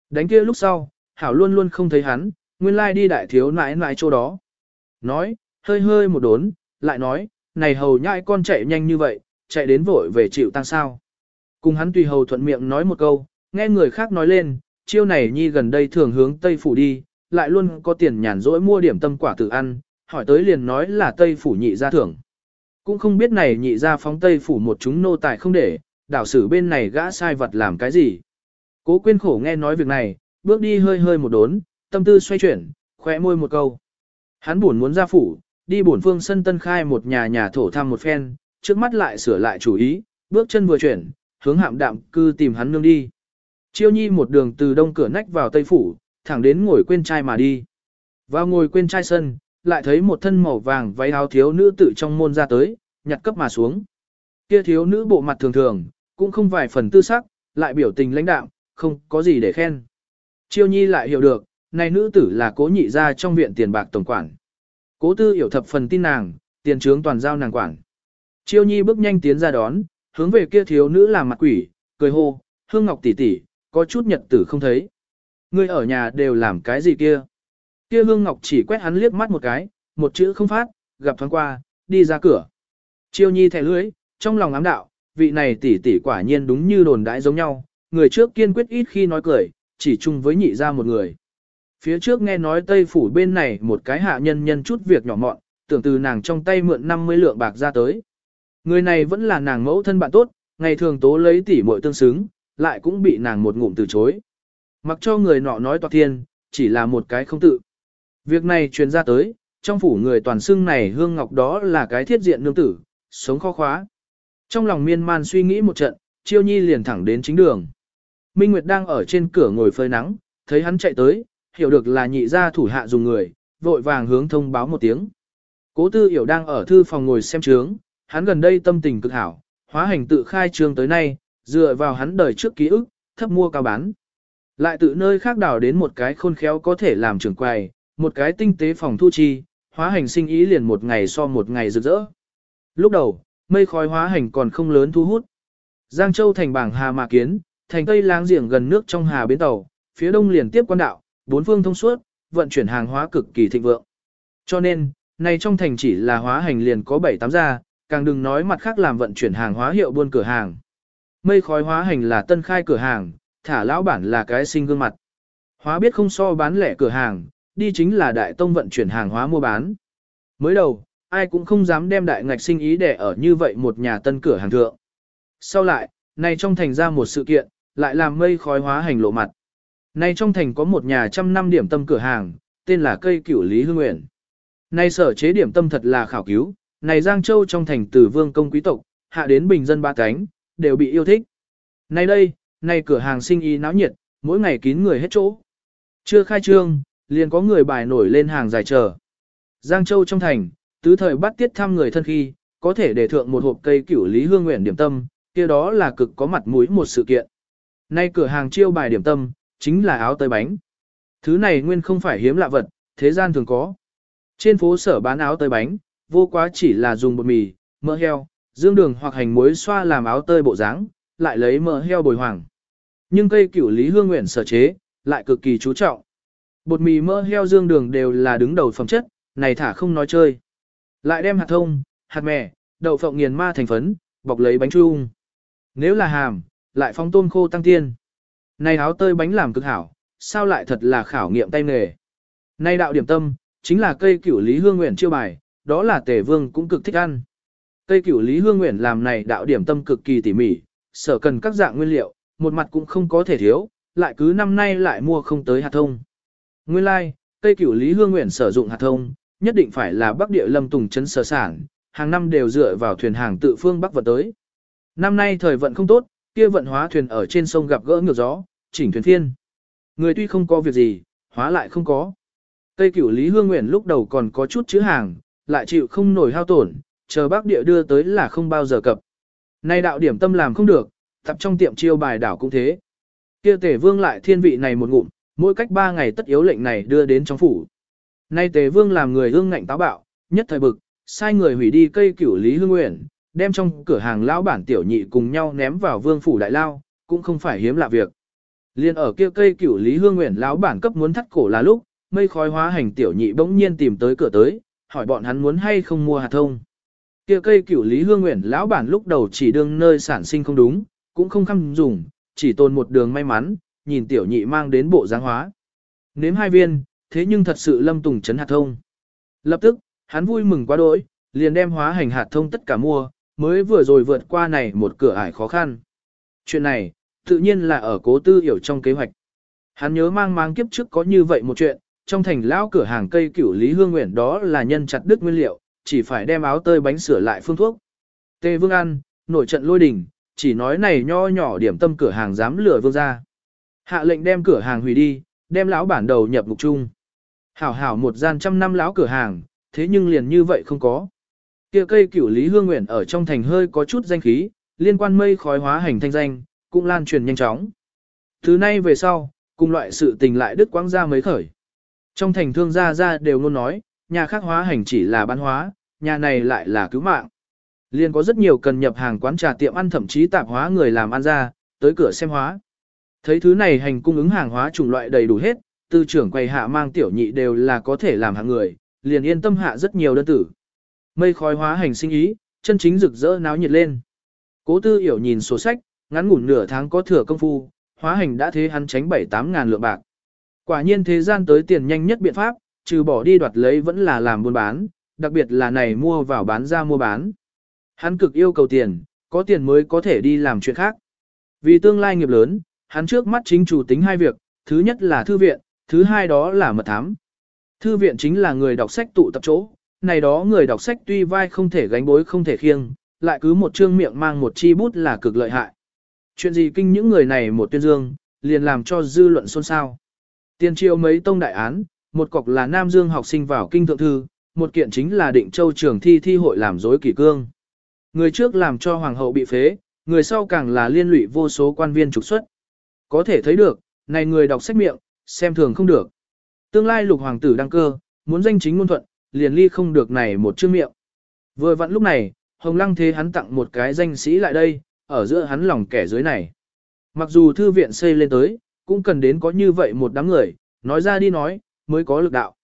Đánh kia lúc sau, Hảo luôn luôn không thấy hắn, nguyên lai đi đại thiếu nãi nãi chỗ đó. Nói, hơi hơi một đốn, lại nói, này hầu nhãi con chạy nhanh như vậy, chạy đến vội về chịu tăng sao. Cùng hắn tùy hầu thuận miệng nói một câu, nghe người khác nói lên, chiêu này nhi gần đây thường hướng Tây Phủ đi, lại luôn có tiền nhàn rỗi mua điểm tâm quả tự ăn, hỏi tới liền nói là Tây Phủ nhị ra thưởng. Cũng không biết này nhị ra phóng Tây Phủ một chúng nô tài không để, đảo sử bên này gã sai vật làm cái gì. Cố quyên khổ nghe nói việc này, bước đi hơi hơi một đốn, tâm tư xoay chuyển, khỏe môi một câu. Hắn buồn muốn ra phủ, đi bổn phương sân tân khai một nhà nhà thổ thăm một phen, trước mắt lại sửa lại chủ ý, bước chân vừa chuyển, hướng hạm đạm cư tìm hắn nương đi. Chiêu nhi một đường từ đông cửa nách vào tây phủ, thẳng đến ngồi quên trai mà đi. Vào ngồi quên trai sân, lại thấy một thân màu vàng váy áo thiếu nữ tự trong môn ra tới, nhặt cấp mà xuống. Kia thiếu nữ bộ mặt thường thường, cũng không vài phần tư sắc, lại biểu tình lãnh đạm, không có gì để khen. Chiêu nhi lại hiểu được, này nữ tử là cố nhị ra trong viện tiền bạc tổng quản. Cố tư hiểu thập phần tin nàng, tiền trướng toàn giao nàng quản. Chiêu nhi bước nhanh tiến ra đón, hướng về kia thiếu nữ làm mặt quỷ, cười hô, hương ngọc tỷ tỷ, có chút nhật tử không thấy. Ngươi ở nhà đều làm cái gì kia? Kia hương ngọc chỉ quét hắn liếc mắt một cái, một chữ không phát, gặp thoáng qua, đi ra cửa. Chiêu nhi thẻ lưới, trong lòng ám đạo, vị này tỷ tỷ quả nhiên đúng như đồn đãi giống nhau, người trước kiên quyết ít khi nói cười, chỉ chung với nhị ra một người. Phía trước nghe nói Tây Phủ bên này một cái hạ nhân nhân chút việc nhỏ mọn, tưởng từ nàng trong tay mượn 50 lượng bạc ra tới. Người này vẫn là nàng mẫu thân bạn tốt, ngày thường tố lấy tỉ muội tương xứng, lại cũng bị nàng một ngụm từ chối. Mặc cho người nọ nói toạc thiên, chỉ là một cái không tự. Việc này truyền ra tới, trong phủ người toàn xưng này hương ngọc đó là cái thiết diện nương tử, sống khó khóa. Trong lòng miên man suy nghĩ một trận, chiêu nhi liền thẳng đến chính đường. Minh Nguyệt đang ở trên cửa ngồi phơi nắng, thấy hắn chạy tới, hiểu được là nhị gia thủ hạ dùng người, vội vàng hướng thông báo một tiếng. Cố tư hiểu đang ở thư phòng ngồi xem trướng, hắn gần đây tâm tình cực hảo, hóa hành tự khai trương tới nay, dựa vào hắn đời trước ký ức, thấp mua cao bán. Lại tự nơi khác đào đến một cái khôn khéo có thể làm trường quầy, một cái tinh tế phòng thu chi, hóa hành sinh ý liền một ngày so một ngày rực rỡ. Lúc đầu, mây khói hóa hành còn không lớn thu hút. Giang Châu thành bảng Hà Mạc Kiến, thành Tây láng giềng gần nước trong Hà Bến Tàu, phía đông liền tiếp quan đạo, bốn phương thông suốt, vận chuyển hàng hóa cực kỳ thịnh vượng. Cho nên, này trong thành chỉ là hóa hành liền có 7-8 gia, càng đừng nói mặt khác làm vận chuyển hàng hóa hiệu buôn cửa hàng. Mây khói hóa hành là tân khai cửa hàng, thả lão bản là cái sinh gương mặt. Hóa biết không so bán lẻ cửa hàng, đi chính là đại tông vận chuyển hàng hóa mua bán. Mới đầu, ai cũng không dám đem đại ngạch sinh ý để ở như vậy một nhà tân cửa hàng thượng. Sau lại, này trong thành ra một sự kiện, lại làm mây khói hóa hành lộ mặt. Này trong thành có một nhà trăm năm điểm tâm cửa hàng, tên là cây cửu Lý Hương Nguyện. Này sở chế điểm tâm thật là khảo cứu, này Giang Châu trong thành Tử vương công quý tộc, hạ đến bình dân ba cánh, đều bị yêu thích. Này đây, này cửa hàng sinh ý náo nhiệt, mỗi ngày kín người hết chỗ. Chưa khai trương, liền có người bài nổi lên hàng dài chờ. Giang Châu trong thành, tứ thời bắt tiết thăm người thân khi, có thể để thượng một hộp cây cửu lý hương nguyện điểm tâm, kia đó là cực có mặt mũi một sự kiện. Nay cửa hàng chiêu bài điểm tâm, chính là áo tơi bánh. Thứ này nguyên không phải hiếm lạ vật, thế gian thường có. Trên phố sở bán áo tơi bánh, vô quá chỉ là dùng bột mì, mỡ heo, dương đường hoặc hành muối xoa làm áo tơi bộ dáng, lại lấy mỡ heo bồi hoàng. Nhưng cây cửu lý hương nguyện sở chế, lại cực kỳ chú trọng. Bột mì mỡ heo dương đường đều là đứng đầu phẩm chất, này thả không nói chơi. Lại đem hạt thông, hạt mè, đậu phộng nghiền ma thành phấn, bọc lấy bánh trung. Nếu là hàm, lại phong tôm khô tăng tiên. Này áo tơi bánh làm cực hảo, sao lại thật là khảo nghiệm tay nghề. Này đạo điểm tâm, chính là cây cửu lý hương nguyện chiêu bài, đó là tề vương cũng cực thích ăn. Cây cửu lý hương nguyện làm này đạo điểm tâm cực kỳ tỉ mỉ, sở cần các dạng nguyên liệu, một mặt cũng không có thể thiếu, lại cứ năm nay lại mua không tới hạt thông. Nguyên lai, like, cây cửu lý hương nguyện sử dụng hạt thông, nhất định phải là bắc địa lâm tùng chấn sở sản, hàng năm đều dựa vào thuyền hàng tự phương bắc vật tới. Năm nay thời vận không tốt, kia vận hóa thuyền ở trên sông gặp gỡ ngược gió, chỉnh thuyền thiên Người tuy không có việc gì, hóa lại không có. Cây cửu Lý Hương Nguyện lúc đầu còn có chút chữ hàng, lại chịu không nổi hao tổn, chờ bác địa đưa tới là không bao giờ cập. Nay đạo điểm tâm làm không được, tập trong tiệm chiêu bài đảo cũng thế. Kia tể vương lại thiên vị này một ngụm, mỗi cách ba ngày tất yếu lệnh này đưa đến trong phủ. Nay tề vương làm người hương ngạnh táo bạo, nhất thời bực, sai người hủy đi cây cửu Lý Hương Nguyện, đem trong cửa hàng lão bản tiểu nhị cùng nhau ném vào vương phủ đại lao, cũng không phải hiếm lạ việc. Liên ở kia cây cửu Lý Hương Nguyện lão bản cấp muốn thắt cổ là lúc, mây khói hóa hành tiểu nhị bỗng nhiên tìm tới cửa tới, hỏi bọn hắn muốn hay không mua hạt thông. Kia cây cửu Lý Hương Nguyện lão bản lúc đầu chỉ đương nơi sản sinh không đúng, cũng không khăm dùng, chỉ tồn một đường may mắn, nhìn tiểu nhị mang đến bộ dáng hóa. Nếm hai viên, thế nhưng thật sự lâm tùng chấn hạt thông. Lập tức, hắn vui mừng quá đỗi, liền đem hóa hành hạt thông tất cả mua, mới vừa rồi vượt qua này một cửa ải khó khăn. Chuyện này, tự nhiên là ở cố tư hiểu trong kế hoạch. Hắn nhớ mang mang kiếp trước có như vậy một chuyện, trong thành lão cửa hàng cây cửu Lý Hương Nguyện đó là nhân chặt đứt nguyên liệu, chỉ phải đem áo tơi bánh sửa lại phương thuốc. Tề Vương ăn, nổi trận lôi đình, chỉ nói này nho nhỏ điểm tâm cửa hàng dám lừa vương ra. Hạ lệnh đem cửa hàng hủy đi, đem lão bản đầu nhập ngục chung. Hảo hảo một gian trăm năm lão cửa hàng, thế nhưng liền như vậy không có. Kia cây cửu Lý Hương Nguyện ở trong thành hơi có chút danh khí, liên quan mây khói hóa hành thanh danh, cũng lan truyền nhanh chóng. Thứ nay về sau, cùng loại sự tình lại đứt quãng ra mấy khởi. Trong thành thương gia gia đều luôn nói, nhà khác hóa hành chỉ là bán hóa, nhà này lại là cứu mạng. Liên có rất nhiều cần nhập hàng quán trà tiệm ăn thậm chí tạp hóa người làm ăn ra, tới cửa xem hóa. Thấy thứ này hành cung ứng hàng hóa chủng loại đầy đủ hết, tư trưởng quầy hạ mang tiểu nhị đều là có thể làm hạng người, liền yên tâm hạ rất nhiều đơn tử. Mây khói hóa hành sinh ý, chân chính rực rỡ náo nhiệt lên. Cố tư hiểu nhìn sổ sách, ngắn ngủn nửa tháng có thừa công phu, hóa hành đã thế hắn tránh 7-8 ngàn lượng bạc. Quả nhiên thế gian tới tiền nhanh nhất biện pháp, trừ bỏ đi đoạt lấy vẫn là làm buôn bán, đặc biệt là này mua vào bán ra mua bán. Hắn cực yêu cầu tiền, có tiền mới có thể đi làm chuyện khác. Vì tương lai nghiệp lớn, hắn trước mắt chính chủ tính hai việc, thứ nhất là thư viện, thứ hai đó là mật thám. Thư viện chính là người đọc sách tụ tập chỗ, này đó người đọc sách tuy vai không thể gánh bối không thể khiêng, lại cứ một chương miệng mang một chi bút là cực lợi hại. Chuyện gì kinh những người này một tuyên dương, liền làm cho dư luận xôn xao. Tiên triều mấy tông đại án, một cọc là Nam Dương học sinh vào kinh thượng thư, một kiện chính là định châu trường thi thi hội làm dối kỷ cương. Người trước làm cho hoàng hậu bị phế, người sau càng là liên lụy vô số quan viên trục xuất. Có thể thấy được, này người đọc sách miệng, xem thường không được. Tương lai lục hoàng tử đăng cơ, muốn danh chính ngôn thuận, liền ly không được này một chữ miệng. Vừa vặn lúc này, Hồng Lăng thế hắn tặng một cái danh sĩ lại đây, ở giữa hắn lòng kẻ dưới này. Mặc dù thư viện xây lên tới, cũng cần đến có như vậy một đám người, nói ra đi nói, mới có lực đạo.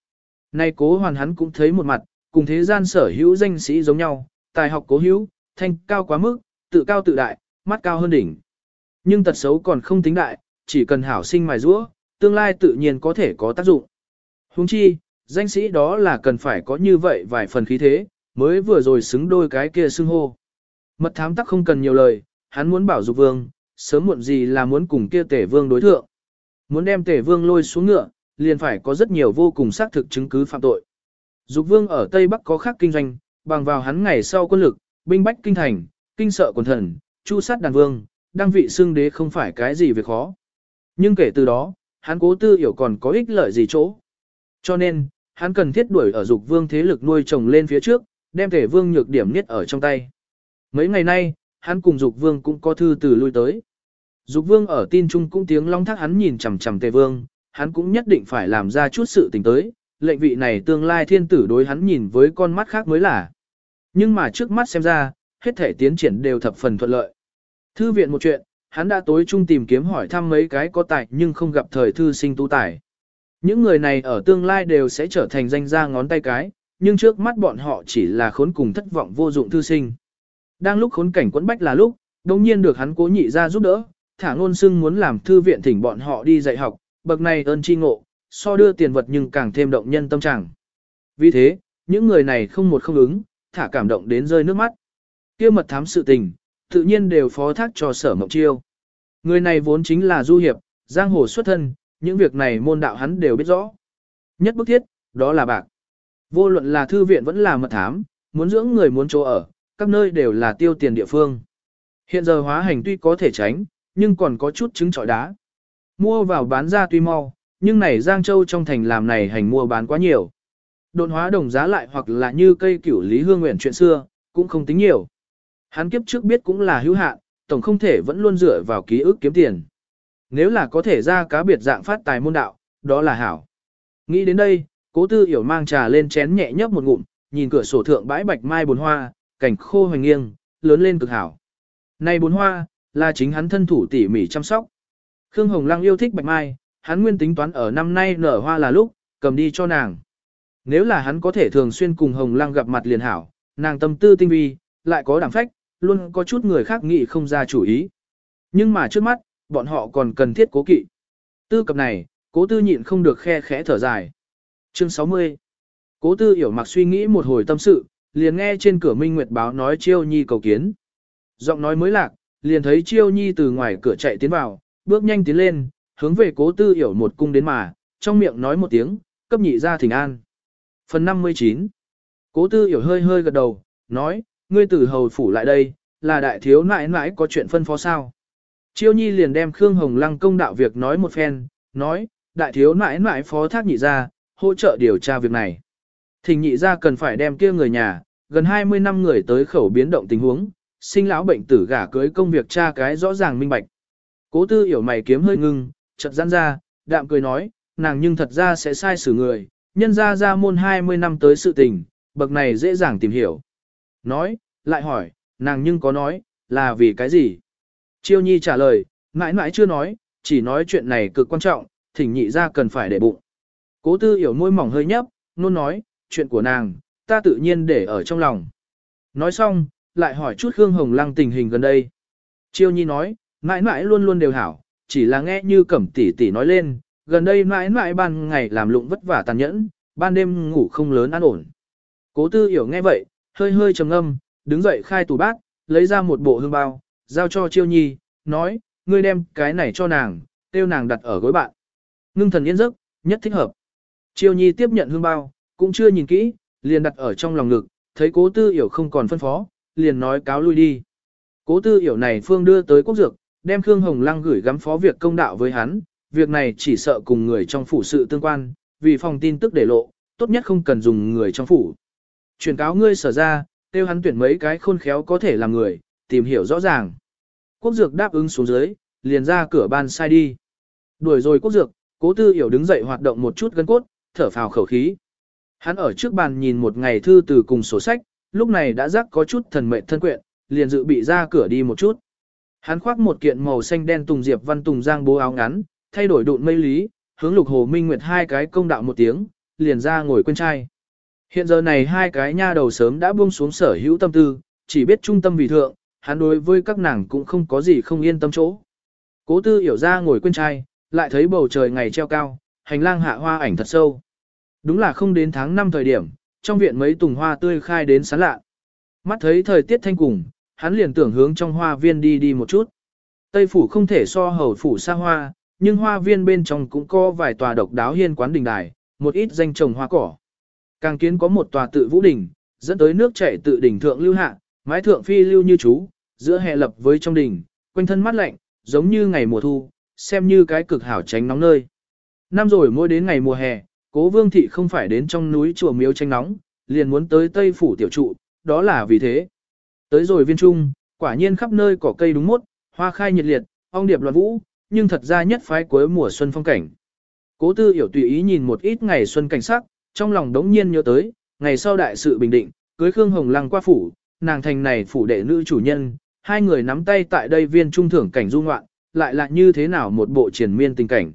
Nay cố hoàn hắn cũng thấy một mặt, cùng thế gian sở hữu danh sĩ giống nhau, tài học cố hữu, thanh cao quá mức, tự cao tự đại, mắt cao hơn đỉnh. Nhưng tật xấu còn không tính đại, chỉ cần hảo sinh mài rũa, tương lai tự nhiên có thể có tác dụng. Huống chi, danh sĩ đó là cần phải có như vậy vài phần khí thế, mới vừa rồi xứng đôi cái kia xưng hô. Mật thám tắc không cần nhiều lời, hắn muốn bảo dục vương, sớm muộn gì là muốn cùng kia tể vương đối thượng. Muốn đem tể vương lôi xuống ngựa, liền phải có rất nhiều vô cùng xác thực chứng cứ phạm tội. Dục vương ở Tây Bắc có khác kinh doanh, bằng vào hắn ngày sau quân lực, binh bách kinh thành, kinh sợ quần thần, chu sát đàn vương, đăng vị xương đế không phải cái gì việc khó. Nhưng kể từ đó, hắn cố tư hiểu còn có ích lợi gì chỗ. Cho nên, hắn cần thiết đuổi ở dục vương thế lực nuôi chồng lên phía trước, đem thể vương nhược điểm niết ở trong tay. Mấy ngày nay, hắn cùng dục vương cũng có thư từ lui tới. Dục vương ở tin trung cũng tiếng long thác hắn nhìn chằm chằm tề vương, hắn cũng nhất định phải làm ra chút sự tình tới, lệnh vị này tương lai thiên tử đối hắn nhìn với con mắt khác mới là. Nhưng mà trước mắt xem ra, hết thể tiến triển đều thập phần thuận lợi. Thư viện một chuyện, hắn đã tối trung tìm kiếm hỏi thăm mấy cái có tài nhưng không gặp thời thư sinh tu tài. Những người này ở tương lai đều sẽ trở thành danh gia ngón tay cái, nhưng trước mắt bọn họ chỉ là khốn cùng thất vọng vô dụng thư sinh. Đang lúc khốn cảnh quẫn bách là lúc, đồng nhiên được hắn cố nhị ra giúp đỡ, thả ngôn xưng muốn làm thư viện thỉnh bọn họ đi dạy học, bậc này ơn chi ngộ, so đưa tiền vật nhưng càng thêm động nhân tâm trạng. Vì thế, những người này không một không ứng, thả cảm động đến rơi nước mắt. kia mật thám sự tình, tự nhiên đều phó thác cho sở mộng chiêu. Người này vốn chính là du hiệp, giang hồ xuất thân, những việc này môn đạo hắn đều biết rõ. Nhất bức thiết, đó là bạc. Vô luận là thư viện vẫn là mật thám, muốn dưỡng người muốn chỗ ở, các nơi đều là tiêu tiền địa phương. Hiện giờ hóa hành tuy có thể tránh, nhưng còn có chút trứng trọi đá. Mua vào bán ra tuy mau, nhưng này Giang Châu trong thành làm này hành mua bán quá nhiều. Độn hóa đồng giá lại hoặc là như cây cửu lý hương nguyện chuyện xưa, cũng không tính nhiều. Hắn kiếp trước biết cũng là hữu hạn, tổng không thể vẫn luôn dựa vào ký ức kiếm tiền. Nếu là có thể ra cá biệt dạng phát tài môn đạo, đó là hảo. Nghĩ đến đây, cố tư hiểu mang trà lên chén nhẹ nhấp một ngụm, nhìn cửa sổ thượng bãi bạch mai bồn hoa, cảnh khô hoành nghiêng, lớn lên cực hảo. Này bồn hoa, là chính hắn thân thủ tỉ mỉ chăm sóc. Khương Hồng Lăng yêu thích bạch mai, hắn nguyên tính toán ở năm nay nở hoa là lúc, cầm đi cho nàng. Nếu là hắn có thể thường xuyên cùng Hồng Lăng gặp mặt liền hảo, nàng tâm tư tinh vi, lại có đảm phách, luôn có chút người khác nghĩ không ra chủ ý. Nhưng mà trước mắt, bọn họ còn cần thiết cố kỵ. Tư cập này, cố tư nhịn không được khe khẽ thở dài. Chương 60 Cố tư hiểu mặc suy nghĩ một hồi tâm sự, liền nghe trên cửa Minh Nguyệt báo nói Chiêu Nhi cầu kiến. Giọng nói mới lạc, liền thấy Chiêu Nhi từ ngoài cửa chạy tiến vào, bước nhanh tiến lên, hướng về cố tư hiểu một cung đến mà, trong miệng nói một tiếng, cấp nhị ra thỉnh an. Phần 59 Cố tư hiểu hơi hơi gật đầu, nói, ngươi tử hầu phủ lại đây, là đại thiếu nãi nãi có chuyện phân phó sao. Chiêu nhi liền đem Khương Hồng Lăng công đạo việc nói một phen, nói, đại thiếu nãi nãi phó thác nhị ra, hỗ trợ điều tra việc này. Thỉnh nhị ra cần phải đem kia người nhà, gần 20 năm người tới khẩu biến động tình huống, sinh lão bệnh tử gả cưới công việc tra cái rõ ràng minh bạch. Cố tư hiểu mày kiếm hơi ngưng, chợt giãn ra, đạm cười nói, nàng nhưng thật ra sẽ sai xử người, nhân ra ra môn 20 năm tới sự tình, bậc này dễ dàng tìm hiểu. Nói, lại hỏi, nàng nhưng có nói, là vì cái gì? Chiêu nhi trả lời, mãi mãi chưa nói, chỉ nói chuyện này cực quan trọng, thỉnh nhị ra cần phải để bụng. Cố tư hiểu môi mỏng hơi nhấp, nôn nói, chuyện của nàng, ta tự nhiên để ở trong lòng. Nói xong, lại hỏi chút Khương Hồng Lăng tình hình gần đây. Chiêu nhi nói, mãi mãi luôn luôn đều hảo, chỉ là nghe như cẩm tỷ tỷ nói lên, gần đây mãi mãi ban ngày làm lụng vất vả tàn nhẫn, ban đêm ngủ không lớn an ổn. Cố tư hiểu nghe vậy, hơi hơi trầm ngâm, đứng dậy khai tủ bát, lấy ra một bộ hương bao, giao cho chiêu nhi, nói, ngươi đem cái này cho nàng, tiêu nàng đặt ở gối bạn. Ngưng thần yên giấc, nhất thích hợp. Chiêu nhi tiếp nhận hương bao, cũng chưa nhìn kỹ, liền đặt ở trong lòng ngực, thấy cố tư hiểu không còn phân phó, liền nói cáo lui đi. Cố tư hiểu này phương đưa tới quốc dược, đem Khương Hồng Lăng gửi gắm phó việc công đạo với hắn, việc này chỉ sợ cùng người trong phủ sự tương quan, vì phòng tin tức để lộ, tốt nhất không cần dùng người trong phủ. Truyền cáo ngươi sở ra, tiêu hắn tuyển mấy cái khôn khéo có thể làm người, tìm hiểu rõ ràng. Quốc dược đáp ứng xuống dưới, liền ra cửa ban sai đi. Đuổi rồi quốc dược, cố tư hiểu đứng dậy hoạt động một chút gân cốt, thở phào khẩu khí. Hắn ở trước bàn nhìn một ngày thư từ cùng sổ sách, lúc này đã rắc có chút thần mệnh thân quyện, liền dự bị ra cửa đi một chút. Hắn khoác một kiện màu xanh đen tùng diệp văn tùng giang bố áo ngắn, thay đổi đụn mây lý, hướng lục hồ minh nguyệt hai cái công đạo một tiếng, liền ra ngồi quên trai. Hiện giờ này hai cái nha đầu sớm đã buông xuống sở hữu tâm tư, chỉ biết trung tâm vì thượng, hắn đối với các nàng cũng không có gì không yên tâm chỗ. Cố tư hiểu ra ngồi quên trai, lại thấy bầu trời ngày treo cao, hành lang hạ hoa ảnh thật sâu. Đúng là không đến tháng 5 thời điểm, trong viện mấy tùng hoa tươi khai đến sán lạ. Mắt thấy thời tiết thanh cùng, hắn liền tưởng hướng trong hoa viên đi đi một chút. Tây phủ không thể so hầu phủ xa hoa, nhưng hoa viên bên trong cũng có vài tòa độc đáo hiên quán đình đài, một ít danh trồng hoa cỏ. Càng kiến có một tòa tự vũ đỉnh, dẫn tới nước chảy tự đỉnh thượng lưu hạ, mái thượng phi lưu như chú, giữa hệ lập với trong đỉnh, quanh thân mát lạnh, giống như ngày mùa thu, xem như cái cực hảo tránh nóng nơi. Năm rồi mỗi đến ngày mùa hè, cố vương thị không phải đến trong núi chùa miếu tranh nóng, liền muốn tới Tây Phủ tiểu trụ, đó là vì thế. Tới rồi viên trung, quả nhiên khắp nơi cỏ cây đúng mốt, hoa khai nhiệt liệt, ong điệp loạn vũ, nhưng thật ra nhất phái cuối mùa xuân phong cảnh. Cố tư hiểu tùy ý nhìn một ít ngày xuân cảnh sắc, trong lòng đống nhiên nhớ tới, ngày sau đại sự bình định, cưới Khương Hồng Lăng qua phủ, nàng thành này phủ đệ nữ chủ nhân, hai người nắm tay tại đây viên trung thưởng cảnh du ngoạn, lại là như thế nào một bộ triển miên tình cảnh.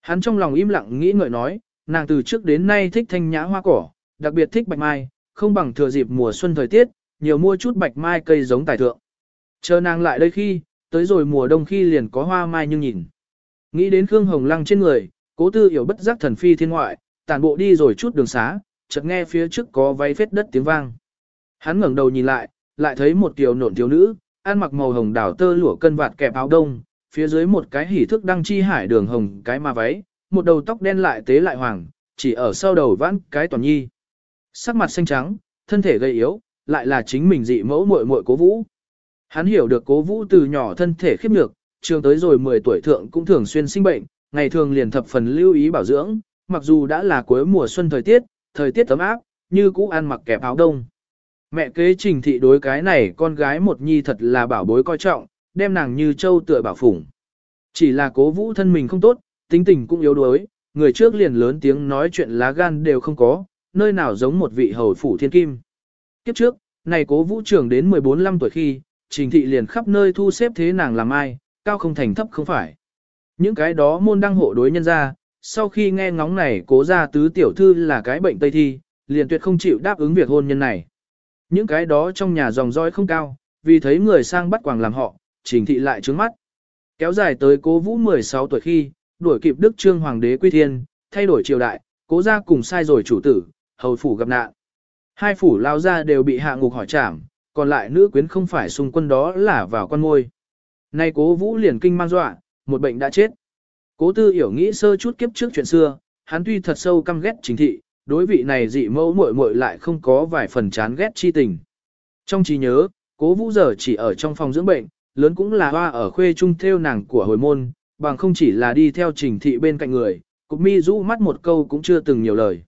Hắn trong lòng im lặng nghĩ ngợi nói, nàng từ trước đến nay thích thanh nhã hoa cỏ, đặc biệt thích bạch mai, không bằng thừa dịp mùa xuân thời tiết, nhiều mua chút bạch mai cây giống tài thượng. Chờ nàng lại đây khi, tới rồi mùa đông khi liền có hoa mai nhưng nhìn. Nghĩ đến Khương Hồng Lăng trên người, cố tư hiểu bất giác thần phi thiên ngoại, tàn bộ đi rồi chút đường xá, chợt nghe phía trước có váy phết đất tiếng vang. Hắn ngẩng đầu nhìn lại, lại thấy một tiểu nộn thiếu nữ, ăn mặc màu hồng đảo tơ lụa cân vạt kẹp áo đông, phía dưới một cái hỉ thức đăng chi hải đường hồng cái ma váy, một đầu tóc đen lại tế lại hoàng, chỉ ở sau đầu vãn cái toàn nhi. Sắc mặt xanh trắng, thân thể gầy yếu, lại là chính mình dị mẫu muội muội cố vũ. Hắn hiểu được cố vũ từ nhỏ thân thể khiếp nhược, trường tới rồi 10 tuổi thượng cũng thường xuyên sinh bệnh, ngày thường liền thập phần lưu ý bảo dưỡng, mặc dù đã là cuối mùa xuân thời tiết, thời tiết ấm áp, như cũ ăn mặc kẹp áo đông. Mẹ kế trình thị đối cái này con gái một nhi thật là bảo bối coi trọng, đem nàng như châu tựa bảo phủng. Chỉ là cố vũ thân mình không tốt, tính tình cũng yếu đuối, người trước liền lớn tiếng nói chuyện lá gan đều không có, nơi nào giống một vị hầu phủ thiên kim. Kiếp trước, này cố vũ trưởng đến 14-15 tuổi khi, trình thị liền khắp nơi thu xếp thế nàng làm ai, cao không thành thấp không phải. Những cái đó môn đăng hộ đối nhân ra, sau khi nghe ngóng này cố ra tứ tiểu thư là cái bệnh tây thi, liền tuyệt không chịu đáp ứng việc hôn nhân này. Những cái đó trong nhà dòng dõi không cao, vì thấy người sang bắt quàng làm họ, trình thị lại trướng mắt. Kéo dài tới cố vũ 16 tuổi khi, đuổi kịp Đức Trương Hoàng đế Quy Thiên, thay đổi triều đại, cố ra cùng sai rồi chủ tử, hầu phủ gặp nạn. Hai phủ lao ra đều bị hạ ngục hỏi trảm, còn lại nữ quyến không phải xung quân đó là vào con ngôi. Nay cố vũ liền kinh mang dọa, một bệnh đã chết. Cố tư hiểu nghĩ sơ chút kiếp trước chuyện xưa, hắn tuy thật sâu căm ghét chính thị, đối vị này dị mẫu muội muội lại không có vài phần chán ghét chi tình. Trong trí nhớ, cố vũ giờ chỉ ở trong phòng dưỡng bệnh, lớn cũng là hoa ở khuê trung theo nàng của hồi môn, bằng không chỉ là đi theo trình thị bên cạnh người, cục mi rũ mắt một câu cũng chưa từng nhiều lời.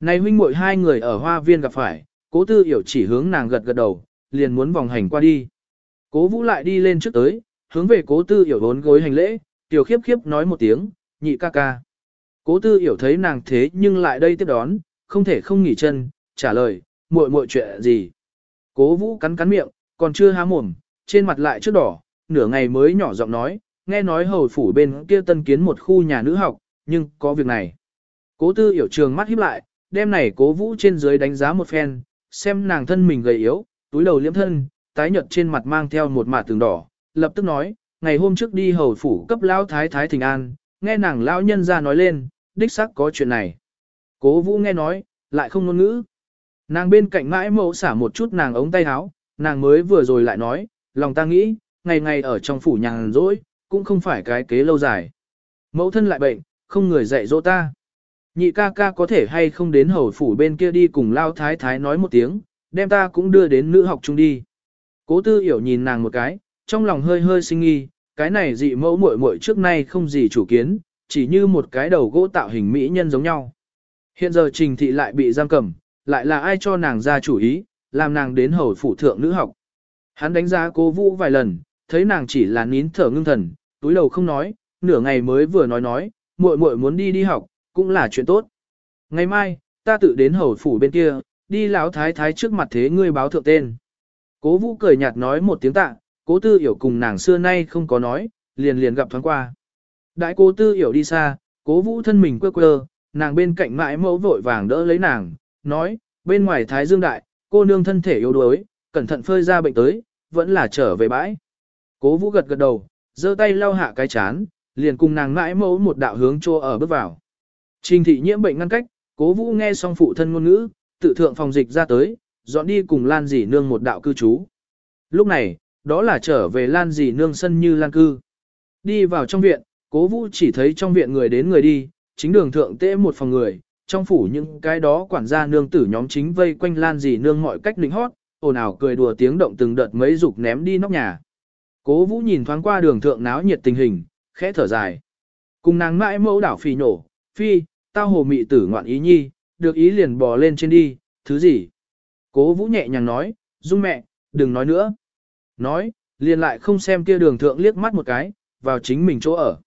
Này huynh muội hai người ở hoa viên gặp phải, cố tư hiểu chỉ hướng nàng gật gật đầu, liền muốn vòng hành qua đi. Cố vũ lại đi lên trước tới, hướng về cố tư hiểu vốn gối hành lễ, tiểu khiếp khiếp nói một tiếng, nhị ca ca. Cố tư hiểu thấy nàng thế nhưng lại đây tiếp đón, không thể không nghỉ chân, trả lời, muội muội chuyện gì. Cố vũ cắn cắn miệng, còn chưa há mồm, trên mặt lại trước đỏ, nửa ngày mới nhỏ giọng nói, nghe nói hầu phủ bên kia tân kiến một khu nhà nữ học, nhưng có việc này. Cố tư hiểu trường mắt híp lại, đêm này cố vũ trên dưới đánh giá một phen, xem nàng thân mình gầy yếu, túi đầu liễm thân, tái nhợt trên mặt mang theo một mả tường đỏ, lập tức nói, ngày hôm trước đi hầu phủ cấp lão thái thái thỉnh an, nghe nàng lão nhân ra nói lên, đích xác có chuyện này. Cố vũ nghe nói, lại không ngôn ngữ. Nàng bên cạnh mãi mẫu xả một chút nàng ống tay áo, nàng mới vừa rồi lại nói, lòng ta nghĩ, ngày ngày ở trong phủ nhàn rỗi, cũng không phải cái kế lâu dài. Mẫu thân lại bệnh, không người dạy dỗ ta. Nhị ca ca có thể hay không đến hầu phủ bên kia đi cùng lao thái thái nói một tiếng, đem ta cũng đưa đến nữ học chung đi. Cố tư hiểu nhìn nàng một cái, trong lòng hơi hơi sinh nghi, cái này dị mẫu muội muội trước nay không gì chủ kiến, chỉ như một cái đầu gỗ tạo hình mỹ nhân giống nhau. Hiện giờ trình thị lại bị giam cầm, lại là ai cho nàng ra chủ ý, làm nàng đến hầu phủ thượng nữ học. Hắn đánh giá cố vũ vài lần, thấy nàng chỉ là nín thở ngưng thần, túi đầu không nói, nửa ngày mới vừa nói nói, muội muội muốn đi đi học, cũng là chuyện tốt. Ngày mai, ta tự đến hầu phủ bên kia, đi lão thái thái trước mặt thế ngươi báo thượng tên. Cố vũ cười nhạt nói một tiếng tạ, cố tư hiểu cùng nàng xưa nay không có nói, liền liền gặp thoáng qua. Đại cố tư hiểu đi xa, cố vũ thân mình quơ quơ, nàng bên cạnh mãi mẫu vội vàng đỡ lấy nàng, nói, bên ngoài thái dương đại, cô nương thân thể yếu đuối, cẩn thận phơi ra bệnh tới, vẫn là trở về bãi. Cố vũ gật gật đầu, giơ tay lau hạ cái chán, liền cùng nàng mãi mẫu một đạo hướng chô ở bước vào. Trình thị nhiễm bệnh ngăn cách, cố vũ nghe xong phụ thân ngôn ngữ, tự thượng phòng dịch ra tới, dọn đi cùng Lan dì nương một đạo cư trú. Lúc này, đó là trở về Lan dì nương sân như Lan cư. Đi vào trong viện, cố vũ chỉ thấy trong viện người đến người đi, chính đường thượng tễ một phòng người, trong phủ những cái đó quản gia nương tử nhóm chính vây quanh Lan dì nương mọi cách lính hót, ồn ào cười đùa tiếng động từng đợt mấy dục ném đi nóc nhà. Cố vũ nhìn thoáng qua đường thượng náo nhiệt tình hình, khẽ thở dài. Cùng nàng mãi mẫu đảo phì nổ, phi, tao hồ mị tử ngoạn ý nhi, được ý liền bò lên trên đi, thứ gì? Cố vũ nhẹ nhàng nói, dung mẹ, đừng nói nữa. Nói, liền lại không xem kia đường thượng liếc mắt một cái, vào chính mình chỗ ở.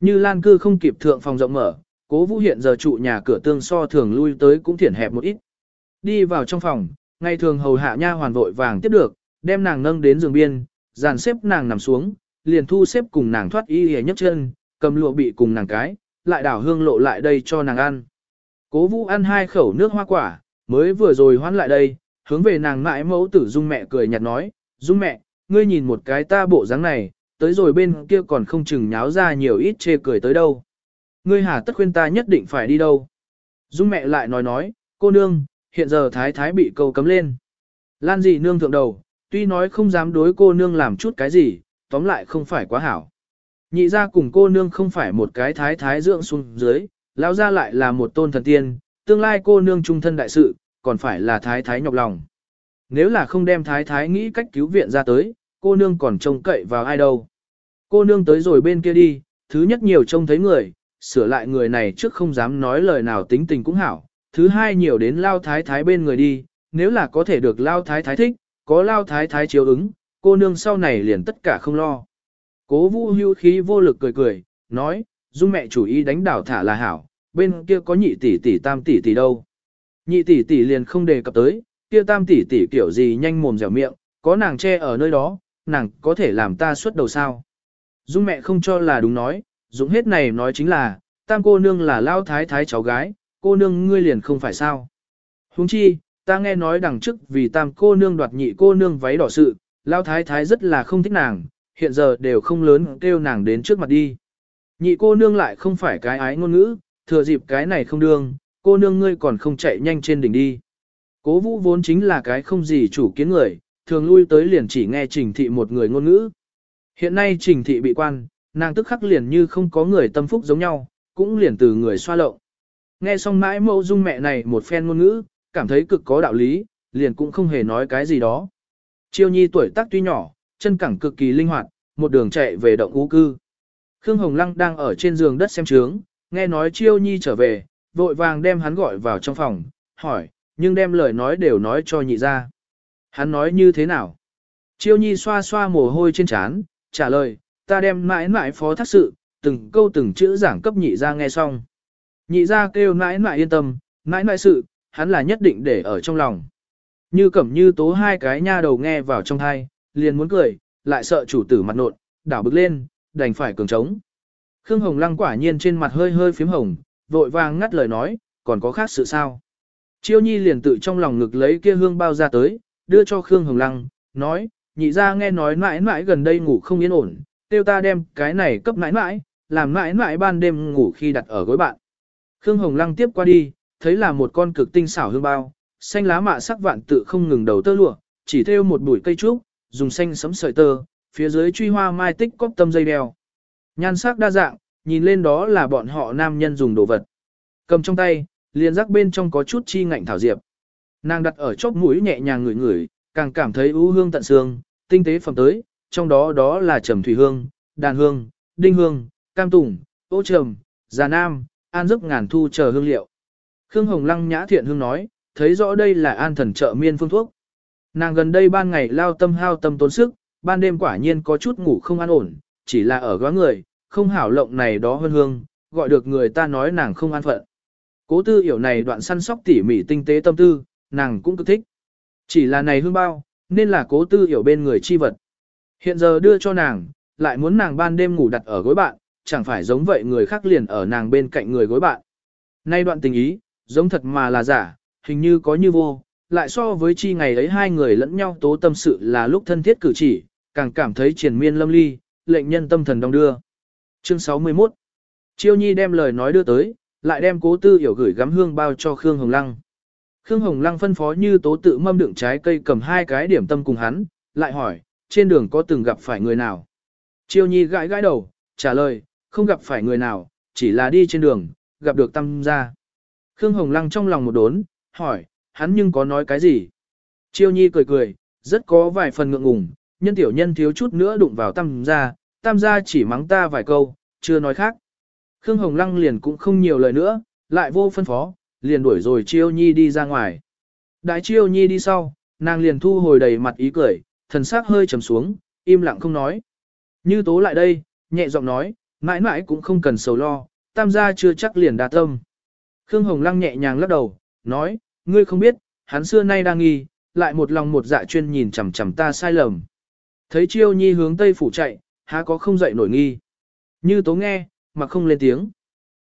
Như lan cư không kịp thượng phòng rộng mở, cố vũ hiện giờ trụ nhà cửa tương so thường lui tới cũng thiển hẹp một ít. Đi vào trong phòng, ngày thường hầu hạ nha hoàn vội vàng tiếp được, đem nàng nâng đến giường biên, dàn xếp nàng nằm xuống, liền thu xếp cùng nàng thoát y hề nhấc chân, cầm lụa bị cùng nàng cái, lại đảo hương lộ lại đây cho nàng ăn. Cố vũ ăn hai khẩu nước hoa quả, mới vừa rồi hoán lại đây, hướng về nàng mãi mẫu tử dung mẹ cười nhạt nói, dung mẹ, ngươi nhìn một cái ta bộ dáng này, tới rồi bên kia còn không chừng nháo ra nhiều ít chê cười tới đâu. Ngươi hà tất khuyên ta nhất định phải đi đâu. Dung mẹ lại nói nói, cô nương, hiện giờ thái thái bị câu cấm lên. Lan gì nương thượng đầu, tuy nói không dám đối cô nương làm chút cái gì, tóm lại không phải quá hảo. Nhị ra cùng cô nương không phải một cái thái thái dưỡng xuống dưới, lão ra lại là một tôn thần tiên, tương lai cô nương trung thân đại sự, còn phải là thái thái nhọc lòng. Nếu là không đem thái thái nghĩ cách cứu viện ra tới, cô nương còn trông cậy vào ai đâu. Cô nương tới rồi bên kia đi, thứ nhất nhiều trông thấy người, sửa lại người này trước không dám nói lời nào tính tình cũng hảo. Thứ hai nhiều đến lao thái thái bên người đi, nếu là có thể được lao thái thái thích, có lao thái thái chiếu ứng, cô nương sau này liền tất cả không lo. Cố vũ hưu khí vô lực cười cười, nói, dung mẹ chủ ý đánh đảo thả là hảo, bên kia có nhị tỷ tỷ tam tỷ tỷ đâu. Nhị tỷ tỷ liền không đề cập tới, kia tam tỷ tỷ kiểu gì nhanh mồm dẻo miệng, có nàng che ở nơi đó, nàng có thể làm ta xuất đầu sao. Dung mẹ không cho là đúng nói, dũng hết này nói chính là, tam cô nương là lao thái thái cháu gái, cô nương ngươi liền không phải sao. Huống chi, ta nghe nói đằng trước vì tam cô nương đoạt nhị cô nương váy đỏ sự, lao thái thái rất là không thích nàng, hiện giờ đều không lớn kêu nàng đến trước mặt đi. Nhị cô nương lại không phải cái ái ngôn ngữ, thừa dịp cái này không đương, cô nương ngươi còn không chạy nhanh trên đỉnh đi. Cố vũ vốn chính là cái không gì chủ kiến người, thường lui tới liền chỉ nghe trình thị một người ngôn ngữ. Hiện nay trình thị bị quan, nàng tức khắc liền như không có người tâm phúc giống nhau, cũng liền từ người xoa lộng. Nghe xong mãi mẫu dung mẹ này một phen ngôn ngữ, cảm thấy cực có đạo lý, liền cũng không hề nói cái gì đó. Chiêu nhi tuổi tác tuy nhỏ, chân cẳng cực kỳ linh hoạt, một đường chạy về động ú cư. Khương Hồng Lăng đang ở trên giường đất xem trướng, nghe nói Chiêu Nhi trở về, vội vàng đem hắn gọi vào trong phòng, hỏi, nhưng đem lời nói đều nói cho nhị ra. Hắn nói như thế nào? Chiêu Nhi xoa xoa mồ hôi trên trán, trả lời, ta đem mãi mãi phó thác sự, từng câu từng chữ giảng cấp nhị ra nghe xong. Nhị ra kêu mãi mãi yên tâm, mãi mãi sự, hắn là nhất định để ở trong lòng. Như cẩm như tố hai cái nha đầu nghe vào trong thai, liền muốn cười, lại sợ chủ tử mặt nộn, đảo bực lên, đành phải cường trống. Khương Hồng Lăng quả nhiên trên mặt hơi hơi phím hồng, vội vàng ngắt lời nói, còn có khác sự sao. Chiêu nhi liền tự trong lòng ngực lấy kia hương bao ra tới, đưa cho Khương Hồng Lăng, nói, nhị ra nghe nói mãi mãi gần đây ngủ không yên ổn, tiêu ta đem cái này cấp mãi mãi, làm mãi mãi ban đêm ngủ khi đặt ở gối bạn. Khương Hồng Lăng tiếp qua đi, thấy là một con cực tinh xảo hương bao, xanh lá mạ sắc vạn tự không ngừng đầu tơ lụa, chỉ thêu một bụi cây trúc, dùng xanh sấm sợi tơ, phía dưới truy hoa mai tích cóc tâm dây đeo. Nhan sắc đa dạng, nhìn lên đó là bọn họ nam nhân dùng đồ vật. Cầm trong tay, liền rắc bên trong có chút chi ngạnh thảo diệp. Nàng đặt ở chóp mũi nhẹ nhàng ngửi ngửi, càng cảm thấy ưu hương tận xương, tinh tế phẩm tới, trong đó đó là trầm thủy hương, đàn hương, đinh hương, cam tùng, ô trầm, già nam, an giấc ngàn thu chờ hương liệu. Khương Hồng Lăng nhã thiện hương nói, thấy rõ đây là an thần trợ miên phương thuốc. Nàng gần đây ban ngày lao tâm hao tâm tốn sức, ban đêm quả nhiên có chút ngủ không an ổn, chỉ là ở góa người, không hảo lộng này đó hơn hương, gọi được người ta nói nàng không an phận. Cố tư hiểu này đoạn săn sóc tỉ mỉ tinh tế tâm tư, nàng cũng cực thích. Chỉ là này hương bao, nên là cố tư hiểu bên người chi vật. Hiện giờ đưa cho nàng, lại muốn nàng ban đêm ngủ đặt ở gối bạn, chẳng phải giống vậy người khác liền ở nàng bên cạnh người gối bạn. Nay đoạn tình ý, giống thật mà là giả, hình như có như vô, lại so với chi ngày ấy hai người lẫn nhau tố tâm sự là lúc thân thiết cử chỉ, càng cảm thấy triền miên lâm ly, lệnh nhân tâm thần đong đưa. Chương 61 Chiêu Nhi đem lời nói đưa tới, lại đem cố tư hiểu gửi gắm hương bao cho Khương Hồng Lăng. Khương Hồng Lăng phân phó như tố tự mâm đựng trái cây cầm hai cái điểm tâm cùng hắn, lại hỏi, trên đường có từng gặp phải người nào? Chiêu Nhi gãi gãi đầu, trả lời, không gặp phải người nào, chỉ là đi trên đường, gặp được tâm gia. Khương Hồng Lăng trong lòng một đốn, hỏi, hắn nhưng có nói cái gì? Chiêu Nhi cười cười, rất có vài phần ngượng ngùng, nhân tiểu nhân thiếu chút nữa đụng vào tam gia, tam gia chỉ mắng ta vài câu, chưa nói khác. Khương Hồng Lăng liền cũng không nhiều lời nữa, lại vô phân phó, liền đuổi rồi Chiêu Nhi đi ra ngoài. Đại Chiêu Nhi đi sau, nàng liền thu hồi đầy mặt ý cười, thần sắc hơi trầm xuống, im lặng không nói. Như tố lại đây, nhẹ giọng nói, mãi mãi cũng không cần sầu lo, tam gia chưa chắc liền đa tâm. Khương Hồng Lăng nhẹ nhàng lắc đầu, nói, ngươi không biết, hắn xưa nay đang nghi, lại một lòng một dạ chuyên nhìn chằm chằm ta sai lầm. Thấy Chiêu Nhi hướng tây phủ chạy, há có không dậy nổi nghi. Như tố nghe, mà không lên tiếng.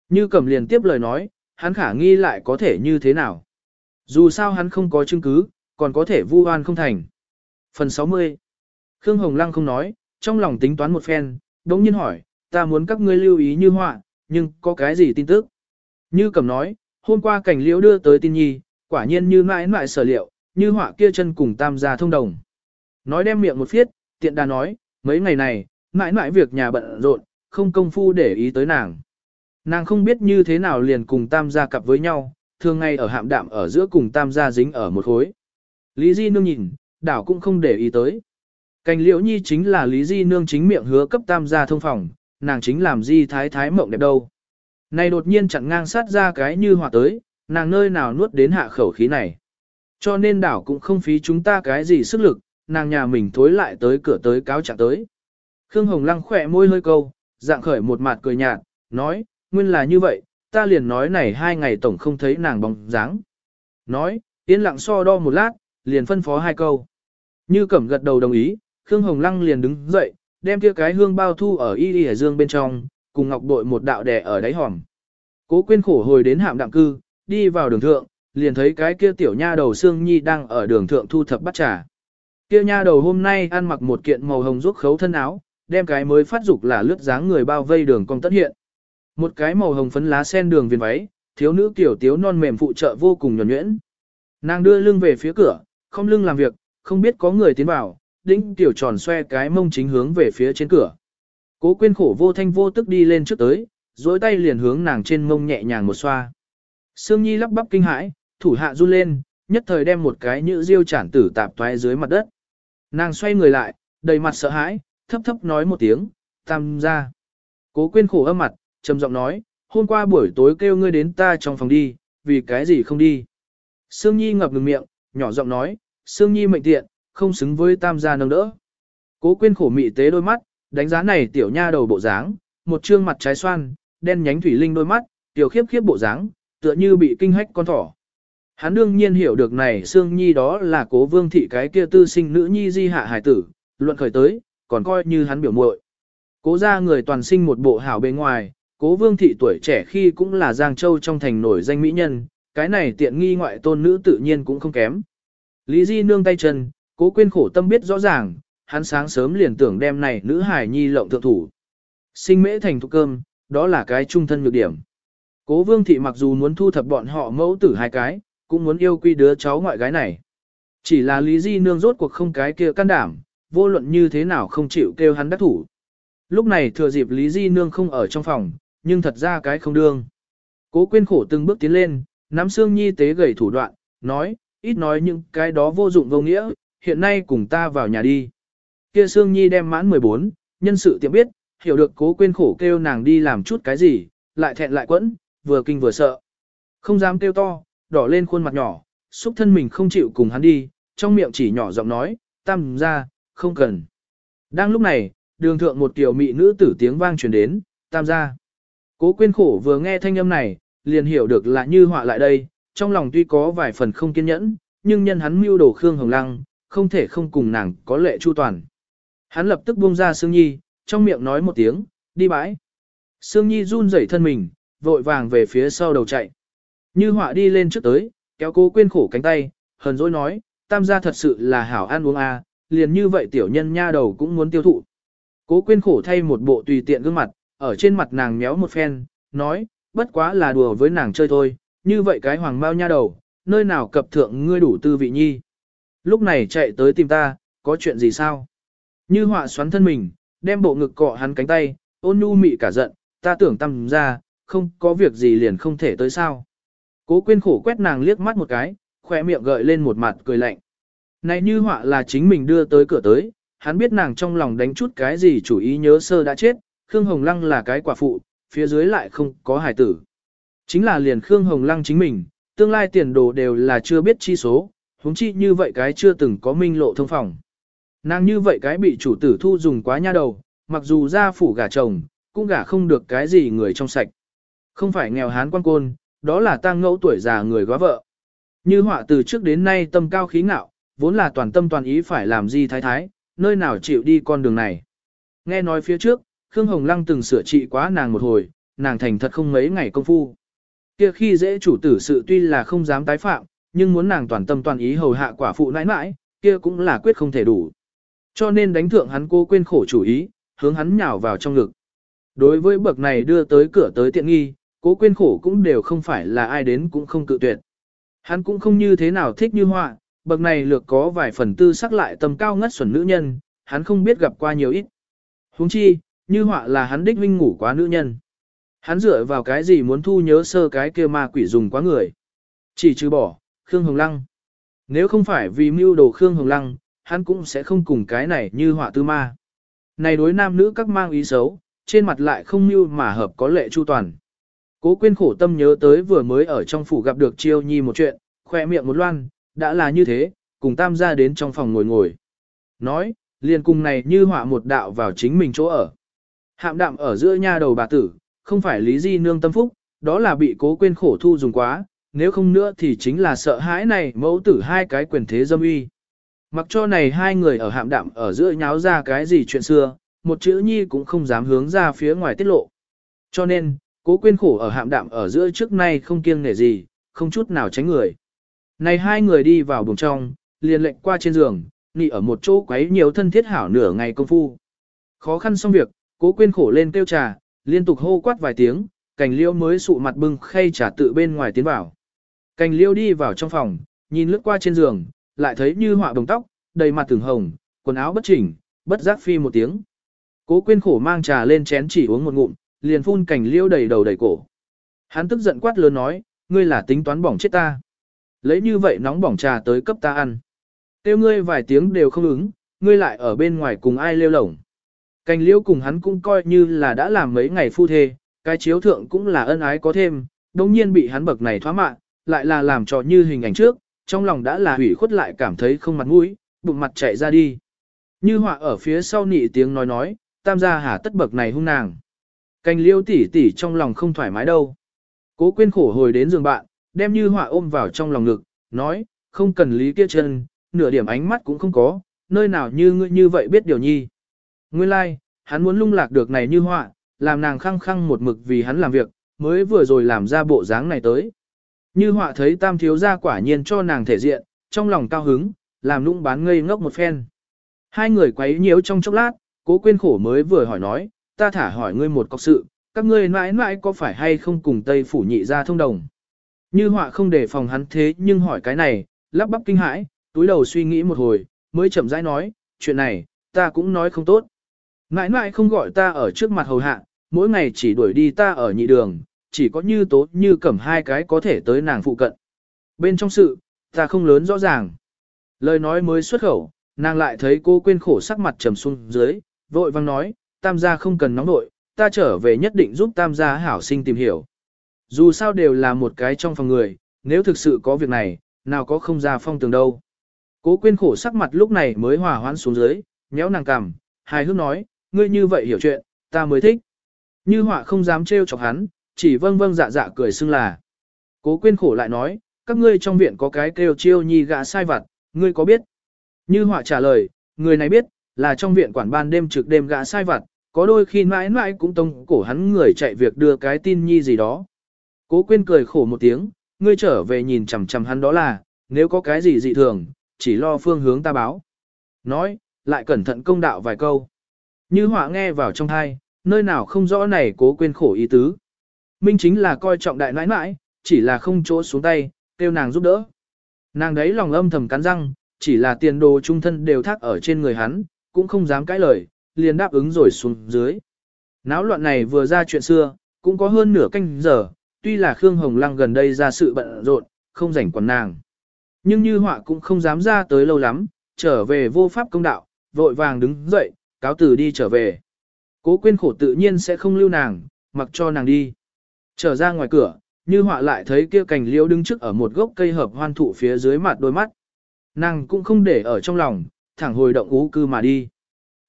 Như cầm liền tiếp lời nói, hắn khả nghi lại có thể như thế nào. Dù sao hắn không có chứng cứ, còn có thể vu oan không thành. Phần 60 Khương Hồng Lăng không nói, trong lòng tính toán một phen, đống nhiên hỏi, ta muốn các ngươi lưu ý như họa, nhưng có cái gì tin tức? Như cầm nói, hôm qua cảnh liễu đưa tới tin nhi, quả nhiên như mãi mãi sở liệu, như họa kia chân cùng tam gia thông đồng. Nói đem miệng một phiết, tiện đà nói, mấy ngày này, mãi mãi việc nhà bận rộn, không công phu để ý tới nàng. Nàng không biết như thế nào liền cùng tam gia cặp với nhau, thường ngày ở hạm đạm ở giữa cùng tam gia dính ở một khối. Lý Di Nương nhìn, đảo cũng không để ý tới. Cành liễu nhi chính là Lý Di Nương chính miệng hứa cấp tam gia thông phòng, nàng chính làm Di Thái Thái mộng đẹp đâu. Này đột nhiên chặn ngang sát ra cái như hòa tới, nàng nơi nào nuốt đến hạ khẩu khí này. Cho nên đảo cũng không phí chúng ta cái gì sức lực, nàng nhà mình thối lại tới cửa tới cáo trạng tới. Khương Hồng Lăng khỏe môi hơi câu, dạng khởi một mặt cười nhạt, nói, nguyên là như vậy, ta liền nói này hai ngày tổng không thấy nàng bóng dáng. Nói, yên lặng so đo một lát, liền phân phó hai câu. Như cẩm gật đầu đồng ý, Khương Hồng Lăng liền đứng dậy, đem kia cái hương bao thu ở y y dương bên trong, cùng ngọc bội một đạo đè ở đáy hòm. Cố quên khổ hồi đến hạm đạm cư, đi vào đường thượng, liền thấy cái kia tiểu nha đầu Sương Nhi đang ở đường thượng thu thập bắt trà. Kia nha đầu hôm nay ăn mặc một kiện màu hồng rút khấu thân áo, đem cái mới phát dục là lướt dáng người bao vây đường cong tất hiện. Một cái màu hồng phấn lá sen đường viền váy, thiếu nữ tiểu tiếu non mềm phụ trợ vô cùng nhuần nhuyễn. Nàng đưa lưng về phía cửa, không lưng làm việc, không biết có người tiến vào, đĩnh tiểu tròn xoe cái mông chính hướng về phía trên cửa. Cố Quyên khổ vô thanh vô tức đi lên trước tới, dối tay liền hướng nàng trên mông nhẹ nhàng một xoa. Sương Nhi lắp bắp kinh hãi, thủ hạ run lên, nhất thời đem một cái nhữ diêu chản tử tạp toái dưới mặt đất. Nàng xoay người lại, đầy mặt sợ hãi, thấp thấp nói một tiếng, tam ra. Cố Quyên khổ âm mặt, trầm giọng nói, hôm qua buổi tối kêu ngươi đến ta trong phòng đi, vì cái gì không đi. Sương Nhi ngập ngừng miệng, nhỏ giọng nói, Sương Nhi mệnh tiện, không xứng với tam gia nâng đỡ. Cố Quyên khổ mị tế đôi mắt, đánh giá này tiểu nha đầu bộ dáng, một trương mặt trái xoan, đen nhánh thủy linh đôi mắt, tiểu khiếp khiếp bộ dáng, tựa như bị kinh hách con thỏ. Hắn đương nhiên hiểu được này Sương Nhi đó là cố vương thị cái kia tư sinh nữ nhi di hạ hải tử, luận khởi tới, còn coi như hắn biểu muội. Cố ra người toàn sinh một bộ hảo bên ngoài, cố vương thị tuổi trẻ khi cũng là Giang Châu trong thành nổi danh mỹ nhân, cái này tiện nghi ngoại tôn nữ tự nhiên cũng không kém. Lý Di nương tay chân, cố quên khổ tâm biết rõ ràng, hắn sáng sớm liền tưởng đem này nữ hải nhi lộng thượng thủ. Sinh mễ thành thục cơm, đó là cái trung thân nhược điểm. Cố vương thị mặc dù muốn thu thập bọn họ mẫu tử hai cái, cũng muốn yêu quy đứa cháu ngoại gái này. Chỉ là Lý Di Nương rốt cuộc không cái kia can đảm, vô luận như thế nào không chịu kêu hắn đắc thủ. Lúc này thừa dịp Lý Di Nương không ở trong phòng, nhưng thật ra cái không đương. Cố quyên khổ từng bước tiến lên, nắm xương nhi tế gầy thủ đoạn, nói, ít nói những cái đó vô dụng vô nghĩa, hiện nay cùng ta vào nhà đi. Kia xương nhi đem mãn 14, nhân sự tiệm biết, hiểu được cố quên khổ kêu nàng đi làm chút cái gì, lại thẹn lại quẫn, vừa kinh vừa sợ. Không dám kêu to, đỏ lên khuôn mặt nhỏ, xúc thân mình không chịu cùng hắn đi, trong miệng chỉ nhỏ giọng nói, tam ra, không cần. Đang lúc này, đường thượng một tiểu mị nữ tử tiếng vang truyền đến, tam ra. Cố quên khổ vừa nghe thanh âm này, liền hiểu được là như họa lại đây, trong lòng tuy có vài phần không kiên nhẫn, nhưng nhân hắn mưu đồ Khương Hồng Lăng, không thể không cùng nàng có lệ chu toàn. Hắn lập tức buông ra Sương Nhi, trong miệng nói một tiếng, đi bãi. Sương Nhi run rẩy thân mình, vội vàng về phía sau đầu chạy. Như họa đi lên trước tới, kéo cố quên khổ cánh tay, hờn dỗi nói, tam gia thật sự là hảo ăn uống à, liền như vậy tiểu nhân nha đầu cũng muốn tiêu thụ. Cố quên khổ thay một bộ tùy tiện gương mặt, ở trên mặt nàng méo một phen, nói, bất quá là đùa với nàng chơi thôi, như vậy cái hoàng bao nha đầu, nơi nào cập thượng ngươi đủ tư vị nhi. Lúc này chạy tới tìm ta, có chuyện gì sao? Như họa xoắn thân mình, đem bộ ngực cọ hắn cánh tay, ôn nhu mị cả giận, ta tưởng tâm ra, không có việc gì liền không thể tới sao. Cố quyên khổ quét nàng liếc mắt một cái, khỏe miệng gợi lên một mặt cười lạnh. Này như họa là chính mình đưa tới cửa tới, hắn biết nàng trong lòng đánh chút cái gì chủ ý nhớ sơ đã chết, Khương Hồng Lăng là cái quả phụ, phía dưới lại không có hài tử. Chính là liền Khương Hồng Lăng chính mình, tương lai tiền đồ đều là chưa biết chi số, huống chi như vậy cái chưa từng có minh lộ thông phòng. Nàng như vậy cái bị chủ tử thu dùng quá nha đầu, mặc dù ra phủ gả chồng, cũng gả không được cái gì người trong sạch. Không phải nghèo hán quan côn, đó là tang ngẫu tuổi già người góa vợ. Như họa từ trước đến nay tâm cao khí ngạo, vốn là toàn tâm toàn ý phải làm gì thái thái, nơi nào chịu đi con đường này. Nghe nói phía trước, Khương Hồng Lăng từng sửa trị quá nàng một hồi, nàng thành thật không mấy ngày công phu. Kia khi dễ chủ tử sự tuy là không dám tái phạm, nhưng muốn nàng toàn tâm toàn ý hầu hạ quả phụ nãi nãi, kia cũng là quyết không thể đủ. Cho nên đánh thượng hắn cô quên khổ chủ ý, hướng hắn nhào vào trong ngực. Đối với bậc này đưa tới cửa tới tiện nghi, cố quên khổ cũng đều không phải là ai đến cũng không cự tuyệt. Hắn cũng không như thế nào thích như họa, bậc này lược có vài phần tư sắc lại tầm cao ngất xuẩn nữ nhân, hắn không biết gặp qua nhiều ít. huống chi, như họa là hắn đích vinh ngủ quá nữ nhân. Hắn dựa vào cái gì muốn thu nhớ sơ cái kia ma quỷ dùng quá người. Chỉ trừ bỏ, Khương Hồng Lăng. Nếu không phải vì mưu đồ Khương Hồng Lăng, hắn cũng sẽ không cùng cái này như họa tư ma. Này đối nam nữ các mang ý xấu, trên mặt lại không mưu mà hợp có lệ chu toàn. Cố quyên khổ tâm nhớ tới vừa mới ở trong phủ gặp được chiêu nhi một chuyện, khoe miệng một loan, đã là như thế, cùng tam gia đến trong phòng ngồi ngồi. Nói, liền cùng này như họa một đạo vào chính mình chỗ ở. Hạm đạm ở giữa nha đầu bà tử, không phải lý di nương tâm phúc, đó là bị cố quên khổ thu dùng quá, nếu không nữa thì chính là sợ hãi này mẫu tử hai cái quyền thế dâm uy. Mặc cho này hai người ở hạm đạm ở giữa nháo ra cái gì chuyện xưa, một chữ nhi cũng không dám hướng ra phía ngoài tiết lộ. Cho nên, cố quyên khổ ở hạm đạm ở giữa trước nay không kiêng nể gì, không chút nào tránh người. Này hai người đi vào buồng trong, liền lệnh qua trên giường, nị ở một chỗ quấy nhiều thân thiết hảo nửa ngày công phu. Khó khăn xong việc, cố quyên khổ lên tiêu trà, liên tục hô quát vài tiếng, cành liêu mới sụ mặt bưng khay trà tự bên ngoài tiến vào. Cành liêu đi vào trong phòng, nhìn lướt qua trên giường, lại thấy như họa bồng tóc, đầy mặt từng hồng, quần áo bất chỉnh, bất giác phi một tiếng. Cố quên khổ mang trà lên chén chỉ uống một ngụm, liền phun cảnh liêu đầy đầu đầy cổ. Hắn tức giận quát lớn nói, ngươi là tính toán bỏng chết ta. Lấy như vậy nóng bỏng trà tới cấp ta ăn. Tiêu ngươi vài tiếng đều không ứng, ngươi lại ở bên ngoài cùng ai lêu lổng. Cành liêu cùng hắn cũng coi như là đã làm mấy ngày phu thê, cái chiếu thượng cũng là ân ái có thêm, đồng nhiên bị hắn bậc này thoá mạ, lại là làm trò như hình ảnh trước, trong lòng đã là hủy khuất lại cảm thấy không mặt mũi, bụng mặt chạy ra đi. Như họa ở phía sau nị tiếng nói nói, tam gia hả tất bậc này hung nàng. Cành liêu tỉ tỉ trong lòng không thoải mái đâu. Cố quên khổ hồi đến giường bạn, đem như họa ôm vào trong lòng ngực, nói, không cần lý kia chân, nửa điểm ánh mắt cũng không có, nơi nào như ngươi như vậy biết điều nhi. Nguyên lai, like, hắn muốn lung lạc được này như họa, làm nàng khăng khăng một mực vì hắn làm việc, mới vừa rồi làm ra bộ dáng này tới. Như họa thấy tam thiếu gia quả nhiên cho nàng thể diện, trong lòng cao hứng, làm nũng bán ngây ngốc một phen. Hai người quấy nhiễu trong chốc lát, cố quên khổ mới vừa hỏi nói, ta thả hỏi ngươi một cọc sự, các ngươi mãi mãi có phải hay không cùng Tây Phủ nhị ra thông đồng. Như họa không để phòng hắn thế nhưng hỏi cái này, lắp bắp kinh hãi, túi đầu suy nghĩ một hồi, mới chậm rãi nói, chuyện này, ta cũng nói không tốt. Mãi mãi không gọi ta ở trước mặt hầu hạ, mỗi ngày chỉ đuổi đi ta ở nhị đường, chỉ có như tố như cẩm hai cái có thể tới nàng phụ cận. Bên trong sự, ta không lớn rõ ràng. Lời nói mới xuất khẩu, nàng lại thấy cô quên khổ sắc mặt trầm xuống dưới, vội vang nói, tam gia không cần nóng nội, ta trở về nhất định giúp tam gia hảo sinh tìm hiểu. Dù sao đều là một cái trong phòng người, nếu thực sự có việc này, nào có không ra phong tường đâu. Cố quên khổ sắc mặt lúc này mới hòa hoãn xuống dưới, nhéo nàng cằm, hài hước nói, ngươi như vậy hiểu chuyện, ta mới thích. Như họa không dám trêu chọc hắn, chỉ vâng vâng dạ dạ cười xưng là. Cố quên khổ lại nói, các ngươi trong viện có cái kêu chiêu nhi gã sai vặt, ngươi có biết? Như họa trả lời, người này biết, là trong viện quản ban đêm trực đêm gã sai vặt, có đôi khi mãi mãi cũng tông cổ hắn người chạy việc đưa cái tin nhi gì đó. Cố quên cười khổ một tiếng, ngươi trở về nhìn chằm chằm hắn đó là, nếu có cái gì dị thường, chỉ lo phương hướng ta báo. Nói, lại cẩn thận công đạo vài câu. Như họa nghe vào trong thai, nơi nào không rõ này cố quên khổ ý tứ. Minh chính là coi trọng đại nãi nãi, chỉ là không chỗ xuống tay, kêu nàng giúp đỡ. Nàng đấy lòng âm thầm cắn răng, chỉ là tiền đồ trung thân đều thác ở trên người hắn, cũng không dám cãi lời, liền đáp ứng rồi xuống dưới. Náo loạn này vừa ra chuyện xưa, cũng có hơn nửa canh giờ, tuy là Khương Hồng Lăng gần đây ra sự bận rộn, không rảnh quản nàng. Nhưng như họa cũng không dám ra tới lâu lắm, trở về vô pháp công đạo, vội vàng đứng dậy, cáo từ đi trở về. Cố quyên khổ tự nhiên sẽ không lưu nàng, mặc cho nàng đi. Trở ra ngoài cửa, như họa lại thấy kia cành liễu đứng trước ở một gốc cây hợp hoan thụ phía dưới mặt đôi mắt. Nàng cũng không để ở trong lòng, thẳng hồi động ú cư mà đi.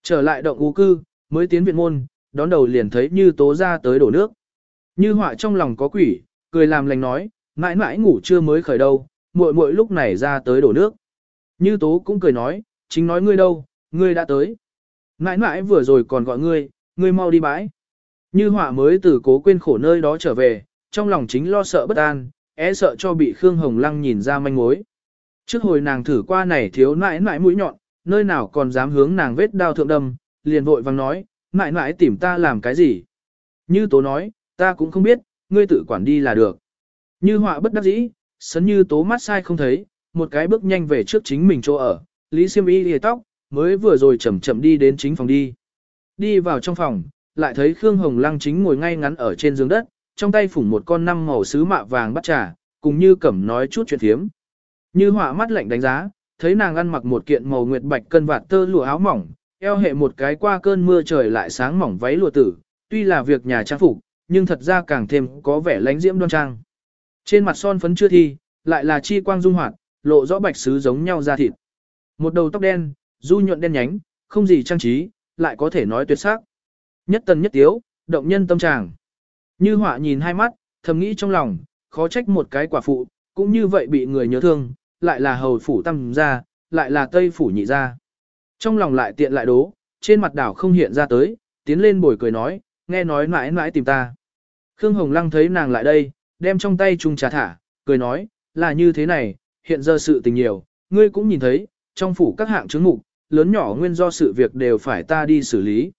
Trở lại động ú cư, mới tiến viện môn, đón đầu liền thấy như tố ra tới đổ nước. Như họa trong lòng có quỷ, cười làm lành nói, mãi mãi ngủ chưa mới khởi đâu, muội muội lúc này ra tới đổ nước. Như tố cũng cười nói, chính nói ngươi đâu, ngươi đã tới. Mãi mãi vừa rồi còn gọi ngươi, ngươi mau đi bãi. Như họa mới từ cố quên khổ nơi đó trở về, trong lòng chính lo sợ bất an, e sợ cho bị Khương Hồng Lăng nhìn ra manh mối. Trước hồi nàng thử qua này thiếu nãi nãi mũi nhọn, nơi nào còn dám hướng nàng vết đao thượng đâm, liền vội vang nói, nãi nãi tìm ta làm cái gì. Như tố nói, ta cũng không biết, ngươi tự quản đi là được. Như họa bất đắc dĩ, sấn như tố mắt sai không thấy, một cái bước nhanh về trước chính mình chỗ ở, Lý Siêm Y lìa tóc, mới vừa rồi chậm chậm đi đến chính phòng đi. Đi vào trong phòng, lại thấy Khương Hồng Lăng chính ngồi ngay ngắn ở trên giường đất, trong tay phủng một con năm màu sứ mạ vàng bắt trà, cùng như cẩm nói chút chuyện thiếm. Như họa mắt lạnh đánh giá, thấy nàng ăn mặc một kiện màu nguyệt bạch cân vạt tơ lụa áo mỏng, eo hệ một cái qua cơn mưa trời lại sáng mỏng váy lụa tử, tuy là việc nhà trang phục, nhưng thật ra càng thêm có vẻ lánh diễm đoan trang. Trên mặt son phấn chưa thi, lại là chi quang dung hoạt, lộ rõ bạch sứ giống nhau da thịt. Một đầu tóc đen, du nhuận đen nhánh, không gì trang trí, lại có thể nói tuyệt sắc. Nhất tần nhất tiếu, động nhân tâm tràng. Như họa nhìn hai mắt, thầm nghĩ trong lòng, khó trách một cái quả phụ, cũng như vậy bị người nhớ thương, lại là hầu phủ tâm ra, lại là tây phủ nhị ra. Trong lòng lại tiện lại đố, trên mặt đảo không hiện ra tới, tiến lên bồi cười nói, nghe nói mãi mãi tìm ta. Khương Hồng Lăng thấy nàng lại đây, đem trong tay chung trà thả, cười nói, là như thế này, hiện giờ sự tình nhiều, ngươi cũng nhìn thấy, trong phủ các hạng chứng mục, lớn nhỏ nguyên do sự việc đều phải ta đi xử lý.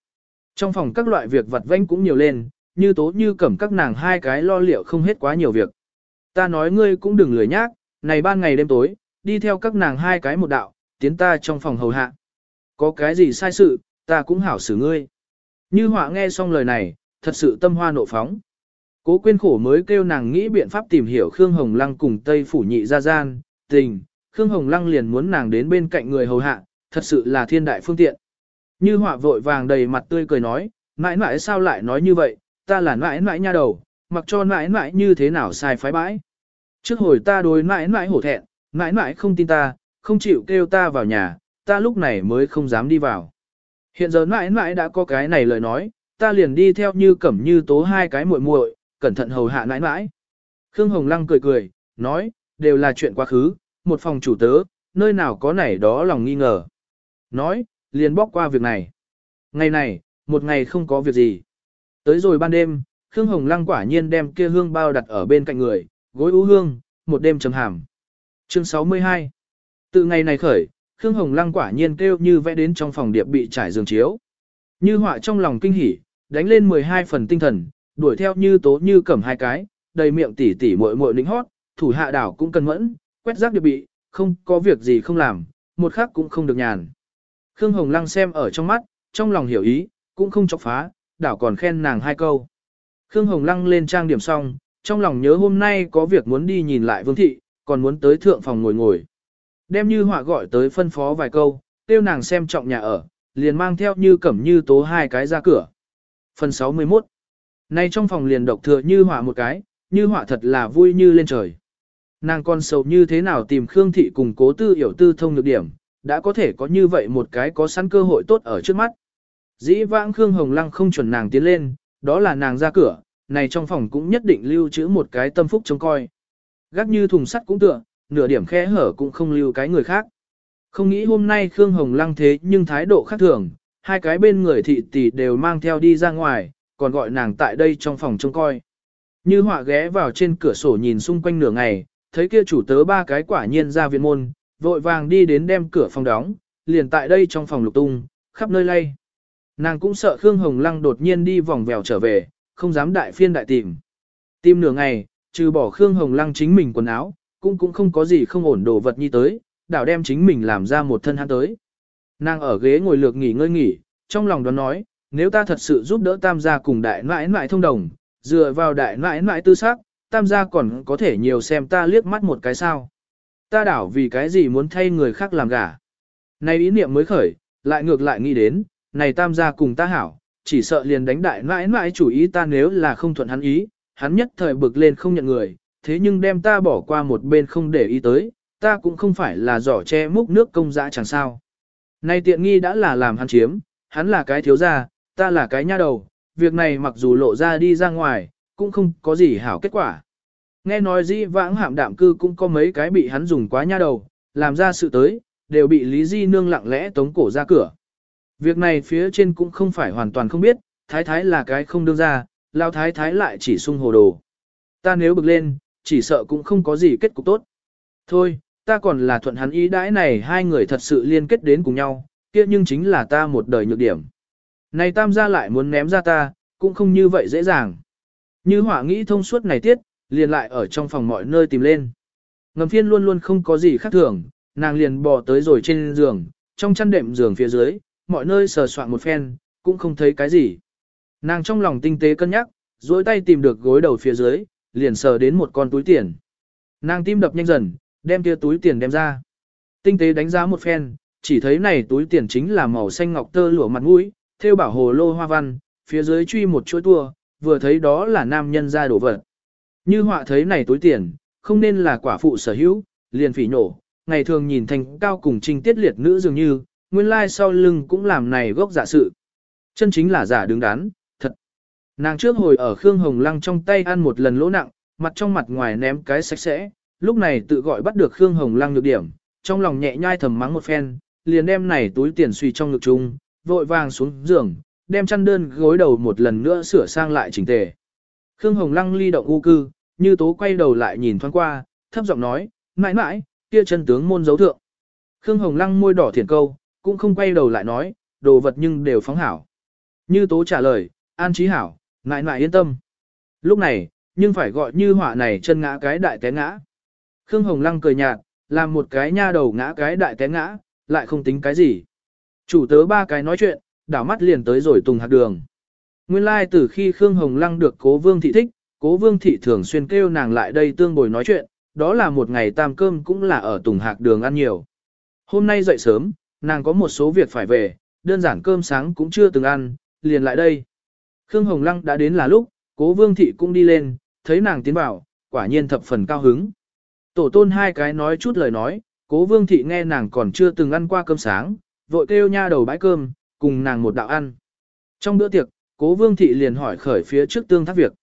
Trong phòng các loại việc vặt vãnh cũng nhiều lên, như tố như cẩm các nàng hai cái lo liệu không hết quá nhiều việc. Ta nói ngươi cũng đừng lười nhác, này ban ngày đêm tối, đi theo các nàng hai cái một đạo, tiến ta trong phòng hầu hạ. Có cái gì sai sự, ta cũng hảo xử ngươi. Như họa nghe xong lời này, thật sự tâm hoa nộ phóng. Cố quyên khổ mới kêu nàng nghĩ biện pháp tìm hiểu Khương Hồng Lăng cùng Tây Phủ Nhị Gia Gian, tình, Khương Hồng Lăng liền muốn nàng đến bên cạnh người hầu hạ, thật sự là thiên đại phương tiện. Như họa vội vàng đầy mặt tươi cười nói, mãi mãi sao lại nói như vậy, ta là mãi mãi nha đầu, mặc cho mãi mãi như thế nào sai phái bãi. Trước hồi ta đối mãi mãi hổ thẹn, mãi mãi không tin ta, không chịu kêu ta vào nhà, ta lúc này mới không dám đi vào. Hiện giờ mãi mãi đã có cái này lời nói, ta liền đi theo như cẩm như tố hai cái muội muội, cẩn thận hầu hạ mãi mãi. Khương Hồng Lăng cười cười, nói, đều là chuyện quá khứ, một phòng chủ tớ, nơi nào có này đó lòng nghi ngờ. Nói, liền bóc qua việc này. Ngày này, một ngày không có việc gì. Tới rồi ban đêm, Khương Hồng Lăng quả nhiên đem kia hương bao đặt ở bên cạnh người, gối ú hương, một đêm trầm hàm. Chương 62 Từ ngày này khởi, Khương Hồng Lăng quả nhiên kêu như vẽ đến trong phòng điệp bị trải giường chiếu. Như họa trong lòng kinh hỉ, đánh lên 12 phần tinh thần, đuổi theo như tố như cầm hai cái, đầy miệng tỉ tỉ muội muội lính hót, thủ hạ đảo cũng cần mẫn, quét rác điệp bị, không có việc gì không làm, một khắc cũng không được nhàn. Khương Hồng Lăng xem ở trong mắt, trong lòng hiểu ý, cũng không chọc phá, đảo còn khen nàng hai câu. Khương Hồng Lăng lên trang điểm xong, trong lòng nhớ hôm nay có việc muốn đi nhìn lại Vương Thị, còn muốn tới thượng phòng ngồi ngồi. Đem như họa gọi tới phân phó vài câu, tiêu nàng xem trọng nhà ở, liền mang theo như cẩm như tố hai cái ra cửa. Phần 61 Nay trong phòng liền độc thừa như họa một cái, như họa thật là vui như lên trời. Nàng con sầu như thế nào tìm Khương Thị cùng cố tư hiểu tư thông được điểm, đã có thể có như vậy một cái có sẵn cơ hội tốt ở trước mắt. Dĩ vãng Khương Hồng Lăng không chuẩn nàng tiến lên, đó là nàng ra cửa, này trong phòng cũng nhất định lưu trữ một cái tâm phúc trông coi. Gác như thùng sắt cũng tựa, nửa điểm khe hở cũng không lưu cái người khác. Không nghĩ hôm nay Khương Hồng Lăng thế nhưng thái độ khác thường, hai cái bên người thị tỷ đều mang theo đi ra ngoài, còn gọi nàng tại đây trong phòng trông coi. Như họa ghé vào trên cửa sổ nhìn xung quanh nửa ngày, thấy kia chủ tớ ba cái quả nhiên ra viện môn, vội vàng đi đến đem cửa phòng đóng, liền tại đây trong phòng lục tung, khắp nơi lay. Nàng cũng sợ Khương Hồng Lăng đột nhiên đi vòng vèo trở về, không dám đại phiên đại tìm. Tìm nửa ngày, trừ bỏ Khương Hồng Lăng chính mình quần áo, cũng cũng không có gì không ổn đồ vật như tới, đảo đem chính mình làm ra một thân hắn tới. Nàng ở ghế ngồi lược nghỉ ngơi nghỉ, trong lòng đoán nói, nếu ta thật sự giúp đỡ tam gia cùng đại nãi nãi thông đồng, dựa vào đại nãi nãi tư xác, tam gia còn có thể nhiều xem ta liếc mắt một cái sao. Ta đảo vì cái gì muốn thay người khác làm gả. Này ý niệm mới khởi, lại ngược lại nghĩ đến, này tam gia cùng ta hảo, chỉ sợ liền đánh đại mãi mãi chủ ý ta nếu là không thuận hắn ý, hắn nhất thời bực lên không nhận người, thế nhưng đem ta bỏ qua một bên không để ý tới, ta cũng không phải là giỏ che múc nước công dã chẳng sao. Này tiện nghi đã là làm hắn chiếm, hắn là cái thiếu gia, ta là cái nha đầu, việc này mặc dù lộ ra đi ra ngoài, cũng không có gì hảo kết quả. Nghe nói dĩ vãng hạm đạm cư cũng có mấy cái bị hắn dùng quá nha đầu, làm ra sự tới, đều bị Lý Di Nương lặng lẽ tống cổ ra cửa. Việc này phía trên cũng không phải hoàn toàn không biết, thái thái là cái không đương ra, lao thái thái lại chỉ sung hồ đồ. Ta nếu bực lên, chỉ sợ cũng không có gì kết cục tốt. Thôi, ta còn là thuận hắn ý đãi này hai người thật sự liên kết đến cùng nhau, kia nhưng chính là ta một đời nhược điểm. Này tam gia lại muốn ném ra ta, cũng không như vậy dễ dàng. Như hỏa nghĩ thông suốt này tiết, liền lại ở trong phòng mọi nơi tìm lên. Ngầm phiên luôn luôn không có gì khác thường, nàng liền bò tới rồi trên giường, trong chăn đệm giường phía dưới, mọi nơi sờ soạn một phen, cũng không thấy cái gì. Nàng trong lòng tinh tế cân nhắc, duỗi tay tìm được gối đầu phía dưới, liền sờ đến một con túi tiền. Nàng tim đập nhanh dần, đem kia túi tiền đem ra. Tinh tế đánh giá một phen, chỉ thấy này túi tiền chính là màu xanh ngọc tơ lụa mặt mũi, theo bảo hồ lô hoa văn, phía dưới truy một chuỗi tua, vừa thấy đó là nam nhân ra đổ vật. Như họa thấy này túi tiền, không nên là quả phụ sở hữu, liền phỉ nổ, ngày thường nhìn thành cao cùng trinh tiết liệt nữ dường như, nguyên lai sau lưng cũng làm này gốc giả sự. Chân chính là giả đứng đắn, thật. Nàng trước hồi ở Khương Hồng Lăng trong tay ăn một lần lỗ nặng, mặt trong mặt ngoài ném cái sạch sẽ, lúc này tự gọi bắt được Khương Hồng Lăng được điểm, trong lòng nhẹ nhai thầm mắng một phen, liền đem này túi tiền suy trong ngực chung, vội vàng xuống giường, đem chăn đơn gối đầu một lần nữa sửa sang lại chỉnh tề. Khương Hồng Lăng ly động u cư, như tố quay đầu lại nhìn thoáng qua, thấp giọng nói, mãi mãi, kia chân tướng môn dấu thượng. Khương Hồng Lăng môi đỏ thiền câu, cũng không quay đầu lại nói, đồ vật nhưng đều phóng hảo. Như tố trả lời, an trí hảo, ngại ngại yên tâm. Lúc này, nhưng phải gọi như họa này chân ngã cái đại té ngã. Khương Hồng Lăng cười nhạt, làm một cái nha đầu ngã cái đại té ngã, lại không tính cái gì. Chủ tớ ba cái nói chuyện, đảo mắt liền tới rồi tùng hạt đường. Nguyên lai like từ khi Khương Hồng Lăng được cố vương thị thích, cố vương thị thường xuyên kêu nàng lại đây tương bồi nói chuyện, đó là một ngày tam cơm cũng là ở tùng hạc đường ăn nhiều. Hôm nay dậy sớm, nàng có một số việc phải về, đơn giản cơm sáng cũng chưa từng ăn, liền lại đây. Khương Hồng Lăng đã đến là lúc, cố vương thị cũng đi lên, thấy nàng tiến vào, quả nhiên thập phần cao hứng. Tổ tôn hai cái nói chút lời nói, cố vương thị nghe nàng còn chưa từng ăn qua cơm sáng, vội kêu nha đầu bãi cơm, cùng nàng một đạo ăn. Trong bữa tiệc, cố vương thị liền hỏi khởi phía trước tương thác việc.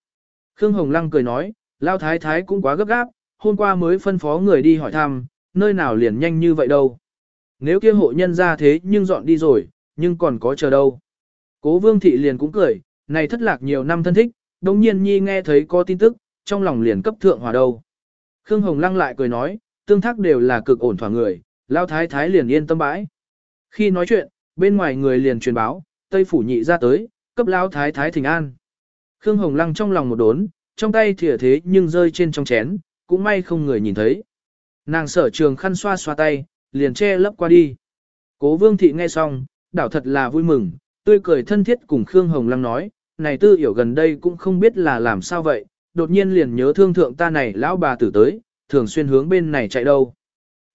Khương Hồng Lăng cười nói, lao thái thái cũng quá gấp gáp, hôm qua mới phân phó người đi hỏi thăm, nơi nào liền nhanh như vậy đâu. Nếu kia hộ nhân ra thế nhưng dọn đi rồi, nhưng còn có chờ đâu. Cố vương thị liền cũng cười, này thất lạc nhiều năm thân thích, đồng nhiên nhi nghe thấy có tin tức, trong lòng liền cấp thượng hòa đâu. Khương Hồng Lăng lại cười nói, tương thác đều là cực ổn thỏa người, lao thái thái liền yên tâm bãi. Khi nói chuyện, bên ngoài người liền truyền báo, Tây Phủ nhị ra tới, cấp lao thái thái thỉnh an. Khương Hồng Lăng trong lòng một đốn, trong tay thìa thế nhưng rơi trên trong chén, cũng may không người nhìn thấy. Nàng sở trường khăn xoa xoa tay, liền che lấp qua đi. Cố vương thị nghe xong, đảo thật là vui mừng, tươi cười thân thiết cùng Khương Hồng Lăng nói, này tư hiểu gần đây cũng không biết là làm sao vậy, đột nhiên liền nhớ thương thượng ta này lão bà tử tới, thường xuyên hướng bên này chạy đâu.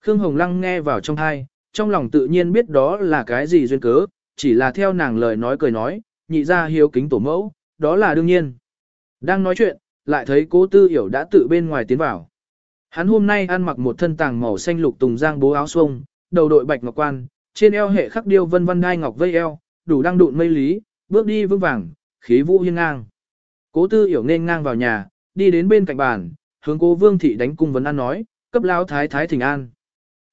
Khương Hồng Lăng nghe vào trong thai, trong lòng tự nhiên biết đó là cái gì duyên cớ, chỉ là theo nàng lời nói cười nói, nhị ra hiếu kính tổ mẫu, đó là đương nhiên. Đang nói chuyện, lại thấy cố tư hiểu đã tự bên ngoài tiến vào. Hắn hôm nay ăn mặc một thân tàng màu xanh lục tùng giang bố áo xuông, đầu đội bạch ngọc quan, trên eo hệ khắc điêu vân vân đai ngọc vây eo, đủ đang đụn mây lý, bước đi vững vàng, khí vũ hiên ngang. Cố tư hiểu nên ngang vào nhà, đi đến bên cạnh bàn, hướng cố vương thị đánh cung vấn an nói, cấp lão thái thái thỉnh an.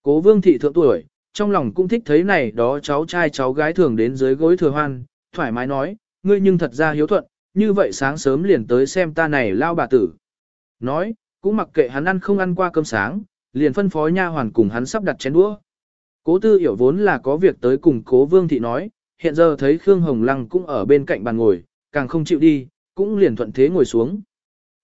Cố vương thị thượng tuổi, trong lòng cũng thích thấy này đó cháu trai cháu gái thường đến dưới gối thừa hoan, thoải mái nói, ngươi nhưng thật ra hiếu thuận, như vậy sáng sớm liền tới xem ta này lao bà tử. Nói, cũng mặc kệ hắn ăn không ăn qua cơm sáng, liền phân phó nha hoàn cùng hắn sắp đặt chén đũa. Cố tư hiểu vốn là có việc tới cùng cố vương thị nói, hiện giờ thấy Khương Hồng Lăng cũng ở bên cạnh bàn ngồi, càng không chịu đi, cũng liền thuận thế ngồi xuống.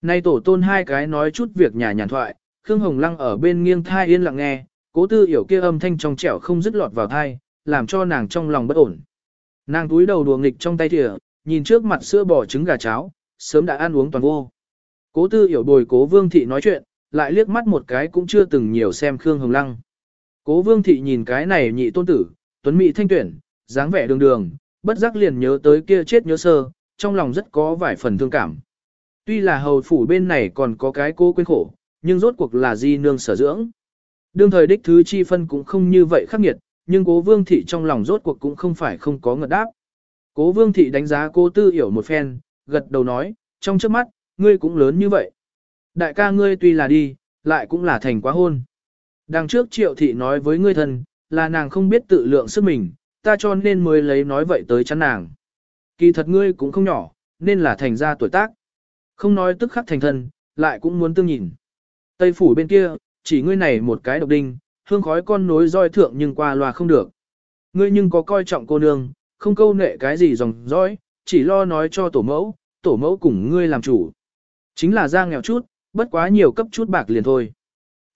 Nay tổ tôn hai cái nói chút việc nhà nhàn thoại, Khương Hồng Lăng ở bên nghiêng thai yên lặng nghe, cố tư hiểu kia âm thanh trong trẻo không dứt lọt vào thai, làm cho nàng trong lòng bất ổn. Nàng túi đầu đùa nghịch trong tay thìa, nhìn trước mặt sữa bò trứng gà cháo, sớm đã ăn uống toàn vô. Cố tư hiểu bồi cố vương thị nói chuyện, lại liếc mắt một cái cũng chưa từng nhiều xem Khương Hồng Lăng. Cố vương thị nhìn cái này nhị tôn tử, tuấn mỹ thanh tuyển, dáng vẻ đường đường, bất giác liền nhớ tới kia chết nhớ sơ, trong lòng rất có vài phần thương cảm. Tuy là hầu phủ bên này còn có cái cô quên khổ, nhưng rốt cuộc là di nương sở dưỡng. Đương thời đích thứ chi phân cũng không như vậy khắc nghiệt, nhưng cố vương thị trong lòng rốt cuộc cũng không phải không có ngợt đáp. Cố vương thị đánh giá cô tư hiểu một phen, gật đầu nói, trong trước mắt, ngươi cũng lớn như vậy. Đại ca ngươi tuy là đi, lại cũng là thành quá hôn. Đằng trước triệu thị nói với ngươi thân, là nàng không biết tự lượng sức mình, ta cho nên mới lấy nói vậy tới chắn nàng. Kỳ thật ngươi cũng không nhỏ, nên là thành ra tuổi tác. Không nói tức khắc thành thân, lại cũng muốn tương nhìn. Tây phủ bên kia, chỉ ngươi này một cái độc đinh, hương khói con nối roi thượng nhưng qua loa không được. Ngươi nhưng có coi trọng cô nương, không câu nệ cái gì dòng dõi, chỉ lo nói cho tổ mẫu, tổ mẫu cùng ngươi làm chủ. Chính là ra nghèo chút, bất quá nhiều cấp chút bạc liền thôi.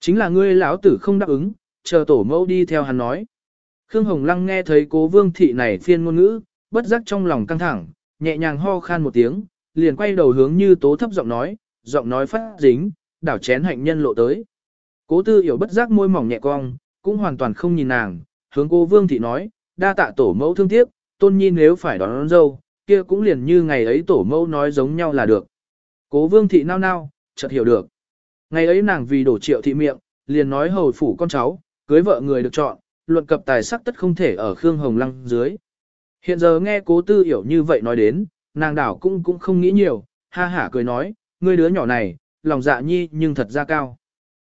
Chính là ngươi lão tử không đáp ứng, chờ tổ mẫu đi theo hắn nói. Khương Hồng Lăng nghe thấy cố vương thị này phiên ngôn ngữ, bất giác trong lòng căng thẳng, nhẹ nhàng ho khan một tiếng, liền quay đầu hướng như tố thấp giọng nói, giọng nói phát dính, đảo chén hạnh nhân lộ tới. Cố tư hiểu bất giác môi mỏng nhẹ cong, cũng hoàn toàn không nhìn nàng, hướng cô vương thị nói, đa tạ tổ mẫu thương tiếc, tôn nhi nếu phải đón, đón dâu, kia cũng liền như ngày ấy tổ mẫu nói giống nhau là được. Cố vương thị nao nao, chợt hiểu được. Ngày ấy nàng vì đổ triệu thị miệng, liền nói hầu phủ con cháu, cưới vợ người được chọn, luận cập tài sắc tất không thể ở Khương Hồng Lăng dưới. Hiện giờ nghe cố tư hiểu như vậy nói đến, nàng đảo cũng cũng không nghĩ nhiều, ha hả cười nói, ngươi đứa nhỏ này, lòng dạ nhi nhưng thật ra cao.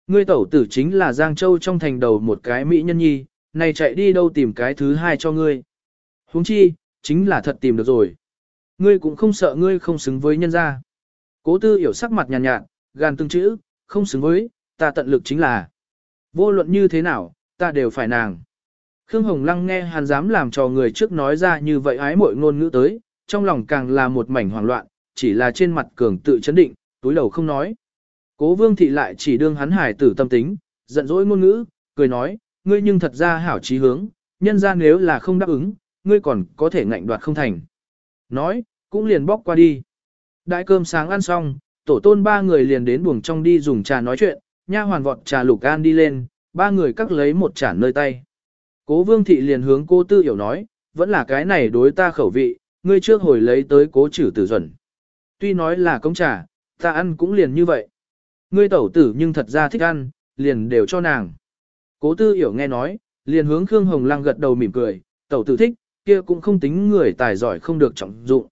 Ngươi tẩu tử chính là Giang Châu trong thành đầu một cái mỹ nhân nhi, này chạy đi đâu tìm cái thứ hai cho ngươi huống chi, chính là thật tìm được rồi. Ngươi cũng không sợ ngươi không xứng với nhân gia. Cố tư hiểu sắc mặt nhàn nhạt, nhạt, gan từng chữ, không xứng với, ta tận lực chính là. Vô luận như thế nào, ta đều phải nàng. Khương Hồng Lăng nghe hắn dám làm cho người trước nói ra như vậy ái mội ngôn ngữ tới, trong lòng càng là một mảnh hoảng loạn, chỉ là trên mặt cường tự chấn định, túi đầu không nói. Cố vương thị lại chỉ đương hắn hải tử tâm tính, giận dỗi ngôn ngữ, cười nói, ngươi nhưng thật ra hảo trí hướng, nhân ra nếu là không đáp ứng, ngươi còn có thể ngạnh đoạt không thành. Nói, cũng liền bóc qua đi. Đại cơm sáng ăn xong, tổ tôn ba người liền đến buồng trong đi dùng trà nói chuyện, nha hoàn vọt trà lục an đi lên, ba người cắt lấy một chản nơi tay. Cố vương thị liền hướng cô tư hiểu nói, vẫn là cái này đối ta khẩu vị, ngươi trước hồi lấy tới cố chử tử duẩn. Tuy nói là công trà, ta ăn cũng liền như vậy. Ngươi tẩu tử nhưng thật ra thích ăn, liền đều cho nàng. Cố tư hiểu nghe nói, liền hướng Khương Hồng Lăng gật đầu mỉm cười, tẩu tử thích, kia cũng không tính người tài giỏi không được trọng dụng.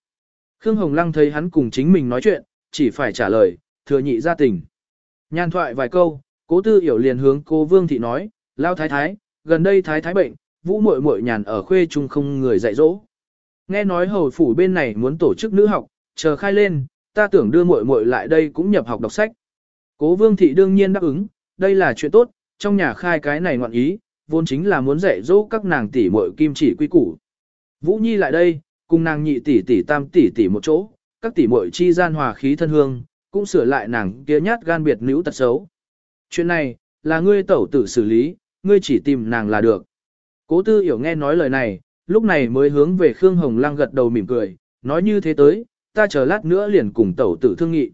Khương Hồng Lăng thấy hắn cùng chính mình nói chuyện, chỉ phải trả lời, thừa nhị gia tình. Nhan thoại vài câu, cố tư hiểu liền hướng cô Vương Thị nói, lao thái thái, gần đây thái thái bệnh, vũ muội muội nhàn ở khuê trung không người dạy dỗ. Nghe nói hầu phủ bên này muốn tổ chức nữ học, chờ khai lên, ta tưởng đưa muội muội lại đây cũng nhập học đọc sách. Cố Vương Thị đương nhiên đáp ứng, đây là chuyện tốt, trong nhà khai cái này ngoạn ý, vốn chính là muốn dạy dỗ các nàng tỷ muội kim chỉ quy củ. Vũ Nhi lại đây, cùng nàng nhị tỷ tỷ tam tỷ tỷ một chỗ, các tỷ muội chi gian hòa khí thân hương, cũng sửa lại nàng kia nhát gan biệt nữ tật xấu. Chuyện này, là ngươi tẩu tử xử lý, ngươi chỉ tìm nàng là được. Cố tư hiểu nghe nói lời này, lúc này mới hướng về Khương Hồng Lăng gật đầu mỉm cười, nói như thế tới, ta chờ lát nữa liền cùng tẩu tử thương nghị.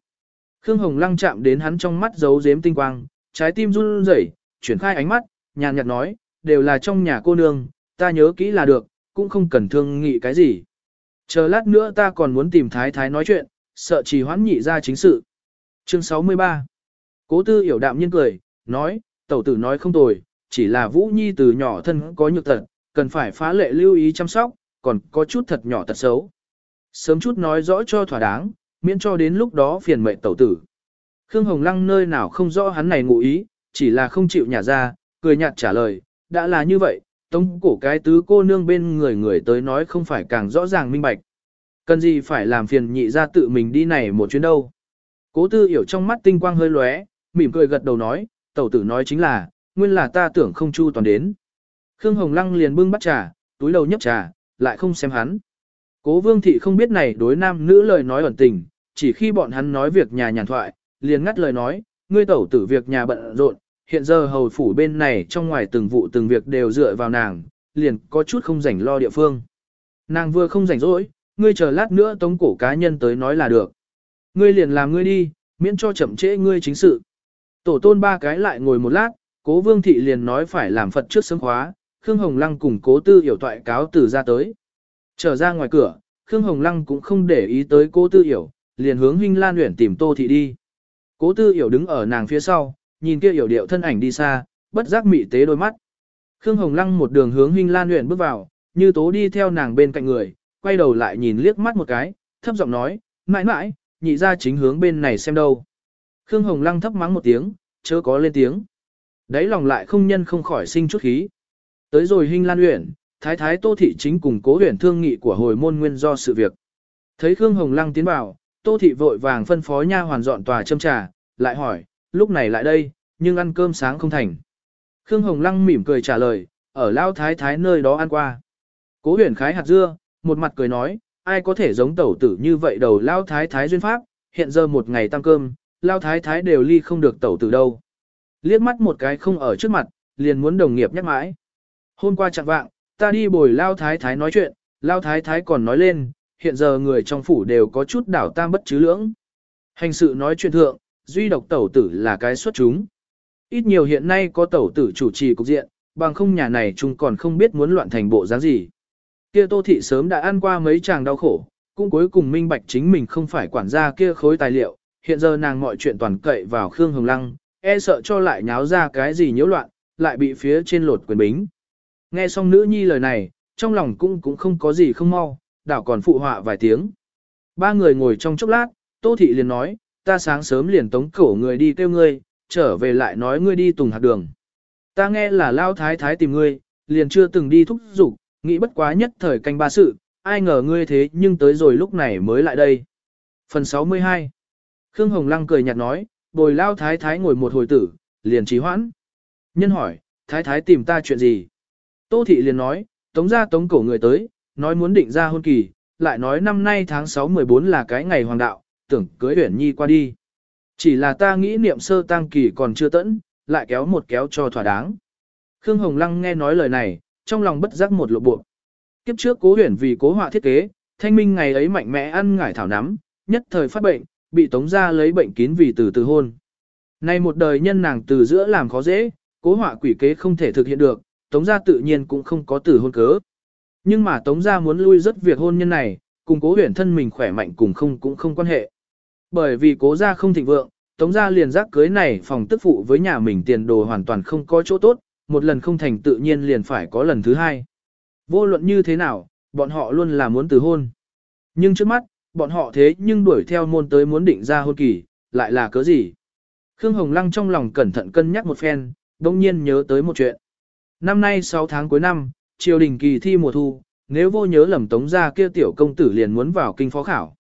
Khương Hồng Lăng chạm đến hắn trong mắt giấu giếm tinh quang, trái tim run rẩy, chuyển khai ánh mắt, nhàn nhạt nói, đều là trong nhà cô nương, ta nhớ kỹ là được, cũng không cần thương nghị cái gì. Chờ lát nữa ta còn muốn tìm thái thái nói chuyện, sợ trì hoãn nhị ra chính sự. Chương 63 Cố tư hiểu đạm nhiên cười, nói, tẩu tử nói không tồi, chỉ là Vũ Nhi từ nhỏ thân có nhược tật, cần phải phá lệ lưu ý chăm sóc, còn có chút thật nhỏ tật xấu. Sớm chút nói rõ cho thỏa đáng, miễn cho đến lúc đó phiền mệnh tẩu tử. Khương Hồng Lăng nơi nào không rõ hắn này ngụ ý, chỉ là không chịu nhả ra, cười nhạt trả lời, đã là như vậy, tống cổ cái tứ cô nương bên người người tới nói không phải càng rõ ràng minh bạch. Cần gì phải làm phiền nhị ra tự mình đi này một chuyến đâu. Cố tư hiểu trong mắt tinh quang hơi lóe, mỉm cười gật đầu nói, tẩu tử nói chính là, nguyên là ta tưởng không chu toàn đến. Khương Hồng Lăng liền bưng bắt trà, túi đầu nhấp trà, lại không xem hắn. Cố vương thị không biết này đối nam nữ lời nói ẩn tình, chỉ khi bọn hắn nói việc nhà nhàn thoại, liền ngắt lời nói, ngươi tẩu tử việc nhà bận rộn, hiện giờ hầu phủ bên này trong ngoài từng vụ từng việc đều dựa vào nàng, liền có chút không rảnh lo địa phương. Nàng vừa không rảnh rỗi, ngươi chờ lát nữa tống cổ cá nhân tới nói là được. Ngươi liền làm ngươi đi, miễn cho chậm trễ ngươi chính sự. Tổ tôn ba cái lại ngồi một lát, cố vương thị liền nói phải làm Phật trước sớm khóa, Khương Hồng Lăng cùng cố tư hiểu toại cáo từ ra tới. Trở ra ngoài cửa, Khương Hồng Lăng cũng không để ý tới cố tư hiểu, liền hướng huynh lan huyển tìm tô thị đi. Cố tư hiểu đứng ở nàng phía sau, nhìn kia hiểu điệu thân ảnh đi xa, bất giác mị tế đôi mắt. Khương Hồng Lăng một đường hướng huynh lan Uyển bước vào, như tố đi theo nàng bên cạnh người, quay đầu lại nhìn liếc mắt một cái, thấp giọng nói, mãi mãi, nhị ra chính hướng bên này xem đâu. Khương Hồng Lăng thấp mắng một tiếng, chớ có lên tiếng. Đấy lòng lại không nhân không khỏi sinh chút khí. Tới rồi Hinh Lan Uyển, Thái Thái Tô Thị chính cùng cố Uyển thương nghị của hồi môn nguyên do sự việc. Thấy Khương Hồng Lăng tiến vào, Tô Thị vội vàng phân phó nha hoàn dọn tòa châm trà, lại hỏi, lúc này lại đây, nhưng ăn cơm sáng không thành. Khương Hồng Lăng mỉm cười trả lời, ở Lao Thái Thái nơi đó ăn qua. Cố huyền khái hạt dưa, một mặt cười nói, ai có thể giống tẩu tử như vậy đầu Lao Thái Thái duyên pháp, hiện giờ một ngày tăng cơm, Lao Thái Thái đều ly không được tẩu tử đâu. Liếc mắt một cái không ở trước mặt, liền muốn đồng nghiệp nhắc mãi. Hôm qua chặn vạng, ta đi bồi Lao Thái Thái nói chuyện, Lao Thái Thái còn nói lên, hiện giờ người trong phủ đều có chút đảo tam bất chứ lưỡng. Hành sự nói chuyện thượng, duy độc tẩu tử là cái xuất chúng. Ít nhiều hiện nay có tẩu tử chủ trì cục diện, bằng không nhà này chung còn không biết muốn loạn thành bộ dáng gì. Kia tô thị sớm đã ăn qua mấy chàng đau khổ, cũng cuối cùng minh bạch chính mình không phải quản gia kia khối tài liệu, hiện giờ nàng mọi chuyện toàn cậy vào Khương Hồng Lăng, e sợ cho lại nháo ra cái gì nhiễu loạn, lại bị phía trên lột quyền bính. Nghe xong nữ nhi lời này, trong lòng cũng cũng không có gì không mau, đảo còn phụ họa vài tiếng. Ba người ngồi trong chốc lát, Tô Thị liền nói, ta sáng sớm liền tống cổ người đi kêu ngươi, trở về lại nói ngươi đi tùng hạt đường. Ta nghe là lao thái thái tìm ngươi, liền chưa từng đi thúc giục, nghĩ bất quá nhất thời canh ba sự, ai ngờ ngươi thế nhưng tới rồi lúc này mới lại đây. Phần 62 Khương Hồng Lăng cười nhạt nói, bồi lao thái thái ngồi một hồi tử, liền trí hoãn. Nhân hỏi, thái thái tìm ta chuyện gì? Tô thị liền nói, tống ra tống cổ người tới, nói muốn định ra hôn kỳ, lại nói năm nay tháng 6-14 là cái ngày hoàng đạo, tưởng cưới huyển nhi qua đi. Chỉ là ta nghĩ niệm sơ tăng kỳ còn chưa tẫn, lại kéo một kéo cho thỏa đáng. Khương Hồng Lăng nghe nói lời này, trong lòng bất giác một lộ bộ. Kiếp trước cố huyển vì cố họa thiết kế, thanh minh ngày ấy mạnh mẽ ăn ngải thảo nắm, nhất thời phát bệnh, bị tống ra lấy bệnh kín vì từ từ hôn. Nay một đời nhân nàng từ giữa làm khó dễ, cố họa quỷ kế không thể thực hiện được, tống ra tự nhiên cũng không có từ hôn cớ. Nhưng mà tống ra muốn lui rất việc hôn nhân này, cùng cố huyển thân mình khỏe mạnh cùng không cũng không quan hệ. Bởi vì cố gia không thịnh vượng, tống gia liền giác cưới này phòng tức phụ với nhà mình tiền đồ hoàn toàn không có chỗ tốt, một lần không thành tự nhiên liền phải có lần thứ hai. Vô luận như thế nào, bọn họ luôn là muốn từ hôn. Nhưng trước mắt, bọn họ thế nhưng đuổi theo môn tới muốn định ra hôn kỳ, lại là cớ gì? Khương Hồng Lăng trong lòng cẩn thận cân nhắc một phen, đồng nhiên nhớ tới một chuyện. Năm nay 6 tháng cuối năm, triều đình kỳ thi mùa thu, nếu vô nhớ lầm tống ra kia tiểu công tử liền muốn vào kinh phó khảo.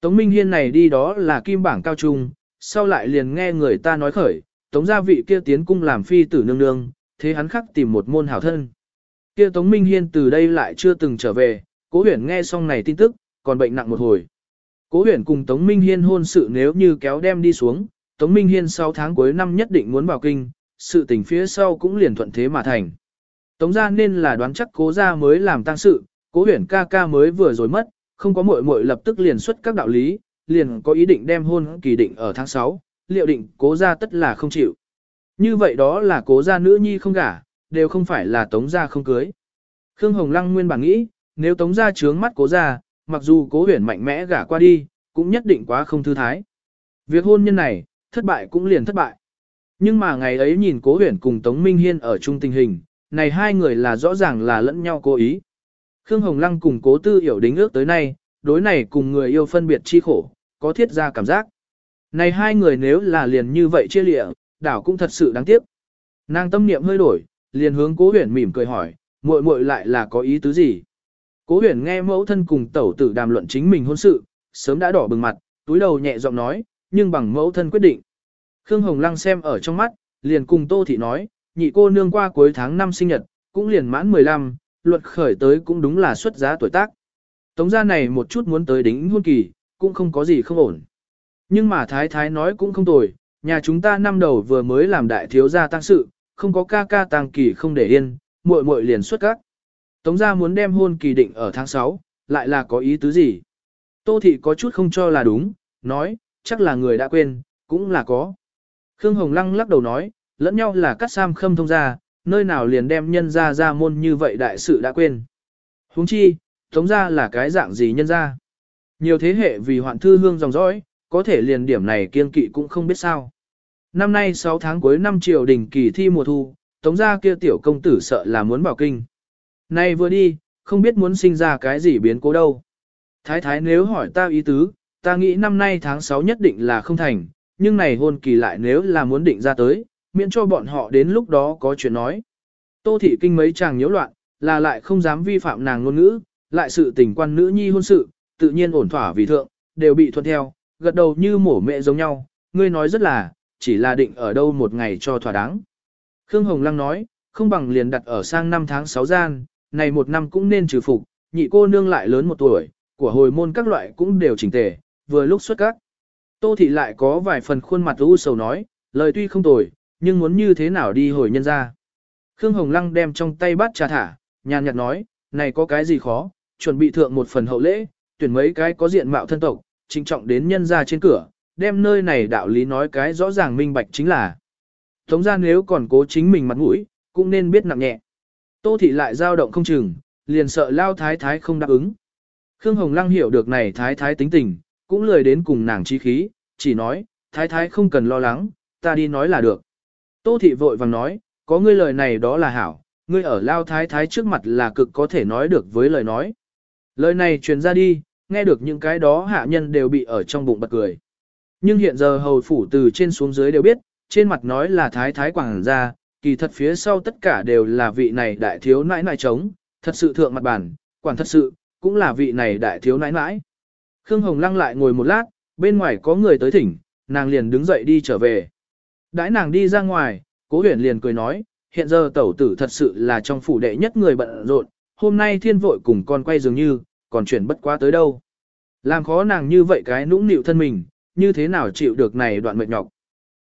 Tống Minh Hiên này đi đó là kim bảng cao trung, sau lại liền nghe người ta nói khởi, tống gia vị kia tiến cung làm phi tử nương nương, thế hắn khắc tìm một môn hảo thân. Kia Tống Minh Hiên từ đây lại chưa từng trở về, cố huyền nghe xong này tin tức, còn bệnh nặng một hồi. Cố huyền cùng Tống Minh Hiên hôn sự nếu như kéo đem đi xuống, Tống Minh Hiên 6 tháng cuối năm nhất định muốn vào kinh, sự tình phía sau cũng liền thuận thế mà thành. Tống gia nên là đoán chắc cố gia mới làm tang sự, cố huyền ca ca mới vừa rồi mất, không có muội muội lập tức liền xuất các đạo lý, liền có ý định đem hôn kỳ định ở tháng 6, liệu định cố gia tất là không chịu. Như vậy đó là cố gia nữ nhi không gả, đều không phải là tống gia không cưới. Khương Hồng Lăng nguyên bản nghĩ, nếu tống gia trướng mắt cố gia, mặc dù cố huyền mạnh mẽ gả qua đi, cũng nhất định quá không thư thái. Việc hôn nhân này, thất bại cũng liền thất bại. Nhưng mà ngày ấy nhìn cố huyền cùng Tống Minh Hiên ở chung tình hình, này hai người là rõ ràng là lẫn nhau cố ý. Khương Hồng Lăng cùng cố tư hiểu đính ước tới nay, đối này cùng người yêu phân biệt chi khổ, có thiết ra cảm giác. Này hai người nếu là liền như vậy chia lịa, đảo cũng thật sự đáng tiếc. Nàng tâm niệm hơi đổi, liền hướng cố huyền mỉm cười hỏi, muội muội lại là có ý tứ gì? Cố huyền nghe mẫu thân cùng tẩu tử đàm luận chính mình hôn sự, sớm đã đỏ bừng mặt, túi đầu nhẹ giọng nói, nhưng bằng mẫu thân quyết định. Khương Hồng Lăng xem ở trong mắt, liền cùng Tô Thị nói, nhị cô nương qua cuối tháng năm sinh nhật, cũng liền mãn 15, luật khởi tới cũng đúng là xuất giá tuổi tác. Tống gia này một chút muốn tới đính hôn kỳ, cũng không có gì không ổn. Nhưng mà Thái Thái nói cũng không tồi, nhà chúng ta năm đầu vừa mới làm đại thiếu gia tăng sự, không có ca ca tăng kỳ không để yên, muội muội liền xuất các. Tống gia muốn đem hôn kỳ định ở tháng 6, lại là có ý tứ gì? Tô thị có chút không cho là đúng, nói, chắc là người đã quên, cũng là có. Khương Hồng Lăng lắc đầu nói, lẫn nhau là cắt sam khâm thông gia, nơi nào liền đem nhân gia ra môn như vậy đại sự đã quên. huống chi, tống gia là cái dạng gì nhân gia. Nhiều thế hệ vì hoạn thư hương dòng dõi, có thể liền điểm này kiên kỵ cũng không biết sao. Năm nay 6 tháng cuối năm triều đình kỳ thi mùa thu, tống gia kia tiểu công tử sợ là muốn bảo kinh. Nay vừa đi, không biết muốn sinh ra cái gì biến cố đâu. Thái thái nếu hỏi ta ý tứ, ta nghĩ năm nay tháng 6 nhất định là không thành, nhưng này hôn kỳ lại nếu là muốn định ra tới, miễn cho bọn họ đến lúc đó có chuyện nói. Tô thị kinh mấy chàng nhiễu loạn, là lại không dám vi phạm nàng ngôn ngữ, lại sự tình quan nữ nhi hôn sự, tự nhiên ổn thỏa vì thượng, đều bị thuận theo, gật đầu như mổ mẹ giống nhau, ngươi nói rất là, chỉ là định ở đâu một ngày cho thỏa đáng. Khương Hồng Lăng nói, không bằng liền đặt ở sang năm tháng 6 gian, này một năm cũng nên trừ phục, nhị cô nương lại lớn một tuổi, của hồi môn các loại cũng đều chỉnh tề, vừa lúc xuất các. Tô thị lại có vài phần khuôn mặt u sầu nói, lời tuy không tồi, nhưng muốn như thế nào đi hồi nhân ra. Khương Hồng Lăng đem trong tay bát trà thả, nhàn nhạt nói, này có cái gì khó, chuẩn bị thượng một phần hậu lễ, tuyển mấy cái có diện mạo thân tộc, trinh trọng đến nhân ra trên cửa, đem nơi này đạo lý nói cái rõ ràng minh bạch chính là. Tống ra nếu còn cố chính mình mặt mũi, cũng nên biết nặng nhẹ. Tô thị lại dao động không chừng, liền sợ lao thái thái không đáp ứng. Khương Hồng Lăng hiểu được này thái thái tính tình, cũng lười đến cùng nàng chi khí, chỉ nói, thái thái không cần lo lắng, ta đi nói là được. Tô thị vội vàng nói, có ngươi lời này đó là hảo, ngươi ở lao thái thái trước mặt là cực có thể nói được với lời nói. Lời này truyền ra đi, nghe được những cái đó hạ nhân đều bị ở trong bụng bật cười. Nhưng hiện giờ hầu phủ từ trên xuống dưới đều biết, trên mặt nói là thái thái quảng ra, kỳ thật phía sau tất cả đều là vị này đại thiếu nãi nãi trống, thật sự thượng mặt bản, quản thật sự, cũng là vị này đại thiếu nãi nãi. Khương Hồng lăng lại ngồi một lát, bên ngoài có người tới thỉnh, nàng liền đứng dậy đi trở về. Đãi nàng đi ra ngoài, cố huyền liền cười nói, hiện giờ tẩu tử thật sự là trong phủ đệ nhất người bận rộn, hôm nay thiên vội cùng con quay dường như, còn chuyển bất quá tới đâu. Làm khó nàng như vậy cái nũng nịu thân mình, như thế nào chịu được này đoạn mệt nhọc.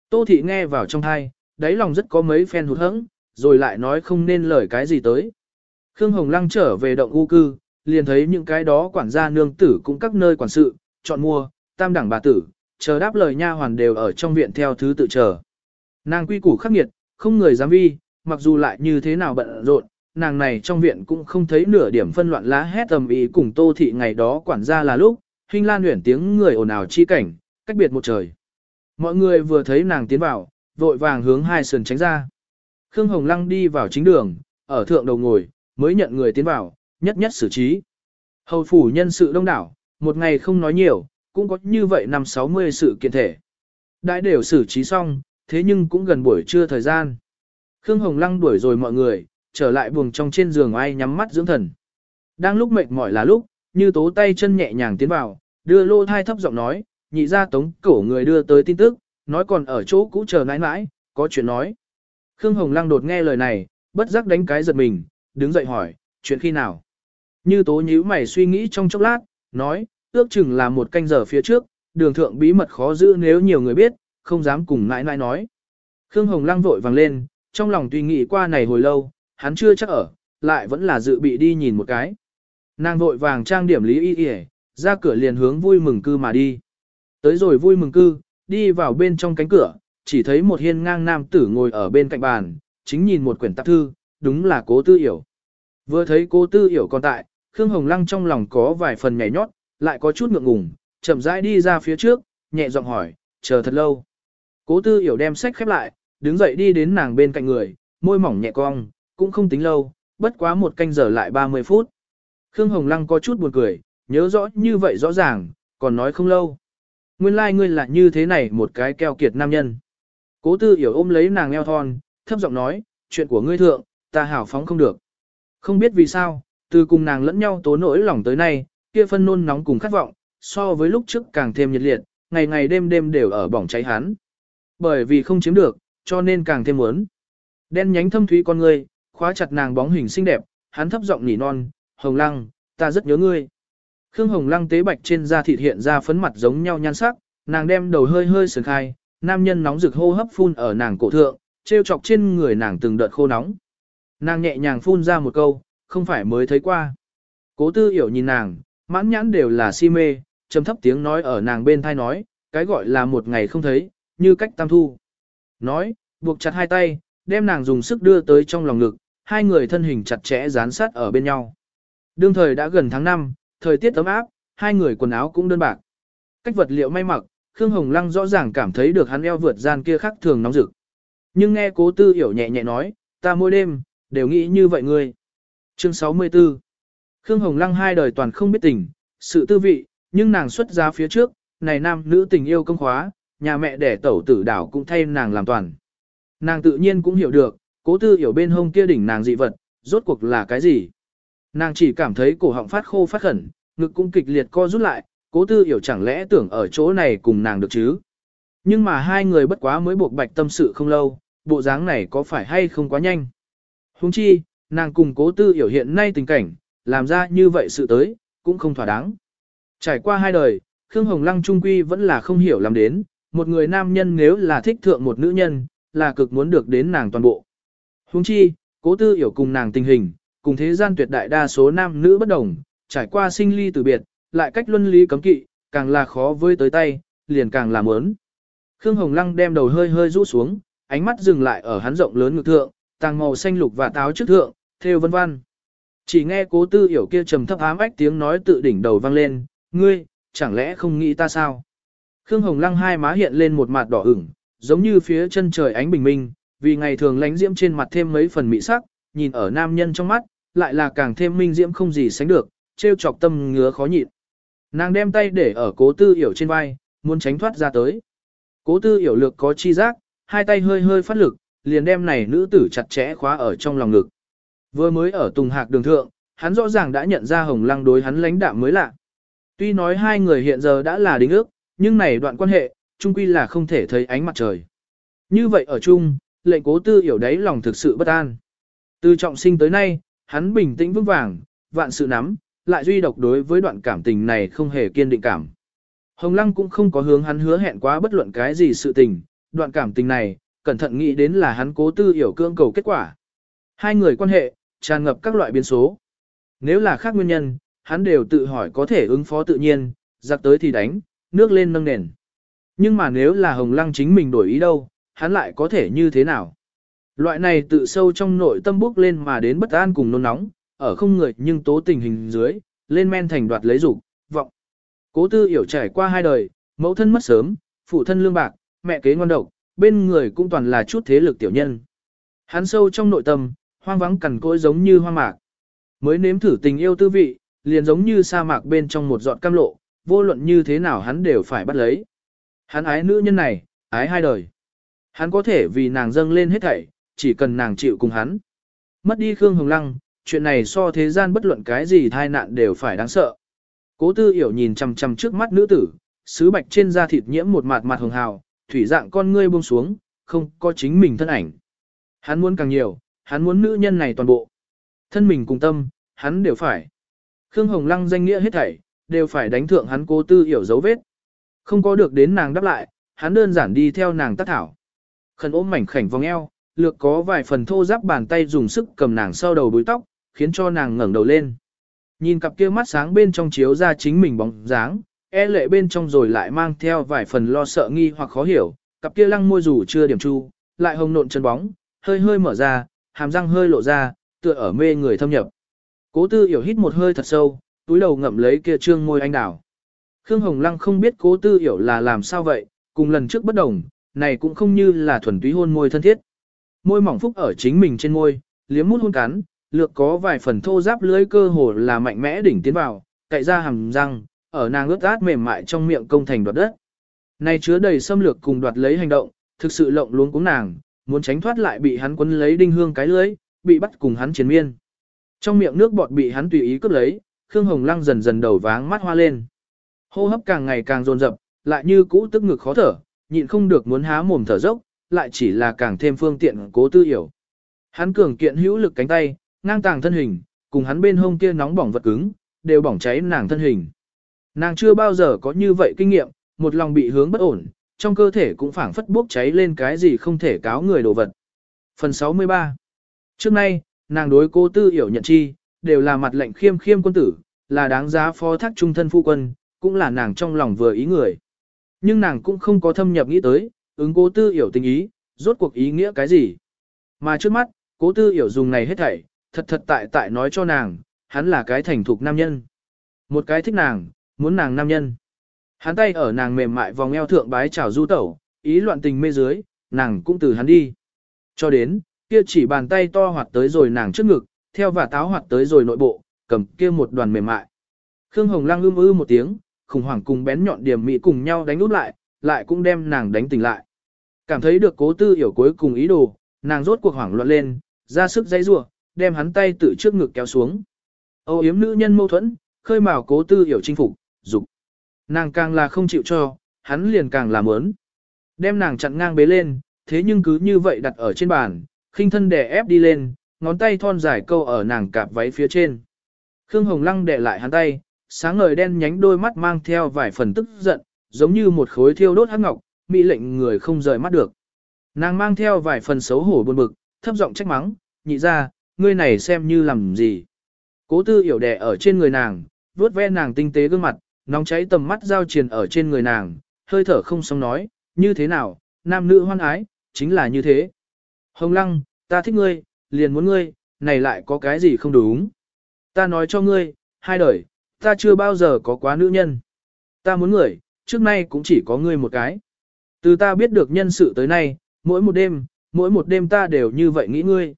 Tô thị nghe vào trong thai, đáy lòng rất có mấy phen hụt hẫng, rồi lại nói không nên lời cái gì tới. Khương Hồng Lăng trở về động u cư, liền thấy những cái đó quản gia nương tử cũng các nơi quản sự, chọn mua, tam đẳng bà tử, chờ đáp lời nha hoàn đều ở trong viện theo thứ tự chờ. Nàng quy củ khắc nghiệt, không người dám vi, mặc dù lại như thế nào bận rộn, nàng này trong viện cũng không thấy nửa điểm phân loạn lá hét tầm ý cùng tô thị ngày đó quản gia là lúc, hình lan huyển tiếng người ồn ào chi cảnh, cách biệt một trời. Mọi người vừa thấy nàng tiến vào, vội vàng hướng hai sườn tránh ra. Khương Hồng Lăng đi vào chính đường, ở thượng đầu ngồi, mới nhận người tiến vào, nhất nhất xử trí. Hầu phủ nhân sự đông đảo, một ngày không nói nhiều, cũng có như vậy năm sáu mươi sự kiện thể. Đại đều xử trí xong, thế nhưng cũng gần buổi trưa thời gian. Khương Hồng Lăng đuổi rồi mọi người, trở lại buồng trong trên giường ai nhắm mắt dưỡng thần. Đang lúc mệt mỏi là lúc, như tố tay chân nhẹ nhàng tiến vào, đưa lô thai thấp giọng nói, nhị ra tống cổ người đưa tới tin tức, nói còn ở chỗ cũ chờ nãi nãi, có chuyện nói. Khương Hồng Lăng đột nghe lời này, bất giác đánh cái giật mình, đứng dậy hỏi, chuyện khi nào? Như tố nhíu mày suy nghĩ trong chốc lát, nói, ước chừng là một canh giờ phía trước, đường thượng bí mật khó giữ nếu nhiều người biết, không dám cùng nãi nãi nói. Khương Hồng Lăng vội vàng lên, trong lòng tùy nghĩ qua này hồi lâu, hắn chưa chắc ở, lại vẫn là dự bị đi nhìn một cái. Nàng vội vàng trang điểm lý y y, ra cửa liền hướng vui mừng cư mà đi. Tới rồi vui mừng cư, đi vào bên trong cánh cửa, chỉ thấy một hiên ngang nam tử ngồi ở bên cạnh bàn, chính nhìn một quyển tạp thư, đúng là cố tư hiểu. Vừa thấy cố tư hiểu còn tại, Khương Hồng Lăng trong lòng có vài phần nhảy nhót, lại có chút ngượng ngùng, chậm rãi đi ra phía trước, nhẹ giọng hỏi, chờ thật lâu. Cố tư hiểu đem sách khép lại, đứng dậy đi đến nàng bên cạnh người, môi mỏng nhẹ cong, cũng không tính lâu, bất quá một canh giờ lại 30 phút. Khương Hồng Lăng có chút buồn cười, nhớ rõ như vậy rõ ràng, còn nói không lâu. Nguyên lai like ngươi là như thế này một cái keo kiệt nam nhân. Cố tư hiểu ôm lấy nàng eo thon, thấp giọng nói, chuyện của ngươi thượng, ta hảo phóng không được. Không biết vì sao, từ cùng nàng lẫn nhau tố nỗi lòng tới nay, kia phân nôn nóng cùng khát vọng, so với lúc trước càng thêm nhiệt liệt, ngày ngày đêm đêm đều ở bỏng cháy hắn. Bởi vì không chiếm được, cho nên càng thêm muốn. Đen nhánh thâm thúy con ngươi, khóa chặt nàng bóng hình xinh đẹp, hắn thấp giọng nỉ non, "Hồng Lăng, ta rất nhớ ngươi." Khương Hồng Lăng tế bạch trên da thịt hiện ra phấn mặt giống nhau nhan sắc, nàng đem đầu hơi hơi sườn khai, nam nhân nóng rực hô hấp phun ở nàng cổ thượng, treo chọc trên người nàng từng đợt khô nóng. Nàng nhẹ nhàng phun ra một câu, không phải mới thấy qua. Cố tư hiểu nhìn nàng, mãn nhãn đều là si mê, trầm thấp tiếng nói ở nàng bên tai nói, cái gọi là một ngày không thấy, như cách tam thu. Nói, buộc chặt hai tay, đem nàng dùng sức đưa tới trong lòng ngực, hai người thân hình chặt chẽ dán sát ở bên nhau. Đương thời đã gần tháng 5, thời tiết ấm áp, hai người quần áo cũng đơn bạc. Cách vật liệu may mặc, Khương Hồng Lăng rõ ràng cảm thấy được hắn eo vượt gian kia khác thường nóng rực. Nhưng nghe cố tư hiểu nhẹ nhẹ nói, ta mỗi đêm, đều nghĩ như vậy ngươi. Chương 64 Khương Hồng Lăng hai đời toàn không biết tình, sự tư vị, nhưng nàng xuất ra phía trước, này nam nữ tình yêu công khóa, nhà mẹ đẻ tẩu tử đảo cũng thay nàng làm toàn. Nàng tự nhiên cũng hiểu được, cố tư hiểu bên hông kia đỉnh nàng dị vật, rốt cuộc là cái gì. Nàng chỉ cảm thấy cổ họng phát khô phát khẩn, ngực cũng kịch liệt co rút lại, cố tư hiểu chẳng lẽ tưởng ở chỗ này cùng nàng được chứ. Nhưng mà hai người bất quá mới buộc bạch tâm sự không lâu, bộ dáng này có phải hay không quá nhanh. Huống chi, nàng cùng cố tư hiểu hiện nay tình cảnh, làm ra như vậy sự tới, cũng không thỏa đáng. Trải qua hai đời, Khương Hồng Lăng Trung Quy vẫn là không hiểu làm đến, một người nam nhân nếu là thích thượng một nữ nhân, là cực muốn được đến nàng toàn bộ. Huống chi, cố tư hiểu cùng nàng tình hình, cùng thế gian tuyệt đại đa số nam nữ bất đồng, trải qua sinh ly từ biệt, lại cách luân lý cấm kỵ, càng là khó với tới tay, liền càng là muốn. Khương Hồng Lăng đem đầu hơi hơi rũ xuống, ánh mắt dừng lại ở hắn rộng lớn ngực thượng, tàng màu xanh lục và táo trước thượng, theo vân vân. Chỉ nghe cố tư hiểu kia trầm thấp ám ách tiếng nói tự đỉnh đầu vang lên, ngươi, chẳng lẽ không nghĩ ta sao? Khương Hồng Lăng hai má hiện lên một mặt đỏ ửng, giống như phía chân trời ánh bình minh, vì ngày thường lánh diễm trên mặt thêm mấy phần mỹ sắc, nhìn ở nam nhân trong mắt, lại là càng thêm minh diễm không gì sánh được, trêu chọc tâm ngứa khó nhịn. Nàng đem tay để ở cố tư hiểu trên vai, muốn tránh thoát ra tới. Cố tư hiểu lược có chi giác, hai tay hơi hơi phát lực, liền đem này nữ tử chặt chẽ khóa ở trong lòng ngực. Vừa mới ở Tùng Hạc đường thượng, hắn rõ ràng đã nhận ra Hồng Lăng đối hắn lãnh đạm mới lạ. Tuy nói hai người hiện giờ đã là đính ước, nhưng này đoạn quan hệ, chung quy là không thể thấy ánh mặt trời. Như vậy ở chung, lệnh cố tư hiểu đấy lòng thực sự bất an. Từ trọng sinh tới nay, hắn bình tĩnh vững vàng, vạn sự nắm, lại duy độc đối với đoạn cảm tình này không hề kiên định cảm. Hồng Lăng cũng không có hướng hắn hứa hẹn quá bất luận cái gì sự tình, đoạn cảm tình này, cẩn thận nghĩ đến là hắn cố tư hiểu cương cầu kết quả. Hai người quan hệ, tràn ngập các loại biến số. Nếu là khác nguyên nhân, hắn đều tự hỏi có thể ứng phó tự nhiên, giặc tới thì đánh, nước lên nâng nền. Nhưng mà nếu là Hồng Lăng chính mình đổi ý đâu, hắn lại có thể như thế nào? Loại này tự sâu trong nội tâm bước lên mà đến bất an cùng nôn nóng, ở không người nhưng tố tình hình dưới, lên men thành đoạt lấy dục vọng. Cố tư hiểu trải qua hai đời, mẫu thân mất sớm, phụ thân lương bạc, mẹ kế ngon độc, bên người cũng toàn là chút thế lực tiểu nhân. Hắn sâu trong nội tâm, hoang vắng cằn cỗi giống như hoang mạc. Mới nếm thử tình yêu tư vị, liền giống như sa mạc bên trong một giọt cam lộ, vô luận như thế nào hắn đều phải bắt lấy. Hắn ái nữ nhân này, ái hai đời. Hắn có thể vì nàng dâng lên hết thảy, chỉ cần nàng chịu cùng hắn. Mất đi Khương Hồng Lăng, chuyện này so thế gian bất luận cái gì thai nạn đều phải đáng sợ. Cố tư hiểu nhìn chằm chằm trước mắt nữ tử, sứ bạch trên da thịt nhiễm một mặt mặt hồng hào, thủy dạng con ngươi buông xuống, không có chính mình thân ảnh. Hắn muốn càng nhiều, hắn muốn nữ nhân này toàn bộ. Thân mình cùng tâm, hắn đều phải. Khương Hồng Lăng danh nghĩa hết thảy, đều phải đánh thượng hắn cố tư hiểu dấu vết. Không có được đến nàng đáp lại, hắn đơn giản đi theo nàng tác thảo. Khẩn ôm mảnh khảnh vòng eo, lược có vài phần thô ráp bàn tay dùng sức cầm nàng sau đầu búi tóc, khiến cho nàng ngẩng đầu lên. Nhìn cặp kia mắt sáng bên trong chiếu ra chính mình bóng dáng, e lệ bên trong rồi lại mang theo vài phần lo sợ nghi hoặc khó hiểu, cặp kia lăng môi dù chưa điểm chu, lại hồng nộn chân bóng, hơi hơi mở ra, hàm răng hơi lộ ra, tựa ở mê người thâm nhập. Cố tư hiểu hít một hơi thật sâu, túi đầu ngậm lấy kia trương môi anh đào. Khương Hồng Lăng không biết cố tư hiểu là làm sao vậy, cùng lần trước bất đồng, này cũng không như là thuần túy hôn môi thân thiết. Môi mỏng phúc ở chính mình trên môi, liếm mút hôn cắn, lược có vài phần thô giáp lưới cơ hồ là mạnh mẽ đỉnh tiến vào, cậy ra hàm răng, ở nàng ướt át mềm mại trong miệng công thành đoạt đất. Này chứa đầy xâm lược cùng đoạt lấy hành động, thực sự lộng luống cuống nàng, muốn tránh thoát lại bị hắn quấn lấy đinh hương cái lưới, bị bắt cùng hắn chiến miên. Trong miệng nước bọt bị hắn tùy ý cướp lấy, Khương Hồng Lăng dần dần đầu váng mắt hoa lên. Hô hấp càng ngày càng dồn dập, lại như cũ tức ngực khó thở, nhịn không được muốn há mồm thở dốc, lại chỉ là càng thêm phương tiện cố tư hiểu. Hắn cường kiện hữu lực cánh tay, ngang tàng thân hình, cùng hắn bên hông kia nóng bỏng vật cứng, đều bỏng cháy nàng thân hình. Nàng chưa bao giờ có như vậy kinh nghiệm, một lòng bị hướng bất ổn, trong cơ thể cũng phảng phất bốc cháy lên cái gì không thể cáo người đồ vật. Phần 63 Trước nay, nàng đối cô tư hiểu nhận chi, đều là mặt lệnh khiêm khiêm quân tử, là đáng giá phó thác trung thân phu quân, cũng là nàng trong lòng vừa ý người. Nhưng nàng cũng không có thâm nhập nghĩ tới, ứng cố tư hiểu tình ý, rốt cuộc ý nghĩa cái gì. Mà trước mắt, cố tư hiểu dùng này hết thảy, thật thật tại tại nói cho nàng, hắn là cái thành thục nam nhân. Một cái thích nàng, muốn nàng nam nhân. Hắn tay ở nàng mềm mại vòng eo thượng bái chào du tẩu, ý loạn tình mê dưới, nàng cũng từ hắn đi. Cho đến, kia chỉ bàn tay to hoạt tới rồi nàng trước ngực, theo và táo hoạt tới rồi nội bộ, cầm kia một đoàn mềm mại. Khương Hồng Lăng ưm ư một tiếng, khủng hoảng cùng bén nhọn điểm mỹ cùng nhau đánh út lại, lại cũng đem nàng đánh tỉnh lại. Cảm thấy được cố tư hiểu cuối cùng ý đồ, nàng rốt cuộc hoảng loạn lên, ra sức dãy rủa, đem hắn tay tự trước ngực kéo xuống. Âu yếm nữ nhân mâu thuẫn, khơi mào cố tư hiểu chinh phục, dục. Nàng càng là không chịu cho, hắn liền càng làm ớn. Đem nàng chặn ngang bế lên, thế nhưng cứ như vậy đặt ở trên bàn, khinh thân đè ép đi lên, ngón tay thon dài câu ở nàng cạp váy phía trên. Khương Hồng Lăng đè lại hắn tay, sáng ngời đen nhánh đôi mắt mang theo vài phần tức giận, giống như một khối thiêu đốt hắc ngọc, mỹ lệnh người không rời mắt được. Nàng mang theo vài phần xấu hổ buồn bực, thấp giọng trách mắng, nhị ra, ngươi này xem như làm gì. Cố tư hiểu đè ở trên người nàng, vuốt ve nàng tinh tế gương mặt, nóng cháy tầm mắt giao triền ở trên người nàng, hơi thở không xong nói, như thế nào, nam nữ hoan ái, chính là như thế. Hồng lăng, ta thích ngươi, liền muốn ngươi, này lại có cái gì không đúng. Ta nói cho ngươi, hai đời, ta chưa bao giờ có quá nữ nhân. Ta muốn người, trước nay cũng chỉ có ngươi một cái. Từ ta biết được nhân sự tới nay, mỗi một đêm, mỗi một đêm ta đều như vậy nghĩ ngươi.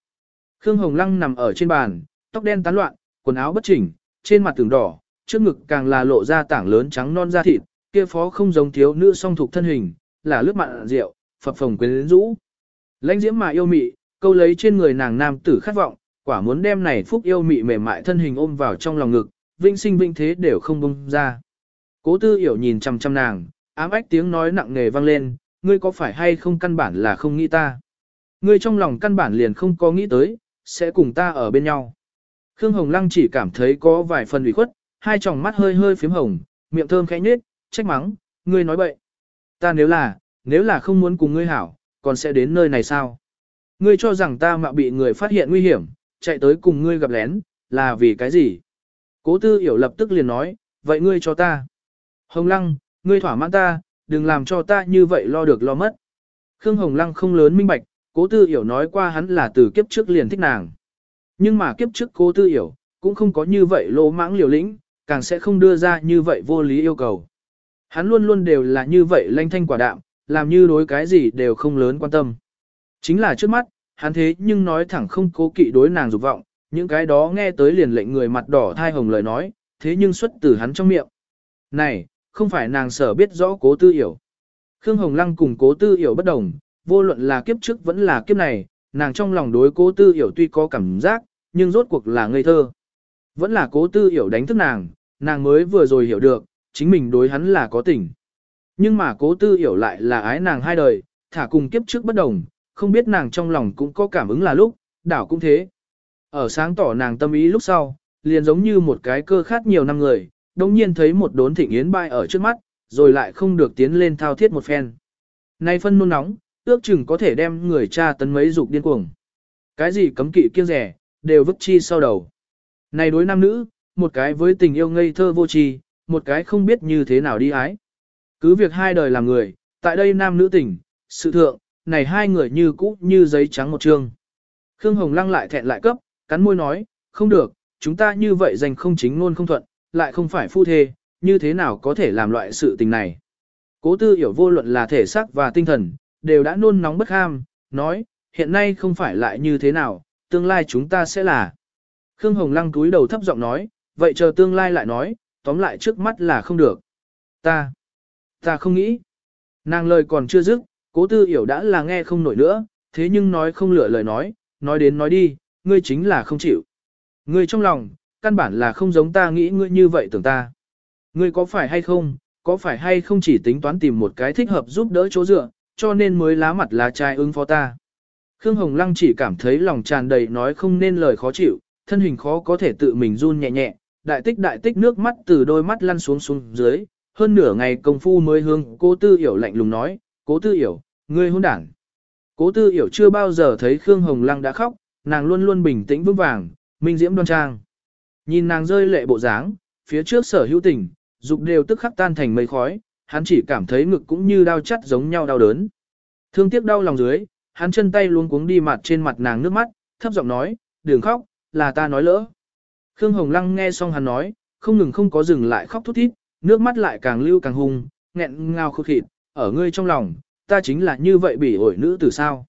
Khương Hồng Lăng nằm ở trên bàn, tóc đen tán loạn, quần áo bất chỉnh, trên mặt tường đỏ, trước ngực càng là lộ ra tảng lớn trắng non da thịt, kia phó không giống thiếu nữ song thuộc thân hình, là lướt mặn rượu, phập phồng quyến rũ. Lãnh diễm mà yêu mị, câu lấy trên người nàng nam tử khát vọng, quả muốn đem này phúc yêu mị mềm mại thân hình ôm vào trong lòng ngực, vinh sinh vinh thế đều không bông ra. Cố tư hiểu nhìn chăm chăm nàng, ám ách tiếng nói nặng nề vang lên, ngươi có phải hay không căn bản là không nghĩ ta. Ngươi trong lòng căn bản liền không có nghĩ tới, sẽ cùng ta ở bên nhau. Khương Hồng Lăng chỉ cảm thấy có vài phần ủy khuất, hai tròng mắt hơi hơi phím hồng, miệng thơm khẽ nhếch, trách mắng, ngươi nói bậy. Ta nếu là, nếu là không muốn cùng ngươi hảo, còn sẽ đến nơi này sao? Ngươi cho rằng ta mạo bị người phát hiện nguy hiểm, chạy tới cùng ngươi gặp lén, là vì cái gì? Cố tư hiểu lập tức liền nói, vậy ngươi cho ta. Hồng Lăng, ngươi thỏa mãn ta, đừng làm cho ta như vậy lo được lo mất. Khương Hồng Lăng không lớn minh bạch, cố tư hiểu nói qua hắn là từ kiếp trước liền thích nàng. Nhưng mà kiếp trước cố tư hiểu, cũng không có như vậy lỗ mãng liều lĩnh, càng sẽ không đưa ra như vậy vô lý yêu cầu. Hắn luôn luôn đều là như vậy lanh thanh quả đạm, làm như đối cái gì đều không lớn quan tâm. Chính là trước mắt, hắn thế nhưng nói thẳng không cố kỵ đối nàng dục vọng, những cái đó nghe tới liền lệnh người mặt đỏ thai hồng lời nói, thế nhưng xuất từ hắn trong miệng. Này, không phải nàng sở biết rõ cố tư hiểu. Khương Hồng Lăng cùng cố tư hiểu bất đồng, vô luận là kiếp trước vẫn là kiếp này, nàng trong lòng đối cố tư hiểu tuy có cảm giác, nhưng rốt cuộc là ngây thơ. Vẫn là cố tư hiểu đánh thức nàng, nàng mới vừa rồi hiểu được, chính mình đối hắn là có tình. Nhưng mà cố tư hiểu lại là ái nàng hai đời, thả cùng kiếp trước bất đồng, không biết nàng trong lòng cũng có cảm ứng là lúc, đảo cũng thế. Ở sáng tỏ nàng tâm ý lúc sau, liền giống như một cái cơ khát nhiều năm người, đồng nhiên thấy một đốn thịnh yến bay ở trước mắt, rồi lại không được tiến lên thao thiết một phen. Nay phân nôn nóng, ước chừng có thể đem người cha tấn mấy dục điên cuồng. Cái gì cấm kỵ kiêng rẻ, đều vứt chi sau đầu. Này đối nam nữ, một cái với tình yêu ngây thơ vô tri, một cái không biết như thế nào đi ái. Cứ việc hai đời làm người, tại đây nam nữ tình, sự thượng, này hai người như cũ như giấy trắng một trương. Khương Hồng Lăng lại thẹn lại cấp, cắn môi nói, không được, chúng ta như vậy dành không chính ngôn không thuận, lại không phải phu thê, như thế nào có thể làm loại sự tình này. Cố tư hiểu vô luận là thể xác và tinh thần, đều đã nôn nóng bất ham, nói, hiện nay không phải lại như thế nào, tương lai chúng ta sẽ là. Khương Hồng Lăng túi đầu thấp giọng nói, vậy chờ tương lai lại nói, tóm lại trước mắt là không được. Ta, ta không nghĩ. Nàng lời còn chưa dứt, cố tư hiểu đã là nghe không nổi nữa, thế nhưng nói không lựa lời nói, nói đến nói đi, ngươi chính là không chịu. Ngươi trong lòng, căn bản là không giống ta nghĩ ngươi như vậy tưởng ta. Ngươi có phải hay không, có phải hay không chỉ tính toán tìm một cái thích hợp giúp đỡ chỗ dựa, cho nên mới lá mặt lá trai ứng phó ta. Khương Hồng Lăng chỉ cảm thấy lòng tràn đầy nói không nên lời khó chịu, thân hình khó có thể tự mình run nhẹ nhẹ, đại tích đại tích nước mắt từ đôi mắt lăn xuống xuống dưới, hơn nửa ngày công phu mới hương cố tư hiểu lạnh lùng nói, cố tư hiểu, ngươi hôn đảng. Cố tư hiểu chưa bao giờ thấy Khương Hồng Lăng đã khóc, nàng luôn luôn bình tĩnh vững vàng, minh diễm đoan trang. Nhìn nàng rơi lệ bộ dáng, phía trước sở hữu tình, dục đều tức khắc tan thành mây khói, hắn chỉ cảm thấy ngực cũng như đau chắt giống nhau đau đớn. Thương tiếc đau lòng dưới, hắn chân tay luống cuống đi mặt trên mặt nàng nước mắt, thấp giọng nói, đừng khóc, là ta nói lỡ. Khương Hồng Lăng nghe xong hắn nói, không ngừng không có dừng lại khóc thút thít, nước mắt lại càng lưu càng hung, nghẹn ngào khô khịt, ở ngươi trong lòng, ta chính là như vậy bị ổi nữ từ sao.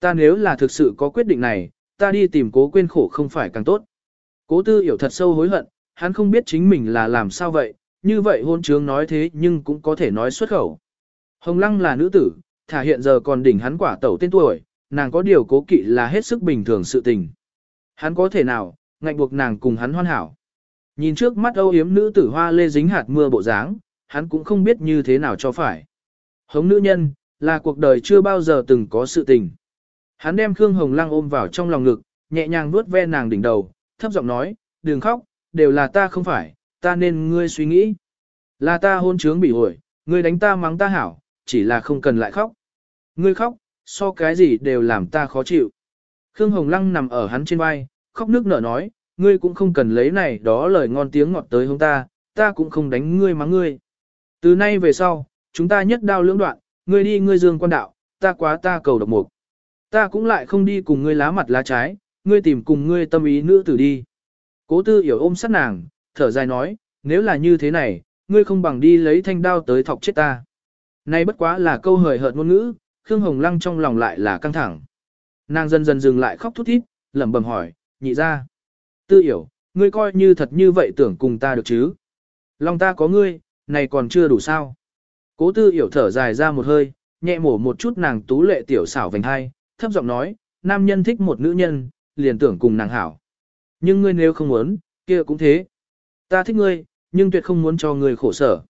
Ta nếu là thực sự có quyết định này, ta đi tìm cố quên khổ không phải càng tốt. Cố tư hiểu thật sâu hối hận, hắn không biết chính mình là làm sao vậy, như vậy hôn trướng nói thế nhưng cũng có thể nói xuất khẩu. Hồng Lăng là nữ tử, thả hiện giờ còn đỉnh hắn quả tẩu tên tuổi, nàng có điều cố kỵ là hết sức bình thường sự tình. Hắn có thể nào, ngạnh buộc nàng cùng hắn hoan hảo. Nhìn trước mắt âu yếm nữ tử hoa lê dính hạt mưa bộ dáng, hắn cũng không biết như thế nào cho phải. Hống nữ nhân, là cuộc đời chưa bao giờ từng có sự tình. Hắn đem Khương Hồng Lăng ôm vào trong lòng ngực, nhẹ nhàng vuốt ve nàng đỉnh đầu, thấp giọng nói, đừng khóc, đều là ta không phải, ta nên ngươi suy nghĩ. Là ta hôn trướng bị ổi, ngươi đánh ta mắng ta hảo, chỉ là không cần lại khóc. Ngươi khóc, so cái gì đều làm ta khó chịu. Khương Hồng Lăng nằm ở hắn trên vai, khóc nước nở nói, ngươi cũng không cần lấy này đó lời ngon tiếng ngọt tới hông ta, ta cũng không đánh ngươi mắng ngươi. Từ nay về sau, chúng ta nhất đao lưỡng đoạn, ngươi đi ngươi dương quan đạo, ta quá ta cầu độc mục. Ta cũng lại không đi cùng ngươi lá mặt lá trái, ngươi tìm cùng ngươi tâm ý nữ tử đi. Cố tư hiểu ôm sát nàng, thở dài nói, nếu là như thế này, ngươi không bằng đi lấy thanh đao tới thọc chết ta. Nay bất quá là câu hời hợt ngôn ngữ, Khương Hồng Lăng trong lòng lại là căng thẳng. Nàng dần dần dừng lại khóc thút thít, lẩm bẩm hỏi, nhị ra. Tư hiểu, ngươi coi như thật như vậy tưởng cùng ta được chứ. Lòng ta có ngươi, này còn chưa đủ sao. Cố tư hiểu thở dài ra một hơi, nhẹ mổ một chút nàng tú lệ tiểu xảo vành hai, thấp giọng nói, nam nhân thích một nữ nhân, liền tưởng cùng nàng hảo. Nhưng ngươi nếu không muốn, kia cũng thế. Ta thích ngươi, nhưng tuyệt không muốn cho ngươi khổ sở.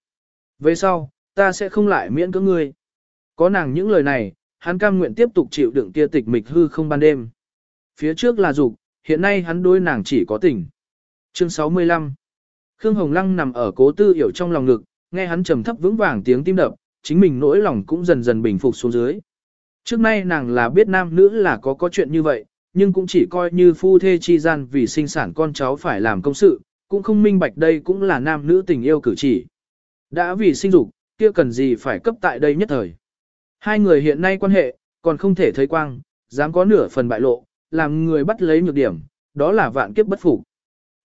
Về sau, ta sẽ không lại miễn cưỡng ngươi. Có nàng những lời này, hắn cam nguyện tiếp tục chịu đựng kia tịch mịch hư không ban đêm. Phía trước là dục, hiện nay hắn đối nàng chỉ có tình. Chương 65 Khương Hồng Lăng nằm ở cố tư hiểu trong lòng ngực, nghe hắn trầm thấp vững vàng tiếng tim đập, chính mình nỗi lòng cũng dần dần bình phục xuống dưới. Trước nay nàng là biết nam nữ là có có chuyện như vậy, nhưng cũng chỉ coi như phu thê chi gian vì sinh sản con cháu phải làm công sự, cũng không minh bạch đây cũng là nam nữ tình yêu cử chỉ. Đã vì sinh dục, kia cần gì phải cấp tại đây nhất thời. Hai người hiện nay quan hệ, còn không thể thấy quang, dám có nửa phần bại lộ, làm người bắt lấy nhược điểm, đó là vạn kiếp bất phục.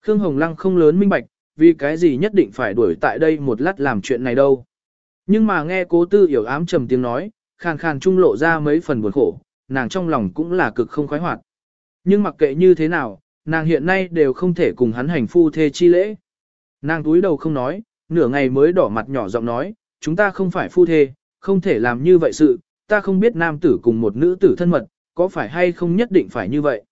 Khương Hồng Lăng không lớn minh bạch, vì cái gì nhất định phải đuổi tại đây một lát làm chuyện này đâu. Nhưng mà nghe cố tư hiểu ám trầm tiếng nói, khàn khàn trung lộ ra mấy phần buồn khổ, nàng trong lòng cũng là cực không khoái hoạt. Nhưng mặc kệ như thế nào, nàng hiện nay đều không thể cùng hắn hành phu thê chi lễ. Nàng túi đầu không nói, nửa ngày mới đỏ mặt nhỏ giọng nói, chúng ta không phải phu thê, không thể làm như vậy sự, ta không biết nam tử cùng một nữ tử thân mật, có phải hay không nhất định phải như vậy.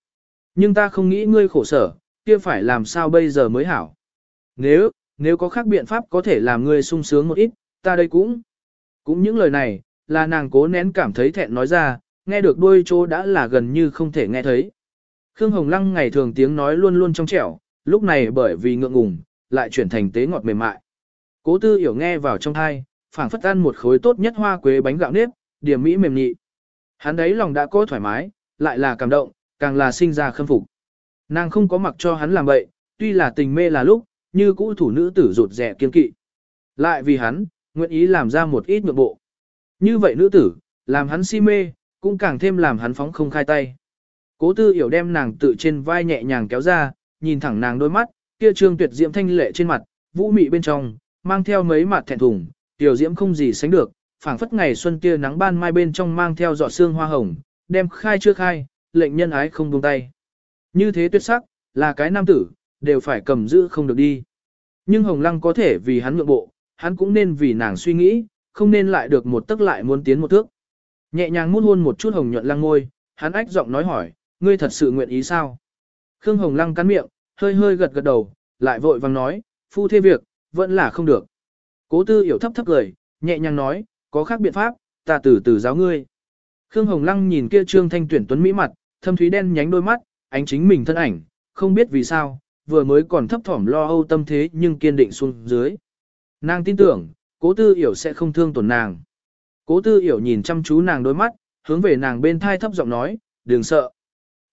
Nhưng ta không nghĩ ngươi khổ sở, kia phải làm sao bây giờ mới hảo. Nếu, nếu có khác biện pháp có thể làm ngươi sung sướng một ít, ta đây cũng. Cũng những lời này, là nàng cố nén cảm thấy thẹn nói ra, nghe được đôi chỗ đã là gần như không thể nghe thấy. Khương Hồng Lăng ngày thường tiếng nói luôn luôn trong trẻo, lúc này bởi vì ngượng ngùng, lại chuyển thành tế ngọt mềm mại. Cố tư hiểu nghe vào trong thai, phảng phất ăn một khối tốt nhất hoa quế bánh gạo nếp, điểm mỹ mềm nhị. Hắn đấy lòng đã có thoải mái, lại là cảm động, càng là sinh ra khâm phục. Nàng không có mặc cho hắn làm bậy, tuy là tình mê là lúc, như cũ thủ nữ tử rụt rẻ kiên kỵ. Lại vì hắn, nguyện ý làm ra một ít nhượng bộ. Như vậy nữ tử, làm hắn si mê, cũng càng thêm làm hắn phóng không khai tay. Cố tư hiểu đem nàng tự trên vai nhẹ nhàng kéo ra, nhìn thẳng nàng đôi mắt, kia trương tuyệt diễm thanh lệ trên mặt, vũ mị bên trong, mang theo mấy mặt thẹn thùng, tiểu diễm không gì sánh được, phảng phất ngày xuân tia nắng ban mai bên trong mang theo giọt sương hoa hồng, đem khai chưa khai, lệnh nhân ái không buông tay. Như thế tuyệt sắc, là cái nam tử, đều phải cầm giữ không được đi. Nhưng Hồng Lăng có thể vì hắn nhượng bộ, hắn cũng nên vì nàng suy nghĩ, không nên lại được một tức lại muốn tiến một thước. Nhẹ nhàng mút hôn một chút Hồng nhuận lăng ngôi, hắn ách giọng nói hỏi, ngươi thật sự nguyện ý sao? Khương Hồng Lăng cắn miệng, hơi hơi gật gật đầu, lại vội vàng nói, phu thê việc, vẫn là không được. Cố tư hiểu thấp thấp cười, nhẹ nhàng nói, có khác biện pháp, ta từ từ giáo ngươi. Khương Hồng Lăng nhìn kia trương thanh tuyển tuấn mỹ mặt, thâm thúy đen nhánh đôi mắt, ánh chính mình thân ảnh, không biết vì sao, vừa mới còn thấp thỏm lo âu tâm thế nhưng kiên định xuống dưới. Nàng tin tưởng, cố tư hiểu sẽ không thương tổn nàng. Cố tư hiểu nhìn chăm chú nàng đôi mắt, hướng về nàng bên thai thấp giọng nói, đừng sợ.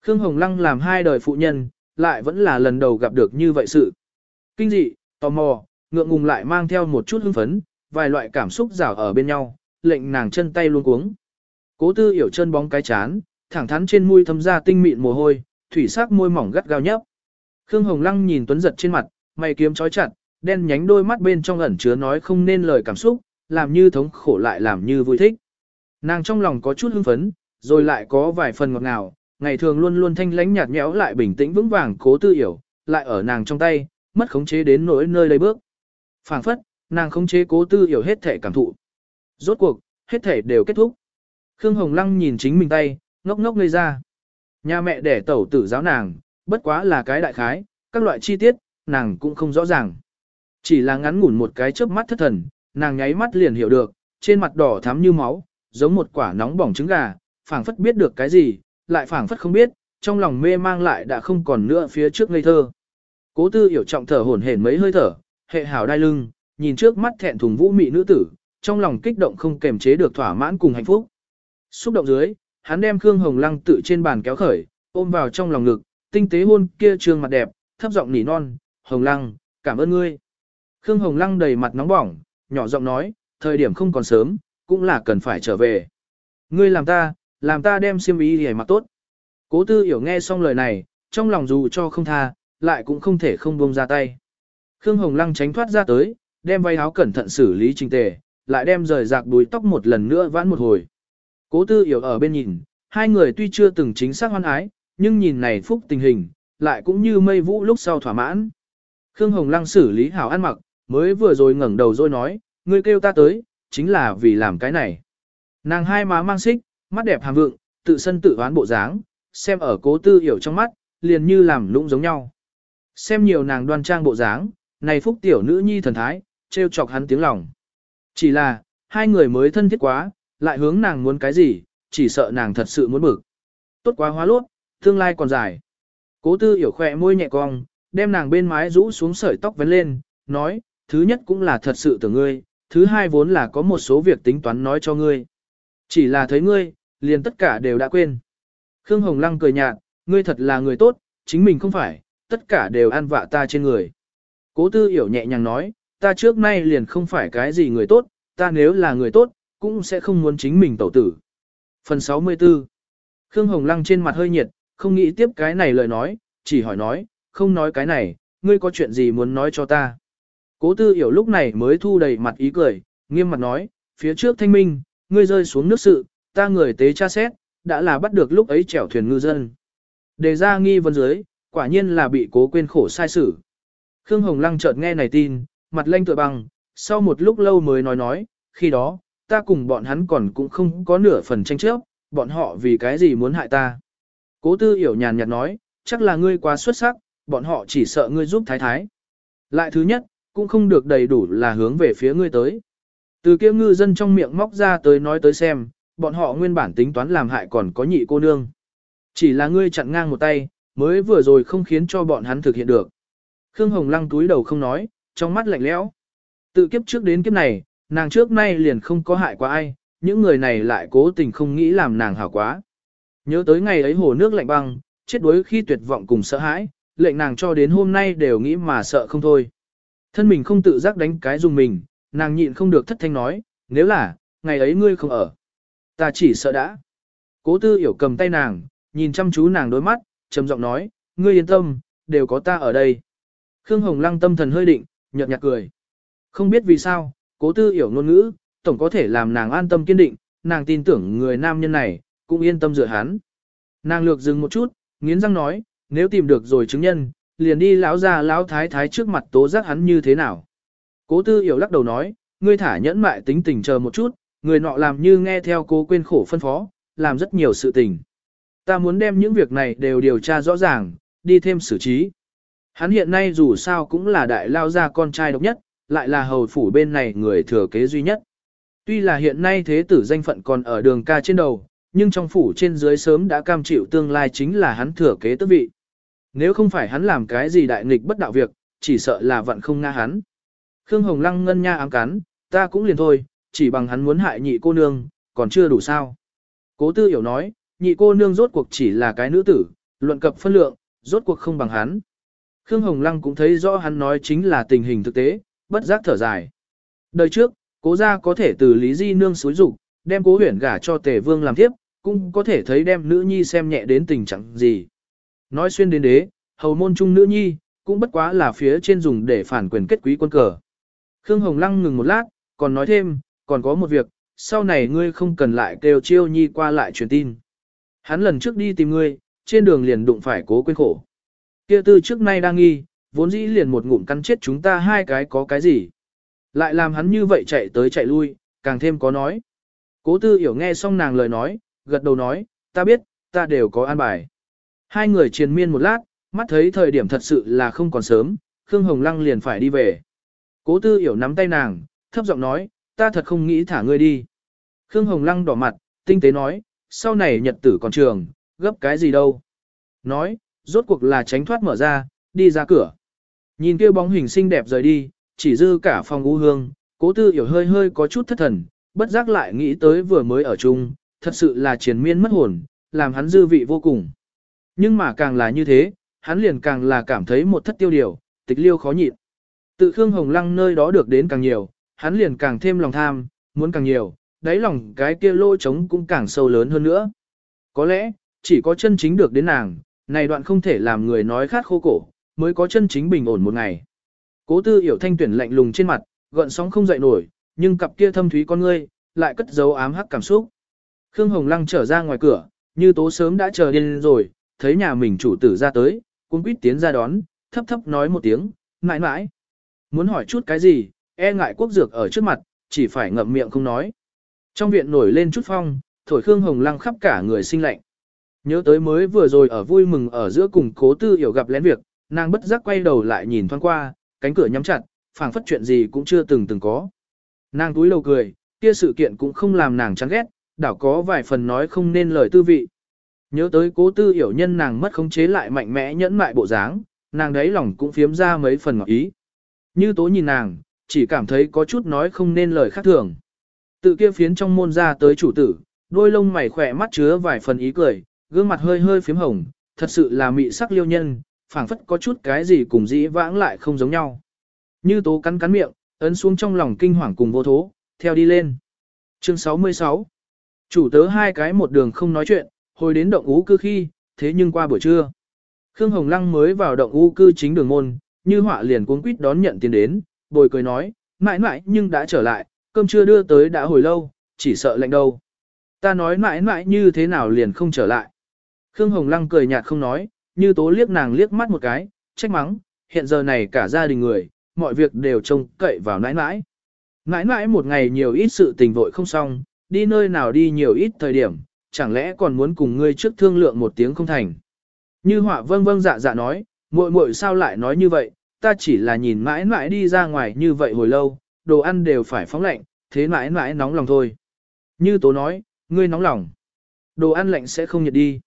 Khương Hồng Lăng làm hai đời phụ nhân, lại vẫn là lần đầu gặp được như vậy sự. Kinh dị, tò mò, ngượng ngùng lại mang theo một chút hưng phấn, vài loại cảm xúc rào ở bên nhau, lệnh nàng chân tay luôn cuống. Cố tư hiểu chân bóng cái chán, thẳng thắn trên môi thấm ra tinh mịn mồ hôi, thủy sắc môi mỏng gắt gao nhấp. Khương Hồng Lăng nhìn Tuấn giật trên mặt, mày kiếm chói chặt, đen nhánh đôi mắt bên trong ẩn chứa nói không nên lời cảm xúc, làm như thống khổ lại làm như vui thích. Nàng trong lòng có chút hưng phấn, rồi lại có vài phần ngọt ngào, ngày thường luôn luôn thanh lãnh nhạt nhẽo lại bình tĩnh vững vàng cố tư hiểu, lại ở nàng trong tay, mất khống chế đến nỗi nơi đây bước. Phảng phất, nàng khống chế cố tư hiểu hết thể cảm thụ. Rốt cuộc, hết thể đều kết thúc. Khương Hồng Lăng nhìn chính mình tay, ngốc ngốc ngây ra. Nhà mẹ đẻ tẩu tử giáo nàng, bất quá là cái đại khái, các loại chi tiết, nàng cũng không rõ ràng. Chỉ là ngắn ngủn một cái chớp mắt thất thần, nàng nháy mắt liền hiểu được, trên mặt đỏ thắm như máu, giống một quả nóng bỏng trứng gà, phảng phất biết được cái gì, lại phảng phất không biết, trong lòng mê mang lại đã không còn nữa phía trước ngây thơ. Cố tư hiểu trọng thở hổn hển mấy hơi thở, hệ hảo đai lưng, nhìn trước mắt thẹn thùng vũ mị nữ tử, trong lòng kích động không kềm chế được thỏa mãn cùng hạnh phúc. Xúc động dưới, hắn đem Khương Hồng Lăng tự trên bàn kéo khởi, ôm vào trong lòng ngực, tinh tế hôn kia trương mặt đẹp, thấp giọng nỉ non, Hồng Lăng, cảm ơn ngươi. Khương Hồng Lăng đầy mặt nóng bỏng, nhỏ giọng nói, thời điểm không còn sớm, cũng là cần phải trở về. Ngươi làm ta, làm ta đem xiêm y để mặc tốt. Cố tư hiểu nghe xong lời này, trong lòng dù cho không tha, lại cũng không thể không buông ra tay. Khương Hồng Lăng tránh thoát ra tới, đem váy áo cẩn thận xử lý trình tề, lại đem rời rạc đuôi tóc một lần nữa vãn một hồi. Cố tư hiểu ở bên nhìn, hai người tuy chưa từng chính xác hoan ái, nhưng nhìn này phúc tình hình, lại cũng như mây vũ lúc sau thỏa mãn. Khương Hồng Lăng xử lý hảo ăn mặc, mới vừa rồi ngẩng đầu rồi nói, ngươi kêu ta tới, chính là vì làm cái này. Nàng hai má mang xích, mắt đẹp hàm vượng, tự sân tự oán bộ dáng, xem ở cố tư hiểu trong mắt, liền như làm lũng giống nhau. Xem nhiều nàng đoan trang bộ dáng, này phúc tiểu nữ nhi thần thái, treo chọc hắn tiếng lòng. Chỉ là, hai người mới thân thiết quá, lại hướng nàng muốn cái gì, chỉ sợ nàng thật sự muốn bực. Tốt quá hóa lốt, tương lai còn dài. Cố tư hiểu khỏe môi nhẹ cong, đem nàng bên mái rũ xuống sợi tóc vấn lên, nói, thứ nhất cũng là thật sự tưởng ngươi, thứ hai vốn là có một số việc tính toán nói cho ngươi. Chỉ là thấy ngươi, liền tất cả đều đã quên. Khương Hồng Lăng cười nhạt, ngươi thật là người tốt, chính mình không phải, tất cả đều ăn vạ ta trên người. Cố tư hiểu nhẹ nhàng nói, ta trước nay liền không phải cái gì người tốt, ta nếu là người tốt, cũng sẽ không muốn chính mình tẩu tử. Phần 64 Khương Hồng Lăng trên mặt hơi nhiệt, không nghĩ tiếp cái này lời nói, chỉ hỏi nói, không nói cái này, ngươi có chuyện gì muốn nói cho ta. Cố tư hiểu lúc này mới thu đầy mặt ý cười, nghiêm mặt nói, phía trước thanh minh, ngươi rơi xuống nước sự, ta người tế tra xét, đã là bắt được lúc ấy chèo thuyền ngư dân. Đề ra nghi vấn dưới, quả nhiên là bị cố quên khổ sai xử. Khương Hồng Lăng chợt nghe này tin, mặt lanh tựa băng, sau một lúc lâu mới nói nói, khi đó, ta cùng bọn hắn còn cũng không có nửa phần tranh chấp, bọn họ vì cái gì muốn hại ta. Cố tư hiểu nhàn nhạt nói, chắc là ngươi quá xuất sắc, bọn họ chỉ sợ ngươi giúp thái thái. Lại thứ nhất, cũng không được đầy đủ là hướng về phía ngươi tới. Từ kia ngư dân trong miệng móc ra tới nói tới xem, bọn họ nguyên bản tính toán làm hại còn có nhị cô nương. Chỉ là ngươi chặn ngang một tay, mới vừa rồi không khiến cho bọn hắn thực hiện được. Khương Hồng Lăng túi đầu không nói, trong mắt lạnh lẽo. Tự kiếp trước đến kiếp này, nàng trước nay liền không có hại qua ai, những người này lại cố tình không nghĩ làm nàng hảo quá. Nhớ tới ngày ấy hồ nước lạnh băng, chết đuối khi tuyệt vọng cùng sợ hãi, lệnh nàng cho đến hôm nay đều nghĩ mà sợ không thôi. Thân mình không tự giác đánh cái dùng mình, nàng nhịn không được thất thanh nói, nếu là, ngày ấy ngươi không ở. Ta chỉ sợ đã. Cố tư hiểu cầm tay nàng, nhìn chăm chú nàng đôi mắt, trầm giọng nói, ngươi yên tâm, đều có ta ở đây. Khương Hồng Lăng tâm thần hơi định, nhợt nhạt cười. Không biết vì sao, cố tư hiểu ngôn ngữ, tổng có thể làm nàng an tâm kiên định, nàng tin tưởng người nam nhân này, cũng yên tâm dựa hắn. Nàng lược dừng một chút, nghiến răng nói, nếu tìm được rồi chứng nhân, liền đi lão ra lão thái thái trước mặt tố giác hắn như thế nào. Cố tư hiểu lắc đầu nói, ngươi thả nhẫn mại tính tình chờ một chút, người nọ làm như nghe theo cố quên khổ phân phó, làm rất nhiều sự tình. Ta muốn đem những việc này đều điều tra rõ ràng, đi thêm xử trí. Hắn hiện nay dù sao cũng là đại lao gia con trai độc nhất, lại là hầu phủ bên này người thừa kế duy nhất. Tuy là hiện nay thế tử danh phận còn ở đường ca trên đầu, nhưng trong phủ trên dưới sớm đã cam chịu tương lai chính là hắn thừa kế tước vị. Nếu không phải hắn làm cái gì đại nghịch bất đạo việc, chỉ sợ là vận không nga hắn. Khương Hồng Lăng ngân nha ám cắn, ta cũng liền thôi, chỉ bằng hắn muốn hại nhị cô nương, còn chưa đủ sao. Cố tư hiểu nói, nhị cô nương rốt cuộc chỉ là cái nữ tử, luận cập phân lượng, rốt cuộc không bằng hắn. Khương Hồng Lăng cũng thấy rõ hắn nói chính là tình hình thực tế, bất giác thở dài. Đời trước, cố gia có thể từ Lý Di Nương xúi rủ đem cố huyển gả cho tề vương làm tiếp, cũng có thể thấy đem nữ nhi xem nhẹ đến tình trạng gì. Nói xuyên đến đế, hầu môn trung nữ nhi, cũng bất quá là phía trên dùng để phản quyền kết quý quân cờ. Khương Hồng Lăng ngừng một lát, còn nói thêm, còn có một việc, sau này ngươi không cần lại kêu chiêu nhi qua lại truyền tin. Hắn lần trước đi tìm ngươi, trên đường liền đụng phải cố quên khổ. Kia tư trước nay đang nghi, vốn dĩ liền một ngụm cắn chết chúng ta hai cái có cái gì. Lại làm hắn như vậy chạy tới chạy lui, càng thêm có nói. Cố tư hiểu nghe xong nàng lời nói, gật đầu nói, ta biết, ta đều có an bài. Hai người triền miên một lát, mắt thấy thời điểm thật sự là không còn sớm, Khương Hồng Lăng liền phải đi về. Cố tư hiểu nắm tay nàng, thấp giọng nói, ta thật không nghĩ thả ngươi đi. Khương Hồng Lăng đỏ mặt, tinh tế nói, sau này nhật tử còn trường, gấp cái gì đâu. Nói, rốt cuộc là tránh thoát mở ra, đi ra cửa. Nhìn kia bóng hình xinh đẹp rời đi, chỉ dư cả phòng u hương, cố tư hiểu hơi hơi có chút thất thần, bất giác lại nghĩ tới vừa mới ở chung, thật sự là triền miên mất hồn, làm hắn dư vị vô cùng. Nhưng mà càng là như thế, hắn liền càng là cảm thấy một thất tiêu điều, tịch liêu khó nhịn. Tự Khương Hồng Lăng nơi đó được đến càng nhiều, hắn liền càng thêm lòng tham, muốn càng nhiều, đáy lòng cái kia lỗ trống cũng càng sâu lớn hơn nữa. Có lẽ, chỉ có chân chính được đến nàng, này đoạn không thể làm người nói khát khô cổ, mới có chân chính bình ổn một ngày. Cố tư hiểu thanh tuyển lạnh lùng trên mặt, gợn sóng không dậy nổi, nhưng cặp kia thâm thúy con ngươi, lại cất giấu ám hắc cảm xúc. Khương Hồng Lăng trở ra ngoài cửa, như tố sớm đã chờ điên rồi, thấy nhà mình chủ tử ra tới, cũng quýt tiến ra đón, thấp thấp nói một tiếng, mãi mãi. Muốn hỏi chút cái gì, e ngại quốc dược ở trước mặt, chỉ phải ngậm miệng không nói. Trong viện nổi lên chút phong, thổi Khương Hồng Lăng khắp cả người sinh lạnh. Nhớ tới mới vừa rồi ở vui mừng ở giữa cùng cố tư hiểu gặp lén việc, nàng bất giác quay đầu lại nhìn thoáng qua, cánh cửa nhắm chặt, phảng phất chuyện gì cũng chưa từng từng có. Nàng túi lầu cười, kia sự kiện cũng không làm nàng chán ghét, đảo có vài phần nói không nên lời tư vị. Nhớ tới cố tư hiểu nhân nàng mất khống chế lại mạnh mẽ nhẫn mại bộ dáng, nàng đấy lòng cũng phiếm ra mấy phần ngọt ý. Như tố nhìn nàng, chỉ cảm thấy có chút nói không nên lời khác thường. Tự kia phiến trong môn ra tới chủ tử, đôi lông mày khỏe mắt chứa vài phần ý cười, gương mặt hơi hơi phím hồng, thật sự là mị sắc liêu nhân, phảng phất có chút cái gì cùng dĩ vãng lại không giống nhau. Như tố cắn cắn miệng, ấn xuống trong lòng kinh hoàng cùng vô thố, theo đi lên. Chương 66 Chủ tớ hai cái một đường không nói chuyện, hồi đến động ú cư khi, thế nhưng qua buổi trưa. Khương Hồng Lăng mới vào động ú cư chính đường môn, như họa liền cuống quýt đón nhận tiền đến, bồi cười nói, mãi mãi nhưng đã trở lại, cơm chưa đưa tới đã hồi lâu, chỉ sợ lạnh đâu. Ta nói mãi mãi như thế nào liền không trở lại. Khương Hồng Lăng cười nhạt không nói, như tố liếc nàng liếc mắt một cái, trách mắng, hiện giờ này cả gia đình người, mọi việc đều trông cậy vào nãi nãi. Nãi nãi một ngày nhiều ít sự tình vội không xong, đi nơi nào đi nhiều ít thời điểm, chẳng lẽ còn muốn cùng ngươi trước thương lượng một tiếng không thành. Như họa vâng vâng dạ dạ nói, muội muội sao lại nói như vậy, ta chỉ là nhìn mãi mãi đi ra ngoài như vậy hồi lâu, đồ ăn đều phải phóng lạnh, thế mãi mãi nóng lòng thôi. Như tố nói, ngươi nóng lòng. Đồ ăn lạnh sẽ không nhiệt đi.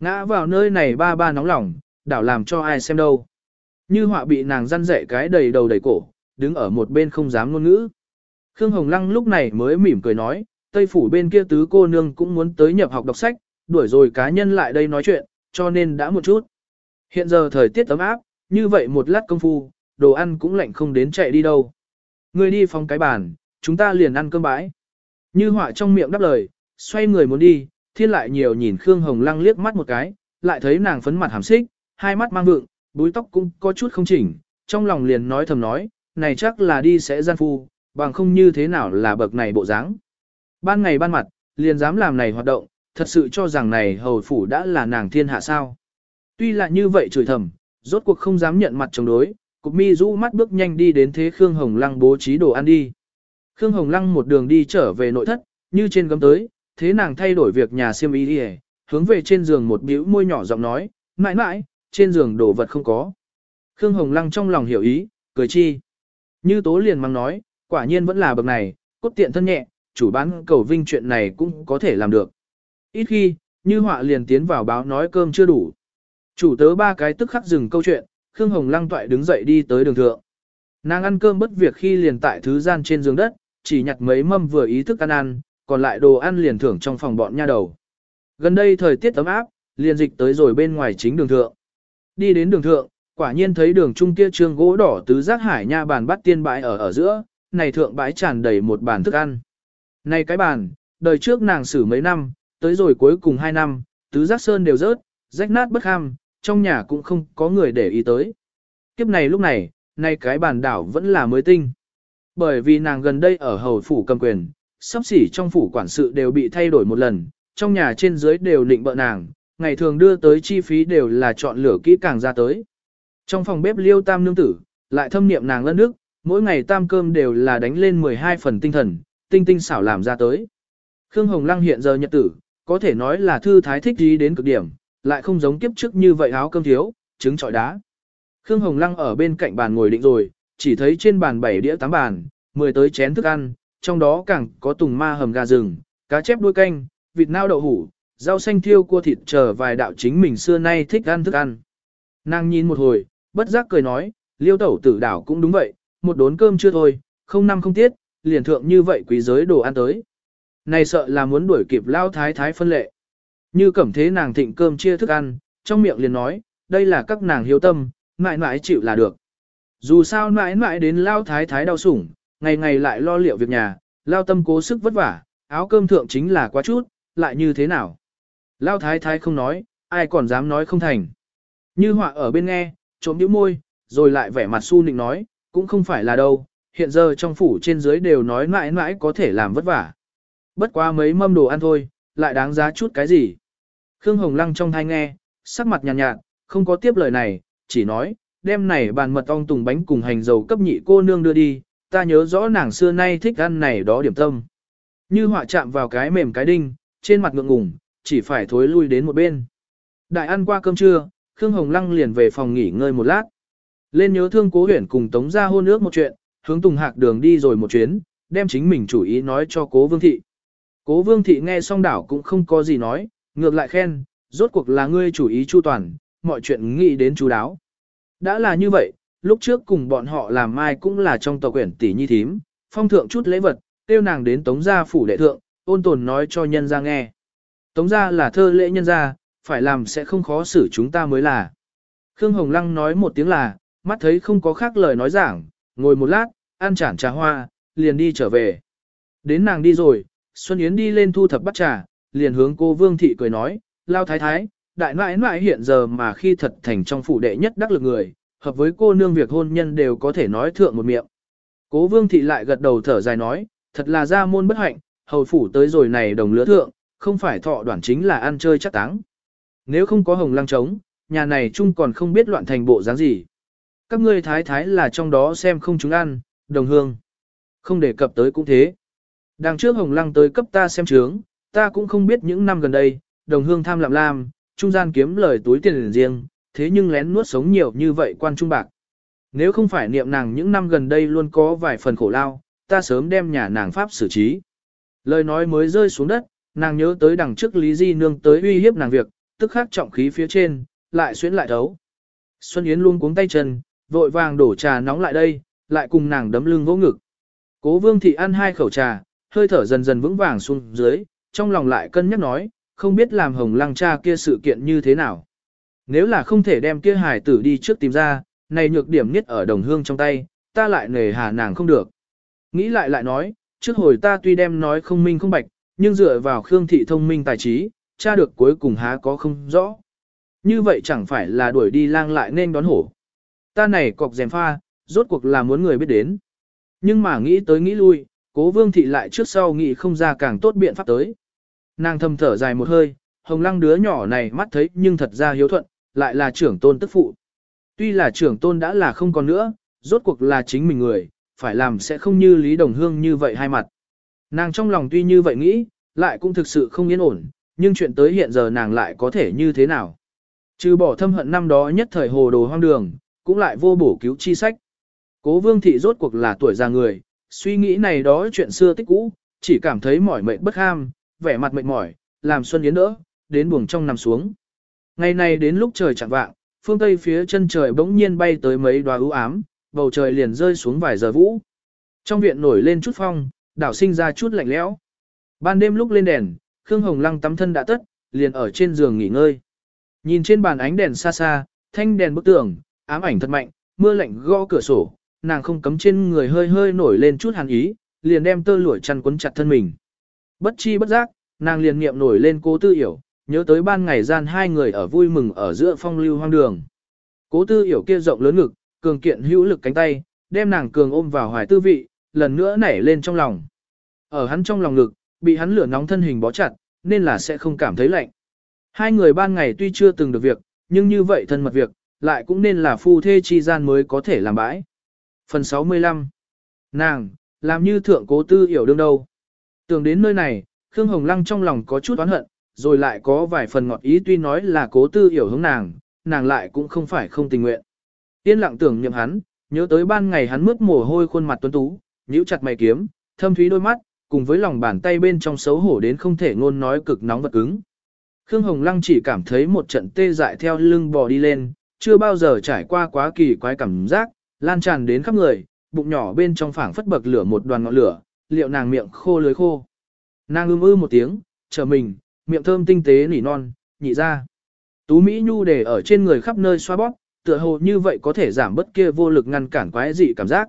Ngã vào nơi này ba ba nóng lòng, đảo làm cho ai xem đâu. Như họa bị nàng răn rẻ cái đầy đầu đầy cổ, đứng ở một bên không dám ngôn ngữ. Khương Hồng Lăng lúc này mới mỉm cười nói, Tây phủ bên kia tứ cô nương cũng muốn tới nhập học đọc sách, đuổi rồi cá nhân lại đây nói chuyện, cho nên đã một chút. Hiện giờ thời tiết ấm áp, như vậy một lát công phu, đồ ăn cũng lạnh không đến chạy đi đâu. Người đi phòng cái bàn, chúng ta liền ăn cơm bãi. Như họa trong miệng đáp lời, xoay người muốn đi, thiên lại nhiều nhìn Khương Hồng Lăng liếc mắt một cái, lại thấy nàng phấn mặt hàm xích, hai mắt mang vượng, búi tóc cũng có chút không chỉnh, trong lòng liền nói thầm nói, này chắc là đi sẽ gian phu, bằng không như thế nào là bậc này bộ dáng. Ban ngày ban mặt, liền dám làm này hoạt động, thật sự cho rằng này hầu phủ đã là nàng thiên hạ sao. Tuy là như vậy chửi thầm, rốt cuộc không dám nhận mặt chống đối, cục mi rũ mắt bước nhanh đi đến thế Khương Hồng Lăng bố trí đồ ăn đi. Khương Hồng Lăng một đường đi trở về nội thất, như trên gấm tới, thế nàng thay đổi việc nhà siêm y đi hướng về trên giường một bĩu môi nhỏ giọng nói, mãi mãi, trên giường đồ vật không có. Khương Hồng Lăng trong lòng hiểu ý, cười chi. Như tố liền mang nói, quả nhiên vẫn là bậc này, cốt tiện thân nhẹ, chủ bán cầu vinh chuyện này cũng có thể làm được. Ít khi, như họa liền tiến vào báo nói cơm chưa đủ. Chủ tớ ba cái tức khắc dừng câu chuyện, Khương Hồng Lăng toại đứng dậy đi tới đường thượng. Nàng ăn cơm bất việc khi liền tại thứ gian trên giường đất, chỉ nhặt mấy mâm vừa ý thức ăn ăn, còn lại đồ ăn liền thưởng trong phòng bọn nha đầu. Gần đây thời tiết ấm áp, liền dịch tới rồi bên ngoài chính đường thượng. Đi đến đường thượng, quả nhiên thấy đường trung kia trương gỗ đỏ tứ giác hải nha bàn bắt tiên bãi ở ở giữa, này thượng bãi tràn đầy một bàn thức ăn. Này cái bàn, đời trước nàng xử mấy năm, tới rồi cuối cùng hai năm, tứ giác sơn đều rớt, rách nát bất ham, trong nhà cũng không có người để ý tới. Kiếp này lúc này, nay cái bàn đảo vẫn là mới tinh. Bởi vì nàng gần đây ở hầu phủ cầm quyền, sắp xỉ trong phủ quản sự đều bị thay đổi một lần, trong nhà trên dưới đều định bợ nàng, ngày thường đưa tới chi phí đều là chọn lựa kỹ càng ra tới. Trong phòng bếp liêu tam nương tử, lại thâm niệm nàng lân nước, mỗi ngày tam cơm đều là đánh lên 12 phần tinh thần, tinh tinh xảo làm ra tới. Khương Hồng Lăng hiện giờ nhật tử, có thể nói là thư thái thích gì đến cực điểm, lại không giống kiếp trước như vậy áo cơm thiếu, trứng trọi đá. Khương Hồng Lăng ở bên cạnh bàn ngồi định rồi, chỉ thấy trên bàn bảy đĩa tám bàn, mười tới chén thức ăn, trong đó càng có tùng ma hầm gà rừng, cá chép đuôi canh, vịt nao đậu hủ, rau xanh thiêu cua thịt chờ vài đạo chính mình xưa nay thích ăn thức ăn. Nàng nhìn một hồi, bất giác cười nói, liêu tẩu tử đảo cũng đúng vậy, một đốn cơm chưa thôi, không năm không tiết, liền thượng như vậy quý giới đồ ăn tới. Này sợ là muốn đuổi kịp lao thái thái phân lệ. Như cẩm thế nàng thịnh cơm chia thức ăn, trong miệng liền nói, đây là các nàng hiếu tâm, mãi mãi chịu là được. Dù sao mãi mãi đến lao thái thái đau sủng, ngày ngày lại lo liệu việc nhà, lao tâm cố sức vất vả, áo cơm thượng chính là quá chút, lại như thế nào. Lao thái thái không nói, ai còn dám nói không thành. Như họa ở bên nghe, trộm nhíu môi, rồi lại vẻ mặt su nịnh nói, cũng không phải là đâu, hiện giờ trong phủ trên dưới đều nói mãi mãi có thể làm vất vả. Bất quá mấy mâm đồ ăn thôi, lại đáng giá chút cái gì. Khương Hồng Lăng trong thai nghe, sắc mặt nhàn nhạt, nhạt, không có tiếp lời này, chỉ nói, đêm này bàn mật ong tùng bánh cùng hành dầu cấp nhị cô nương đưa đi, ta nhớ rõ nàng xưa nay thích ăn này đó điểm tâm. Như họa chạm vào cái mềm cái đinh, trên mặt ngượng ngùng, chỉ phải thối lui đến một bên. Đại ăn qua cơm trưa, Khương Hồng Lăng liền về phòng nghỉ ngơi một lát. Lên nhớ thương cố huyển cùng Tống ra hôn ước một chuyện, hướng Tùng Hạc đường đi rồi một chuyến, đem chính mình chủ ý nói cho cố Vương Thị. Cố Vương Thị nghe xong đảo cũng không có gì nói, ngược lại khen, rốt cuộc là ngươi chủ ý chu toàn, mọi chuyện nghĩ đến chú đáo. Đã là như vậy, lúc trước cùng bọn họ làm mai cũng là trong tàu quyển tỷ nhi thím, phong thượng chút lễ vật, tiêu nàng đến tống gia phủ đệ thượng, ôn tồn nói cho nhân gia nghe. Tống gia là thơ lễ nhân gia, phải làm sẽ không khó xử chúng ta mới là. Khương Hồng Lăng nói một tiếng là, mắt thấy không có khác lời nói giảng, ngồi một lát, ăn chản trà hoa, liền đi trở về. Đến nàng đi rồi, Xuân Yến đi lên thu thập bắt trà, liền hướng cô Vương Thị cười nói, lao thái thái, đại nãi nãi hiện giờ mà khi thật thành trong phủ đệ nhất đắc lực người, hợp với cô nương việc hôn nhân đều có thể nói thượng một miệng. Cố Vương Thị lại gật đầu thở dài nói, thật là ra môn bất hạnh, hầu phủ tới rồi này đồng lứa thượng, không phải thọ đoản chính là ăn chơi chắc táng. Nếu không có hồng lăng trống, nhà này chung còn không biết loạn thành bộ dáng gì. Các ngươi thái thái là trong đó xem không chúng ăn, đồng hương. Không đề cập tới cũng thế. Đằng trước hồng lăng tới cấp ta xem trướng, ta cũng không biết những năm gần đây, đồng hương tham lạm lam, trung gian kiếm lời túi tiền riêng, thế nhưng lén nuốt sống nhiều như vậy quan trung bạc. Nếu không phải niệm nàng những năm gần đây luôn có vài phần khổ lao, ta sớm đem nhà nàng pháp xử trí. Lời nói mới rơi xuống đất, nàng nhớ tới đằng trước Lý Di Nương tới uy hiếp nàng việc, tức khắc trọng khí phía trên, lại xuyến lại thấu. Xuân Yến luôn cuống tay chân, vội vàng đổ trà nóng lại đây, lại cùng nàng đấm lưng vỗ ngực. Cố Vương thị ăn hai khẩu trà, hơi thở dần dần vững vàng xuống dưới, trong lòng lại cân nhắc nói, không biết làm hồng lăng cha kia sự kiện như thế nào. Nếu là không thể đem kia hài tử đi trước tìm ra, này nhược điểm nhất ở đồng hương trong tay, ta lại nề hà nàng không được. Nghĩ lại lại nói, trước hồi ta tuy đem nói không minh không bạch, nhưng dựa vào Khương Thị thông minh tài trí, cha được cuối cùng há có không rõ. Như vậy chẳng phải là đuổi đi lang lại nên đón hổ. Ta này cọc dèm pha, rốt cuộc là muốn người biết đến. Nhưng mà nghĩ tới nghĩ lui, cố vương thị lại trước sau nghĩ không ra càng tốt biện pháp tới. Nàng thầm thở dài một hơi, hồng lăng đứa nhỏ này mắt thấy nhưng thật ra hiếu thuận, lại là trưởng tôn tức phụ. Tuy là trưởng tôn đã là không còn nữa, rốt cuộc là chính mình người, phải làm sẽ không như Lý Đồng Hương như vậy hai mặt. Nàng trong lòng tuy như vậy nghĩ, lại cũng thực sự không yên ổn, nhưng chuyện tới hiện giờ nàng lại có thể như thế nào. Trừ bỏ thâm hận năm đó nhất thời hồ đồ hoang đường, cũng lại vô bổ cứu chi sách. Cố vương thị rốt cuộc là tuổi già người, suy nghĩ này đó chuyện xưa tích cũ, chỉ cảm thấy mỏi mệt bất ham, vẻ mặt mệt mỏi, làm Xuân Yến đỡ, đến buồng trong nằm xuống. Ngày này đến lúc trời chẳng vạng, phương tây phía chân trời bỗng nhiên bay tới mấy đoá ưu ám, bầu trời liền rơi xuống vài giờ vũ. Trong viện nổi lên chút phong, đảo sinh ra chút lạnh lẽo. Ban đêm lúc lên đèn, Khương Hồng Lăng tắm thân đã tất, liền ở trên giường nghỉ ngơi. Nhìn trên bàn ánh đèn xa xa, thanh đèn bức tường, ám ảnh thật mạnh, mưa lạnh gõ cửa sổ, nàng không cấm trên người hơi hơi nổi lên chút hàn ý, liền đem tơ lụa chăn quấn chặt thân mình. Bất chi bất giác, nàng liền niệm nổi lên cố tư hiểu, nhớ tới ban ngày gian hai người ở vui mừng ở giữa phong lưu hoang đường. Cố tư hiểu kia rộng lớn ngực, cường kiện hữu lực cánh tay, đem nàng cường ôm vào hoài tư vị, lần nữa nảy lên trong lòng. Ở hắn trong lòng ngực, bị hắn lửa nóng thân hình bó chặt, nên là sẽ không cảm thấy lạnh. Hai người ban ngày tuy chưa từng được việc, nhưng như vậy thân mật việc, lại cũng nên là phu thê chi gian mới có thể làm bãi. Phần 65 Nàng, làm như thượng cố tư hiểu đương đâu. Tưởng đến nơi này, Khương Hồng Lăng trong lòng có chút oán hận, rồi lại có vài phần ngọt ý tuy nói là cố tư hiểu hướng nàng, nàng lại cũng không phải không tình nguyện. Tiên lặng tưởng nhậm hắn, nhớ tới ban ngày hắn mướt mồ hôi khuôn mặt tuấn tú, nhíu chặt mày kiếm, thâm thúy đôi mắt, cùng với lòng bàn tay bên trong xấu hổ đến không thể ngôn nói cực nóng vật cứng. Khương Hồng Lăng chỉ cảm thấy một trận tê dại theo lưng bò đi lên, chưa bao giờ trải qua quá kỳ quái cảm giác, lan tràn đến khắp người, bụng nhỏ bên trong phảng phất bậc lửa một đoàn ngọn lửa, liệu nàng miệng khô lưới khô. Nàng ưm ư một tiếng, chờ mình, miệng thơm tinh tế nỉ non, nhị ra. Tú Mỹ Nhu để ở trên người khắp nơi xoa bóp, tựa hồ như vậy có thể giảm bất kia vô lực ngăn cản quái dị cảm giác.